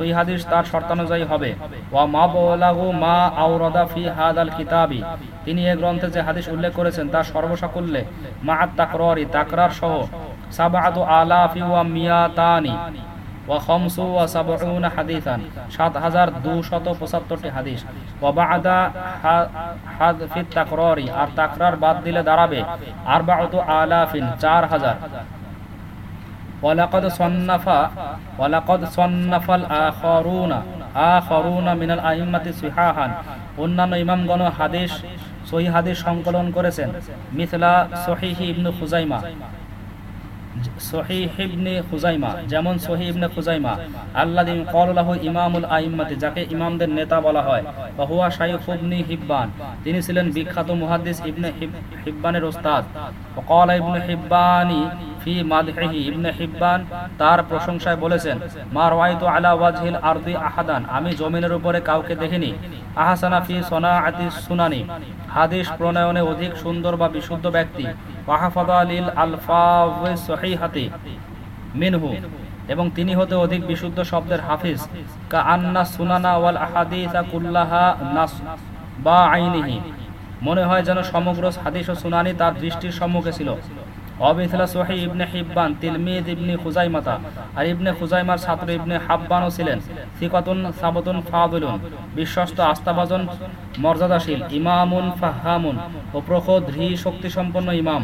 সহি হাদিস তার শর্তানুযায়ী হবে। ওয়া মা বলাগু মা আওরাদা ফি হাদাল কিতাবি। তিনি এই গ্রন্থে যে হাদিস উল্লেখ করেছেন তার সর্বসাকুল্যে মা তাকরারি, তাকরার সহ সাবাতু আলাফি ওয়া মিয়াতানি ওয়া খামসু ওয়া সাবউনা হাদিসান 7275টি হাদিস। ওয়া বাদা হাদফি তাকরারি, আর তাকরার বাদ দিলে দাঁড়াবে আরবাউতু আলাফিন 4000 ওয়ালাকাদ সন্নাফা, ওয়ালাকাদ সন্নাফাল আখারুনা আখারুনা মিনাল আইম্মাতি সিহাহান। অন্যান্য ইমামগণ হাদিস, সহি হাদিস সংকলন করেছেন। মিথলা সহিহি ইবনু খুজাইমা। যেমন যাকে ইমামদের নেতা বলা হয় তিনি ছিলেন বিখ্যাত মুহাদ্দিস ইবনে হিব্বানের ওস্তাদ। হিব্বানি তার প্রশংসায় বলেছেন, মা রাওয়াইতু আহাদান, আমি জমিনের উপরে কাউকে দেখিনি। আহসানা ফি সোনা সনাআতি সুনানি, হাদিস প্রণয়নে অধিক সুন্দর বা বিশুদ্ধ ব্যক্তি। মিনহু, এবং তিনি হতে অধিক বিশুদ্ধ শব্দের হাফিজ কা আন্না সুনানা ওয়াল বা মনে হয় যেন সমগ্র হাদিস ও সুনানি তার দৃষ্টির সম্মুখে ছিল। অবিথলা সোহি ইবনে হিব্বান তিলমিদ ইবনে খুজাইমাতা আর ইবনে খুজাইমার ছাত্র ইবনে হাব্বানও ছিলেন সিকাতুন সাবতুন ফাদুলুন বিশ্বস্ত আস্থাভাজন মর্যাদাশীল ইমামুন ফাহামুন ও প্রখোদ ধী শক্তিসম্পন্ন ইমাম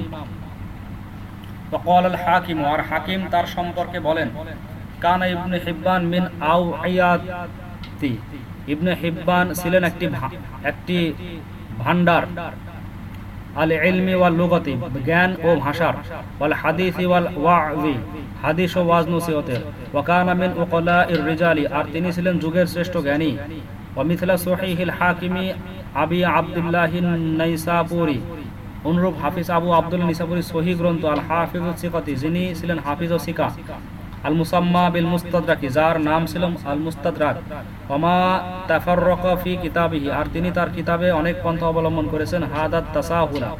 وقال الحاكم আর হাকিম তার সম্পর্কে বলেন কান ইবনে হিব্বান মিন আউ আয়াতি ইবনে হিব্বান ছিলেন একটি একটি ভান্ডার আর তিনি ছিলেন যুগের শ্রেষ্ঠ জ্ঞানী। হাকিমি আবি অনুরূপ হাফিজ আবু আব্দুল নিসাপুরি সহি গ্রন্থ আল হাফিজ সিকতি, যিনি ছিলেন হাফিজ ও সিকা। আল মুসাম্মা বিল মুস্তাদরাকি যার নাম ছিল আল কিতাবিহি। আর তিনি তার কিতাবে অনেক পন্থা অবলম্বন করেছেন। হাদাত তাসাহুলা।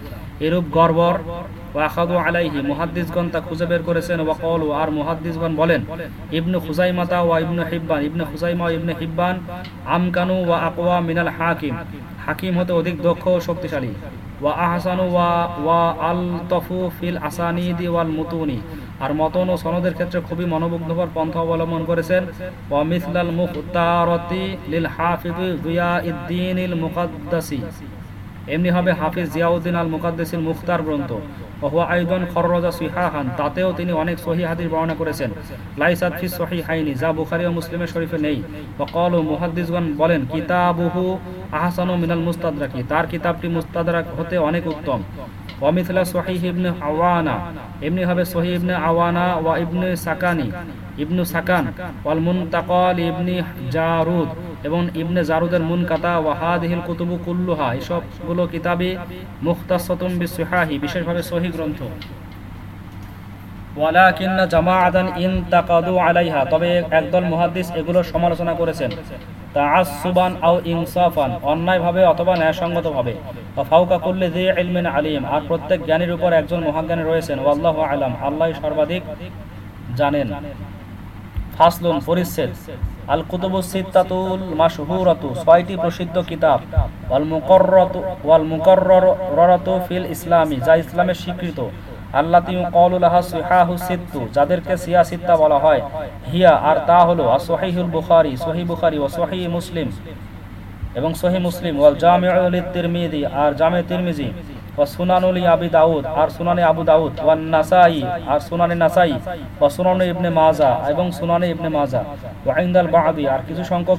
এরূপ গর্বর ওয়াখাদু আলাইহি। মুহাদ্দিসগণ তা খুঁজে বের করেছেন। আর মুহাদ্দিসগণ বলেন, ইবনু খুজাইমাতা ওয়া ইবনু হিব্বান। ইবনু খুজাইমা ইবনু হিব্বান আমকানু ওয়া আকওয়া মিনাল হাকিম। হাকিম হতে অধিক দক্ষ ও শক্তিশালী। ওয়া আহসানু ওয়া ওয়া আলতফু ফিল আসানিদি ওয়াল মুতুনি। আর মতন ও সনদের ক্ষেত্রে খুবই মনোমুগ্ধকর পন্থা অবলম্বন করেছেন। ওয়া মুখতারতি লিল হাফিজ জিয়াউদ্দিন ইল মুকাদ্দাসি। এমনি হবে হাফিজ জিয়াউদ্দিন আল মুকাদ্দাসিল মুখতার গ্রন্থ। খররজা সুহাহান, তাতেও তিনি অনেক সহি হাদিস বর্ণনা করেছেন। লাইসাদ ফি সহি হাইনি যা বুখারি ও মুসলিমের শরীফে নেই। ওয়াকাল ও মুহাদ্দিসগণ বলেন, কিতাবুহু আহসানু মিনাল মুস্তাদরাকি, তার কিতাবটি মুস্তাদরাক হতে অনেক উত্তম। ওয়ামিথলা সহিহ ইবনে আওয়ানা। এমনি হবে সহি ইবনে আওয়ানা ওয়া ইবনে সাকানি। ইবনু সাকান ওয়াল মুনতাকাল ইবনি জারুদ এবং ইবনে জারুদের মুন কাতা ওয়াহাদিহিল কুতুবু কুল্লুহা। এসবগুলো কিতাবে মুখতাসতুম বিসহাহি, বিশেষভাবে সহি গ্রন্থ। ওয়ালাকিন্না জামাআতান ইনতাকাদু আলাইহা। তবে একদল মুহাদ্দিস এগুলো সমালোচনা করেছেন। তাআসসুবান আও ইনসাফান, অন্যায়ভাবে অথবা ন্যায়সঙ্গতভাবে। কুল্লি যি ইলমিন আলিম, আর প্রত্যেক জ্ঞানীর উপর একজন মহাজ্ঞানী রয়েছেন, ওয়াল্লাহু আলাম আল্লাহ সর্বাধিক জানেন। ফাসলুন, পরিচ্ছেদ। আল কুতুবু সিত্তাতুল মাশহুরাতু, ছয়টি প্রসিদ্ধ কিতাব। ওয়াল মুকররাতু ওয়াল মুকররাতু ফিল ইসলামি, যা ইসলামের স্বীকৃত। যাদেরকে বলা হয়। হিয়া, আর তা হলো আসহিহুল বুখারী বুখারী ও মুসলিম। এবং মুসলিম, ওয়াল জামিউল তিরমিজি আর জামে তিরমিজি সংখ্যক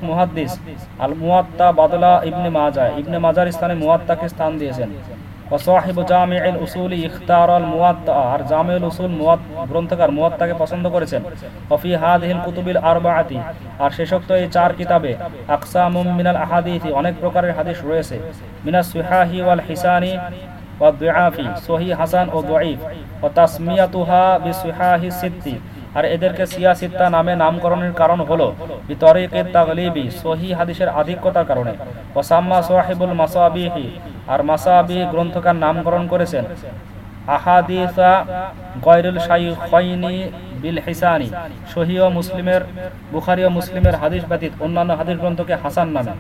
আল মুয়াত্তা বাদলা ইবনে মাজা, ইবনে মাজার স্থানে মুয়াত্তাকে স্থান দিয়েছেন। ওয়া সাহিবু জামিউল উসুলি ইখতার আল আর জামিউল উসুল মুয়াত গ্রন্থকার মুয়াত্তাকে পছন্দ করেছেন। ওয়া ফি হাদিহিল কুতুবিল আরবাআতি আর শেষোক্ত এই চার কিতাবে আকসামুম মিনাল আহাদিসি অনেক প্রকারের হাদিস রয়েছে। মিনাস সুহাহি ওয়াল হিসানি ওয়াদুআফি সহি হাসান ও দঈফ ও তাসমিয়াতুহা বিসুহাহি সিত্তি আর এদেরকে সিয়া সিত্তা নামে নামকরণের কারণ হলো বিতরিকে সহি হাদিসের আধিক্যতার কারণে। ওসাম্মা সোহাইবুল মাসাবিহি আর মাসাবি গ্রন্থকার নামকরণ করেছেন। আহাদিসা গয়রুল শাইখাইনি বিল হিসানি, সহি ও মুসলিমের, বুখারি ও মুসলিমের হাদিস ব্যতীত অন্যান্য হাদিস গ্রন্থকে হাসান নামে।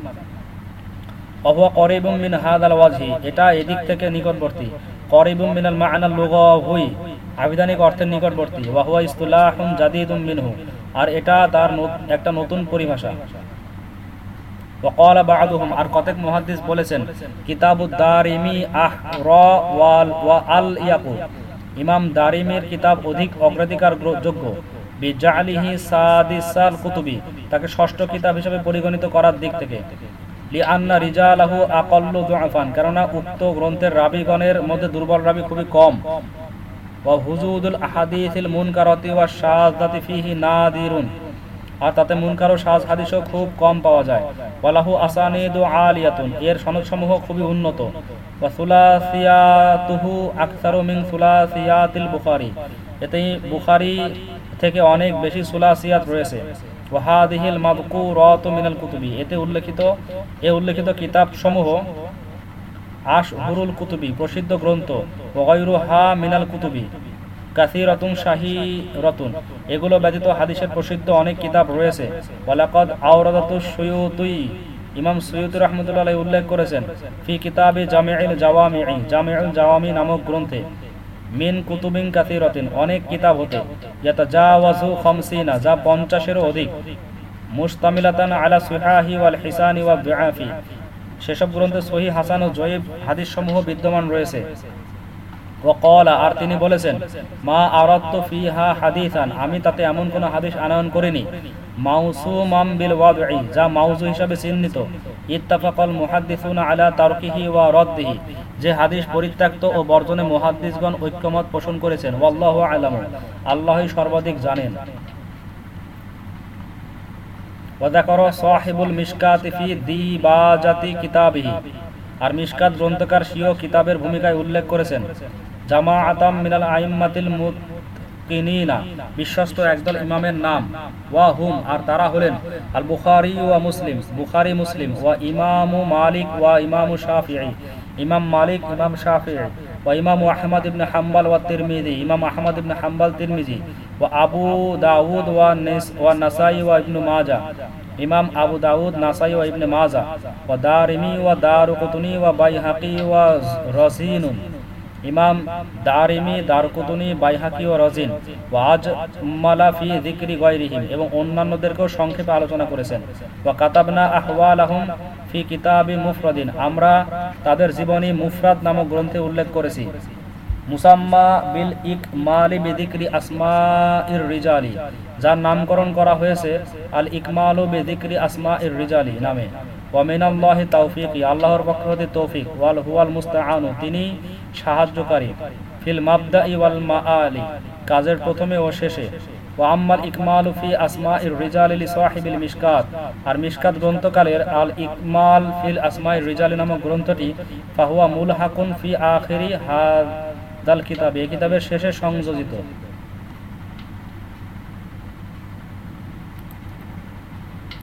অহুয়া করিবুম মিন হাদাল ওয়াজহি, এটা এদিক থেকে নিকটবর্তী। করিবুম মিনাল মা'নাল লুগাহুই আবিধানিক অর্থের নিকটবর্তী। ওয়াহুয়া ইস্তুল্লাহম জাদিদুম মিনহু। আর এটা তার একটা নতুন পরিভাষা। আর কতেক মহাদিস বলেছেন ইমাম কিতাব অধিক অগ্রাধিকার যোগ্য। তাকে ষষ্ঠ কিতাব হিসেবে পরিগণিত করার দিক থেকে। লি আন্না কেননা উক্ত গ্রন্থের রাবিগণের মধ্যে দুর্বল রাবি খুবই কম। ওয়া হুজুদুল আহাদিসিল মুনকারাতি ওয়া শাযাতি ফিহি নাদিরুন। আর তাতে মুনকার ও সাজ হাদিসও খুব কম পাওয়া যায়। ওয়ালাহু আসানিদু আলিয়াতুন। এর সনদসমূহ খুবই উন্নত। ওয়া সুলাসিয়াতুহু আকসারু মিন সুলাসিয়াতিল বুখারী। এতেই বুখারী থেকে অনেক বেশি সুলাসিয়াত রয়েছে। ওয়াহাদিহিল মাদকুরাত মিনাল কুতুবি। এতে উল্লেখিত এ উল্লেখিত কিতাব সমূহ আশ কুতুবি, প্রসিদ্ধ গ্রন্থ ওগাইরু হা মিনাল কুতুবি কাসি রতুন শাহী রতুন এগুলো ব্যতীত হাদিসের প্রসিদ্ধ অনেক কিতাব রয়েছে। ওয়ালাকদ আওরাদাতু সুয়ুতুই ইমাম সৈয়দ রহমতুল্লাহ উল্লেখ করেছেন, ফি কিতাবে জামিউল জাওয়ামি জামিউল জাওয়ামি নামক গ্রন্থে, মিন কুতুবিন কাসিরাতিন, অনেক কিতাব হতে, ইয়াতাজাওয়াজু খামসিনা, যা পঞ্চাশেরও অধিক। মুস্তামিলাতান আলা সুহাহি ওয়াল হিসানি ওয়া দুআফি। সেসব গ্রন্থে সহি হাসান ও জয়ীব হাদিস সমূহ বিদ্যমান রয়েছে। আর তিনি বলেছেন, মা আরাত্ত ফিহা হাদিসান আমি তাতে এমন কোন হাদিস আনয়ন করিনি। ওয়াদঈ, যা হাদিস ও বর্জনে পোষণ করেছেন। আল্লাহই সর্বাধিক জানেন। ওয়াদাকর সাহিবুল মিশকাত ফি দিবাজাতি কিতাবিহি। আর মিশকাত গ্রন্থকার স্বীয় কিতাবের ভূমিকায় উল্লেখ করেছেন জামা আতাম মিনাল আইম্মাতিল মুতকিনিনা, বিশ্বস্ত একদল ইমামের নাম, ওয়া হুম, আর তারা হলেন আল বুখারী ওয়া মুসলিম, বুখারী মুসলিম, ওয়া ইমামু মালিক ওয়া ইমামু শাফিঈ, ইমাম মালিক, ইমাম শাফিঈ, ওয়া ইমাম আহমদ ইবনে হাম্বল ওয়া তিরমিজি ইমাম আহমদ ইবনে হাম্বল তিরমিজি আবু দাউদ ওয়া ওয়া নাসাই ওয়া ইবনু মাজাহ ইমাম আবু দাউদ নাসাই ওয়া ইবনে মাজা ওয়া দারিমি ওয়া দারুকুতুনি ওয়া বাইহাকি ওয়া রসিনুন ইমাম দারিমি দারকুতুনি বাইহাকি ও রজিন ওয়া আজ মালা ফি যিকরি গায়রিহিম এবং অন্যান্যদেরকেও সংক্ষেপে আলোচনা করেছেন। ওয়া কাতাবনা আহওয়ালাহুম ফি কিতাবি মুফরাদিন আমরা তাদের জীবনী মুফরাদ নামক গ্রন্থে উল্লেখ করেছি। মুসাম্মা বিল ইকমালি বিদিকরি আসমা ইর রিজালি, যার নামকরণ করা হয়েছে আল ইকমালু বিদিকরি আসমা ইর রিজালি নামে। ওয়ামিনাল্লাহি তাওফিকি, আল্লাহর পক্ষ হতে তৌফিক, ওয়াল হুয়াল মুস্তাআনু, তিনি সাহায্যকারী। ফিল মাবদাই ওয়াল মাআলি, কাজের প্রথমে ও শেষে। ও আম্মাল ইকমালু ফি আসমা ইর রিজালি লি সাহিবিল মিশকাত, আর মিশকাত গ্রন্থকালের আল ইকমাল ফিল আসমা ইর রিজালি নামক গ্রন্থটি, ফাহুয়া মুলহাকুন ফি আখিরি হাদাল কিতাব এই কিতাবের শেষে সংযোজিত।